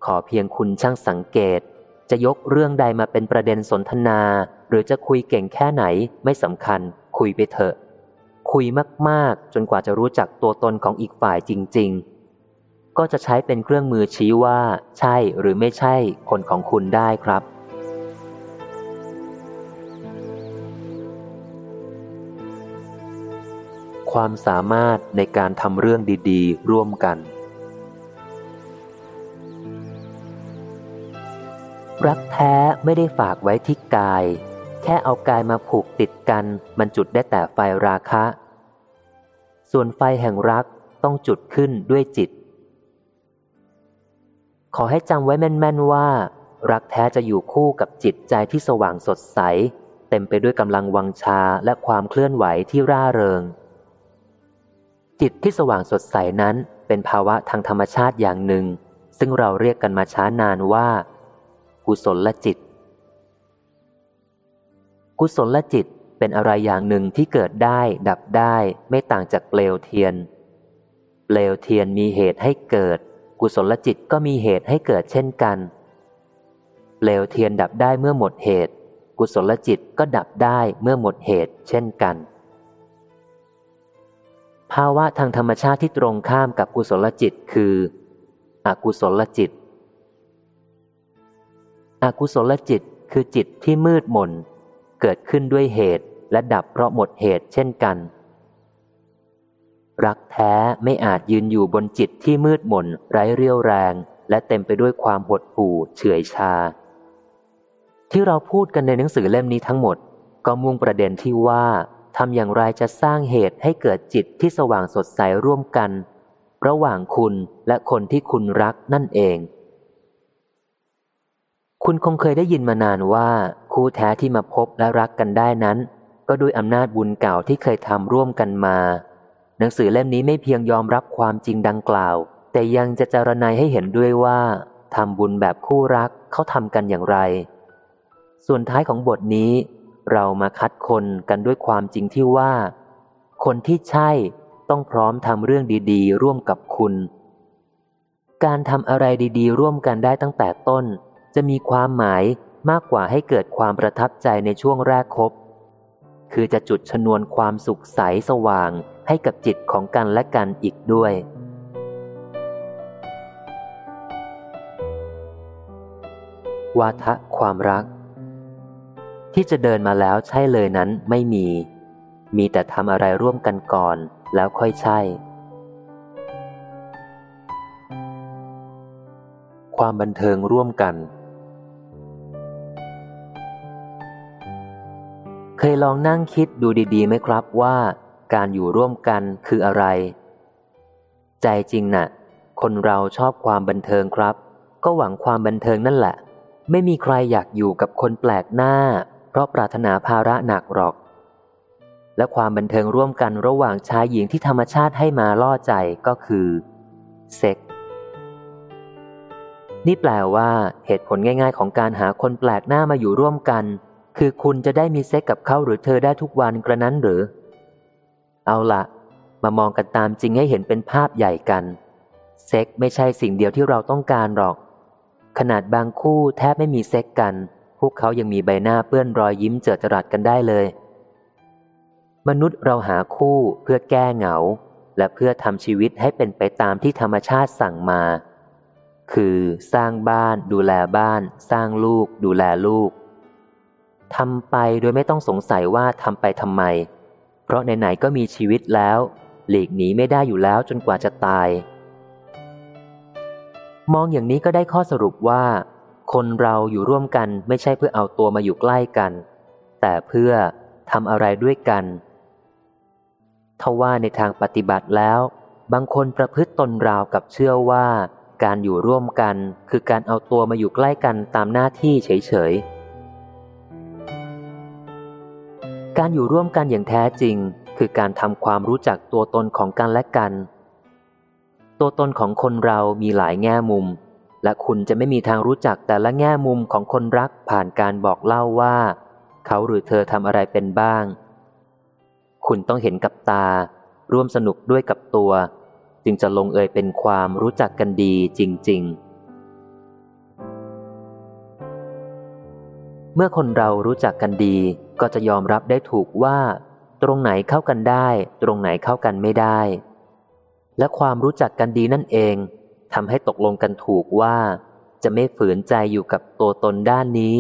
ขอเพียงคุณช่างสังเกต จะยกเรื่องใดมาเป็นประเด็นสนทนา หรือจะคุยเก่งแค่ไหนไม่สำคัญ คุยไปเถอะ คุยมากๆ จนกว่าจะรู้จักตัวตนของอีกฝ่ายจริง ๆ ก็จะใช้เป็นเครื่องมือชี้ว่า ใช่หรือไม่ใช่คนของคุณได้ครับ ความสามารถในการทำเรื่องดีๆ ร่วมกันรักแท้ไม่ได้ฝากไว้ที่กาย แค่เอากายมาผูกติดกัน มันจุดได้แต่ไฟราคะ ส่วนไฟแห่งรักต้องจุดขึ้นด้วยจิต ขอให้จำไว้แม่น ๆ ว่า รักแท้จะอยู่คู่กับจิตใจที่สว่างสดใส เต็มไปด้วยกำลังวังชาและความเคลื่อนไหวที่ร่าเริง จิตที่สว่างสดใสนั้นเป็นภาวะทางธรรมชาติอย่างหนึ่ง ซึ่งเราเรียกกันมาช้านานว่า กุศลลจิต กุศลจิตเป็นอะไรอย่างหนึ่งที่เกิดได้ดับได้ไม่ต่างจากเปลวเทียน เปลวเทียนมีเหตุให้เกิด กุศลจิตก็มีเหตุให้เกิดเช่นกัน เปลวเทียนดับได้เมื่อหมดเหตุ กุศลจิตก็ดับได้เมื่อหมดเหตุเช่นกัน ภาวะทางธรรมชาติที่ตรงข้ามกับกุศลจิตคือ อกุศลจิต อกุศลจิตคือจิตที่มืดมน เกิดขึ้นด้วยเหตุและดับเพราะหมดเหตุเช่นกัน รักแท้ไม่อาจยืนอยู่บนจิตที่มืดมนไร้เรี่ยวแรง และเต็มไปด้วยความหดหู่เฉื่อยชา ที่เราพูดกันในหนังสือเล่มนี้ทั้งหมด ก็มุ่งประเด็นที่ว่าทำอย่างไรจะสร้างเหตุให้เกิดจิตที่สว่างสดใสร่วมกัน ระหว่างคุณและคนที่คุณรักนั่นเอง คุณคงเคยได้ยินมานานว่า คู่แท้ที่มาพบและรักกันได้นั้น ก็ด้วยอำนาจบุญเก่าที่เคยทำร่วมกันมา หนังสือเล่มนี้ไม่เพียงยอมรับความจริงดังกล่าว แต่ยังจะจารณัยให้เห็นด้วยว่าทำบุญแบบคู่รักเขาทำกันอย่างไร ส่วนท้ายของบทนี้ เรามาคัดคนกันด้วยความจริงที่ว่า คนที่ใช่ต้องพร้อมทำเรื่องดีๆ ร่วมกับคุณ การทำอะไรดีๆ ร่วมกันได้ตั้งแต่ต้น จะมีความหมาย มากกว่าให้เกิดความประทับใจในช่วงแรกคบ คือจะจุดชนวนความสุขใสสว่างให้กับจิตของกันและกันอีกด้วย วาทะความรัก ที่จะเดินมาแล้วใช่เลยนั้นไม่มี มีแต่ทำอะไรร่วมกันก่อนแล้วค่อยใช่ ความบันเทิงร่วมกัน เคยลองนั่งคิดดูดีๆไหมครับว่าการอยู่ร่วมกันคืออะไร ใจจริงนะ่ะ คนเราชอบความบันเทิงครับ ก็หวังความบันเทิงนั่นแหละ ไม่มีใครอยากอยู่กับคนแปลกหน้า เพราะปรารถนาภาระหนักหรอก และความบันเทิงร่วมกันระหว่างชายหญิงที่ธรรมชาติให้มาล่อใจก็คือเซ็กนี่แปลว่าเหตุผลง่าย ๆ ของการหาคนแปลกหน้ามาอยู่ร่วมกัน คือคุณจะได้มีเซ็กกับเขาหรือเธอได้ทุกวันกระนั้นหรือ เอาละมามองกันตามจริงให้เห็นเป็นภาพใหญ่กัน เซ็กไม่ใช่สิ่งเดียวที่เราต้องการหรอก ขนาดบางคู่แทบไม่มีเซ็กกัน พวกเขายังมีใบหน้าเปื้อนรอยยิ้มเจิดจรัสกันได้เลย มนุษย์เราหาคู่เพื่อแก้เหงา และเพื่อทำชีวิตให้เป็นไปตามที่ธรรมชาติสั่งมา คือสร้างบ้าน ดูแลบ้าน สร้างลูก ดูแลลูก ทำไปโดยไม่ต้องสงสัยว่าทำไปทำไม เพราะไหนๆก็มีชีวิตแล้ว หลีกหนีไม่ได้อยู่แล้วจนกว่าจะตาย มองอย่างนี้ก็ได้ข้อสรุปว่า คนเราอยู่ร่วมกันไม่ใช่เพื่อเอาตัวมาอยู่ใกล้กัน แต่เพื่อทำอะไรด้วยกันทว่าในทางปฏิบัติแล้ว บางคนประพฤติตนราวกับเชื่อว่า การอยู่ร่วมกันคือการเอาตัวมาอยู่ใกล้กันตามหน้าที่เฉยๆ การอยู่ร่วมกันอย่างแท้จริง คือการทำความรู้จักตัวตนของกันและกัน ตัวตนของคนเรามีหลายแง่มุม และคุณจะไม่มีทางรู้จักแต่ละแง่มุมของคนรักผ่านการบอกเล่าว่า เขาหรือเธอทำอะไรเป็นบ้าง คุณต้องเห็นกับตา ร่วมสนุกด้วยกับตัว จึงจะลงเอยเป็นความรู้จักกันดีจริง ๆเมื่อคนเรารู้จักกันดี ก็จะยอมรับได้ถูกว่า ตรงไหนเข้ากันได้ ตรงไหนเข้ากันไม่ได้ และความรู้จักกันดีนั่นเองทำให้ตกลงกันถูกว่า จะไม่ฝืนใจอยู่กับตัวตนด้านนี้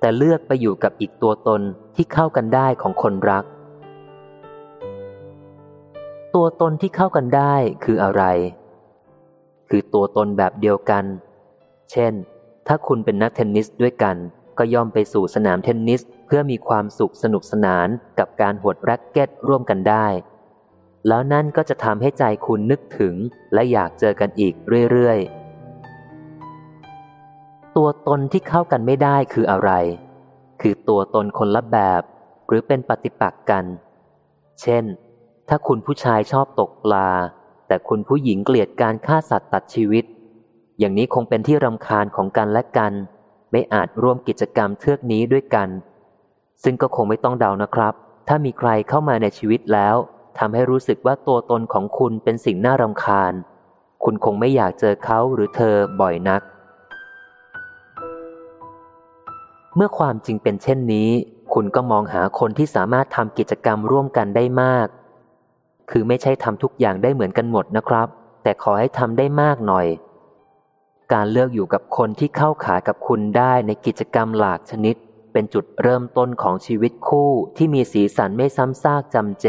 แต่เลือกไปอยู่กับอีกตัวตนที่เข้ากันได้ของคนรัก ตัวตนที่เข้ากันได้คืออะไร คือตัวตนแบบเดียวกัน เช่น ถ้าคุณเป็นนักเทนนิสด้วยกัน ก็ย่อมไปสู่สนามเทนนิส เพื่อมีความสุขสนุกสนานกับการหวดแร็กเก็ตร่วมกันได้ แล้วนั่นก็จะทำให้ใจคุณนึกถึงและอยากเจอกันอีกเรื่อยๆ ตัวตนที่เข้ากันไม่ได้คืออะไร คือตัวตนคนละแบบ หรือเป็นปฏิปักษ์กัน เช่น ถ้าคุณผู้ชายชอบตกปลา แต่คุณผู้หญิงเกลียดการฆ่าสัตว์ตัดชีวิต อย่างนี้คงเป็นที่รำคาญของกันและกัน ไม่อาจร่วมกิจกรรมเทือกนี้ด้วยกัน ซึ่งก็คงไม่ต้องเดานะครับ ถ้ามีใครเข้ามาในชีวิตแล้วทำให้รู้สึกว่าตัวตนของคุณเป็นสิ่งน่ารำคาญ คุณคงไม่อยากเจอเขาหรือเธอบ่อยนัก เมื่อความจริงเป็นเช่นนี้ คุณก็มองหาคนที่สามารถทำกิจกรรมร่วมกันได้มาก คือไม่ใช่ทำทุกอย่างได้เหมือนกันหมดนะครับ แต่ขอให้ทำได้มากหน่อย การเลือกอยู่กับคนที่เข้าขากับคุณได้ในกิจกรรมหลากชนิด เป็นจุดเริ่มต้นของชีวิตคู่ที่มีสีสันไม่ซ้ำซากจำเจ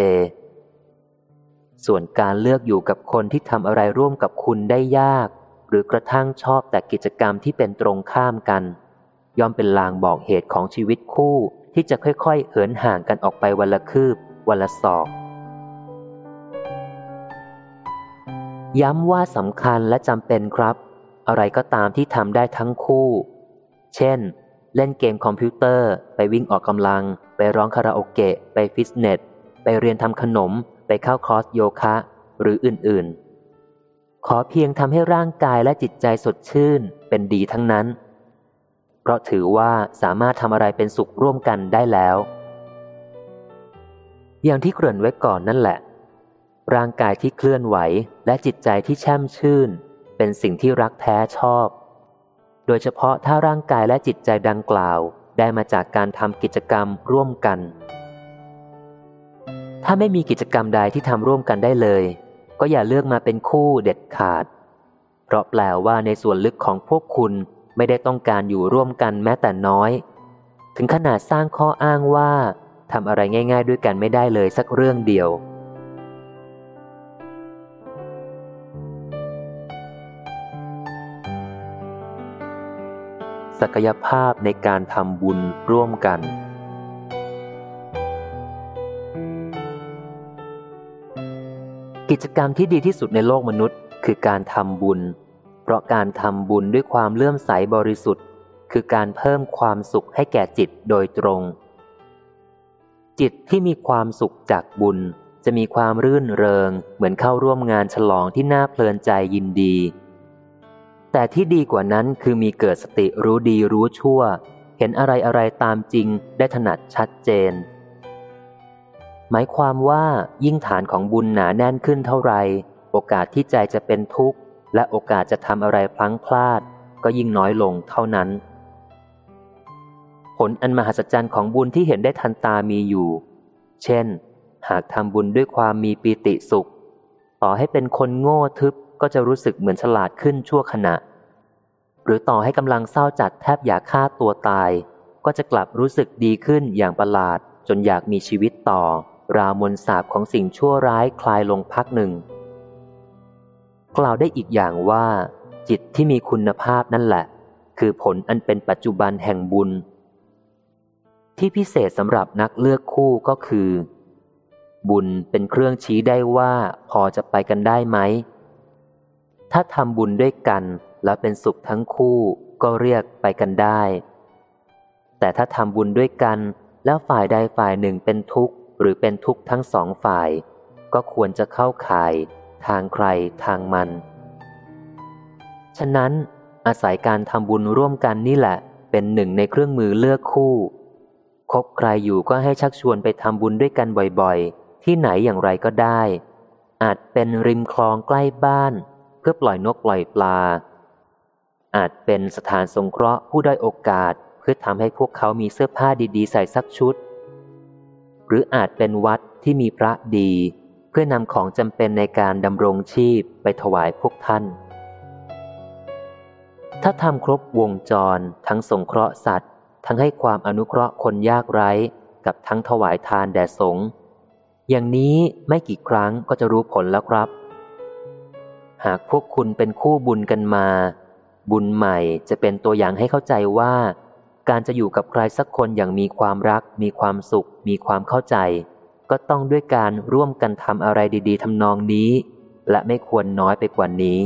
ส่วนการเลือกอยู่กับคนที่ทำอะไรร่วมกับคุณได้ยาก หรือกระทั่งชอบแต่กิจกรรมที่เป็นตรงข้ามกัน ย่อมเป็นลางบอกเหตุของชีวิตคู่ที่จะค่อยๆ เหินห่างกันออกไปวันละคืบ วันละศอกย้ำว่าสำคัญและจำเป็นครับ อะไรก็ตามที่ทำได้ทั้งคู่ เช่น เล่นเกมคอมพิวเตอร์ ไปวิ่งออกกำลัง ไปร้องคาราโอเกะ ไปฟิตเนส ไปเรียนทำขนม ไปเข้าคอร์สโยคะ หรืออื่นๆ ขอเพียงทำให้ร่างกายและจิตใจสดชื่นเป็นดีทั้งนั้น เพราะถือว่าสามารถทำอะไรเป็นสุขร่วมกันได้แล้ว อย่างที่เกริ่นไว้ก่อนนั่นแหละ ร่างกายที่เคลื่อนไหวและจิตใจที่แช่มชื่น เป็นสิ่งที่รักแท้ชอบ โดยเฉพาะถ้าร่างกายและจิตใจดังกล่าว ได้มาจากการทำกิจกรรมร่วมกัน ถ้าไม่มีกิจกรรมใดที่ทำร่วมกันได้เลย ก็อย่าเลือกมาเป็นคู่เด็ดขาด เพราะแปลว่าในส่วนลึกของพวกคุณไม่ได้ต้องการอยู่ร่วมกันแม้แต่น้อย ถึงขนาดสร้างข้ออ้างว่าทำอะไรง่าย ๆ ด้วยกันไม่ได้เลยสักเรื่องเดียว ศักยภาพในการทำบุญร่วมกัน กิจกรรมที่ดีที่สุดในโลกมนุษย์ คือการทำบุญ เพราะการทำบุญด้วยความเลื่อมใสบริสุทธิ์ คือการเพิ่มความสุขให้แก่จิตโดยตรง จิตที่มีความสุขจากบุญจะมีความรื่นเริง เหมือนเข้าร่วมงานฉลองที่น่าเพลินใจยินดี แต่ที่ดีกว่านั้นคือมีเกิดสติรู้ดีรู้ชั่ว เห็นอะไรอะไรตามจริงได้ถนัดชัดเจน หมายความว่ายิ่งฐานของบุญหนาแน่นขึ้นเท่าไร โอกาสที่ใจจะเป็นทุกข์ และโอกาสจะทำอะไรพลั้งพลาด ก็ยิ่งน้อยลงเท่านั้น ผลอันมหัศจรรย์ของบุญที่เห็นได้ทันตามีอยู่ เช่น หากทำบุญด้วยความมีปีติสุข ต่อให้เป็นคนโง่ทึบ ก็จะรู้สึกเหมือนฉลาดขึ้นชั่วขณะ หรือต่อให้กำลังเศร้าจัดแทบอยากฆ่าตัวตาย ก็จะกลับรู้สึกดีขึ้นอย่างประหลาด จนอยากมีชีวิตต่อ ราวมนสาบของสิ่งชั่วร้ายคลายลงพักหนึ่ง กล่าวได้อีกอย่างว่า จิตที่มีคุณภาพนั่นแหละ คือผลอันเป็นปัจจุบันแห่งบุญ ที่พิเศษสำหรับนักเลือกคู่ก็คือบุญเป็นเครื่องชี้ได้ว่าพอจะไปกันได้ไหม ถ้าทำบุญด้วยกันแล้วเป็นสุขทั้งคู่ก็เรียกไปกันได้ แต่ถ้าทำบุญด้วยกันแล้วฝ่ายใดฝ่ายหนึ่งเป็นทุกข์ หรือเป็นทุกข์ทั้งสองฝ่าย ก็ควรจะเข้าข่าย ทางใครทางมัน ฉะนั้น อาศัยการทำบุญร่วมกันนี่แหละ เป็นหนึ่งในเครื่องมือเลือกคู่คบใครอยู่ก็ให้ชักชวนไปทำบุญด้วยกันบ่อยๆ ที่ไหนอย่างไรก็ได้ อาจเป็นริมคลองใกล้บ้าน พื่อปล่อยนกปล่อยปลา อาจเป็นสถานสงเคราะห์ผู้ได้โอกาสเพื่อทำให้พวกเขามีเสื้อผ้าดีๆ ใส่สักชุด หรืออาจเป็นวัดที่มีพระดี เพื่อนำของจำเป็นในการดำรงชีพไปถวายพวกท่าน ถ้าทำครบวงจร ทั้งสงเคราะห์สัตว์ ทั้งให้ความอนุเคราะห์คนยากไร้ กับทั้งถวายทานแด่สงฆ์อย่างนี้ไม่กี่ครั้งก็จะรู้ผลแล้วครับ หากพวกคุณเป็นคู่บุญกันมา บุญใหม่จะเป็นตัวอย่างให้เข้าใจว่า การจะอยู่กับใครสักคนอย่างมีความรัก มีความสุข มีความเข้าใจ ก็ต้องด้วยการร่วมกันทำอะไรดี ๆทำนองนี้ และไม่ควรน้อยไปกว่านี้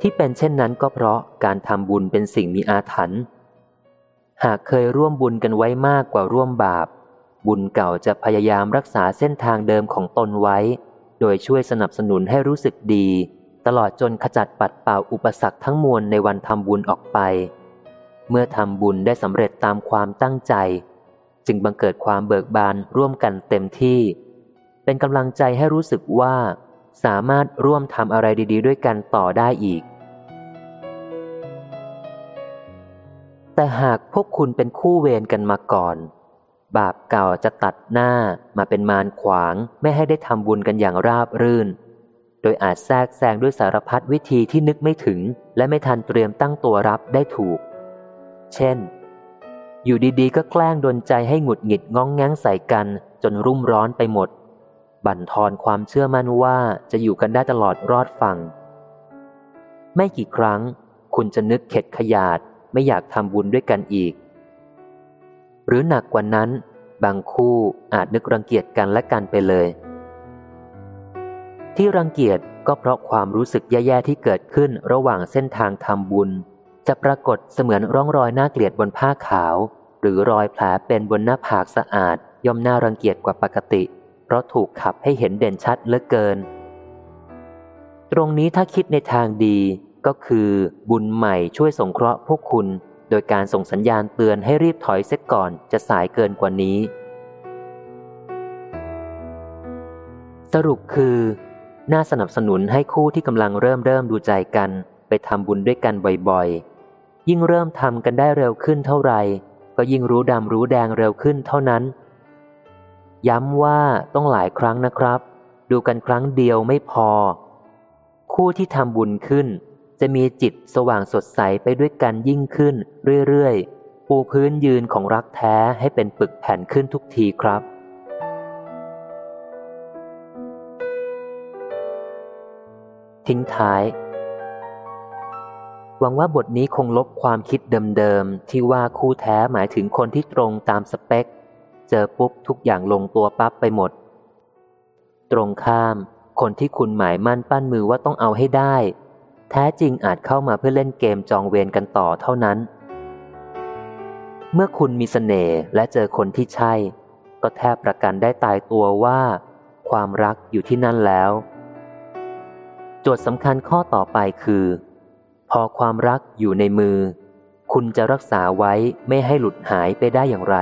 ที่เป็นเช่นนั้นก็เพราะการทำบุญเป็นสิ่งมีอาถรรพ์หากเคยร่วมบุญกันไว้มากกว่าร่วมบาป บุญเก่าจะพยายามรักษาเส้นทางเดิมของตนไว้ โดยช่วยสนับสนุนให้รู้สึกดี ตลอดจนขจัดปัดเป่าอุปสรรคทั้งมวลในวันทำบุญออกไป เมื่อทำบุญได้สำเร็จตามความตั้งใจ จึงบังเกิดความเบิกบานร่วมกันเต็มที่ เป็นกำลังใจให้รู้สึกว่า สามารถร่วมทำอะไรดี ๆ ด้วยกันต่อได้อีก แต่หากพวกคุณเป็นคู่เวรกันมาก่อน บาปเก่าจะตัดหน้ามาเป็นมารขวางไม่ให้ได้ทำบุญกันอย่างราบรื่น โดยอาจแทรกแซงด้วยสารพัดวิธีที่นึกไม่ถึง และไม่ทันเตรียมตั้งตัวรับได้ถูก เช่น อยู่ดีๆ ก็แกล้งดนใจให้หงุดหงิดง้องแง้งใส่กัน จนรุ่มร้อนไปหมด บั่นทอนความเชื่อมั่นว่าจะอยู่กันได้ตลอดรอดฟังไม่กี่ครั้ง คุณจะนึกเข็ดขยาดไม่อยากทำบุญด้วยกันอีก หรือหนักกว่านั้น บางคู่อาจนึกรังเกียจกันและกันไปเลย ที่รังเกียจก็เพราะความรู้สึกแย่ๆที่เกิดขึ้นระหว่างเส้นทางทำบุญ จะปรากฏเสมือนร่องรอยน่าเกลียดบนผ้าขาว หรือรอยแผลเป็นบนหน้าผากสะอาด ย่อมน่ารังเกียจกว่าปกติ เพราะถูกขับให้เห็นเด่นชัดเหลือเกิน ตรงนี้ถ้าคิดในทางดีก็คือบุญใหม่ช่วยสงเคราะห์พวกคุณ โดยการส่งสัญญาณเตือนให้รีบถอยเสียก่อนจะสายเกินกว่านี้ สรุปคือ น่าสนับสนุนให้คู่ที่กำลังเริ่มเริ่มดูใจกัน ไปทำบุญด้วยกันบ่อยๆ ยิ่งเริ่มทำกันได้เร็วขึ้นเท่าไหร่ก็ยิ่งรู้ดำรู้แดงเร็วขึ้นเท่านั้น ย้ำว่าต้องหลายครั้งนะครับ ดูกันครั้งเดียวไม่พอ คู่ที่ทำบุญขึ้น จะมีจิตสว่างสดใสไปด้วยกันยิ่งขึ้นเรื่อยๆ ปูพื้นยืนของรักแท้ให้เป็นปึกแผ่นขึ้นทุกทีครับทิ้งท้าย หวังว่าบทนี้คงลบความคิดเดิมๆ ที่ว่าคู่แท้หมายถึงคนที่ตรงตามสเปค เจอปุ๊บทุกอย่างลงตัวปั๊บไปหมด ตรงข้าม คนที่คุณหมายมั่นปั้นมือว่าต้องเอาให้ได้ แท้จริงอาจเข้ามาเพื่อเล่นเกมจองเวรกันต่อเท่านั้น เมื่อคุณมีสเสน่ห์และเจอคนที่ใช่ ก็แทบประกันได้ตายตัวว่า ความรักอยู่ที่นั่นแล้ว โจทย์สำคัญข้อต่อไปคือ พอความรักอยู่ในมือ คุณจะรักษาไว้ไม่ให้หลุดหายไปได้อย่างไร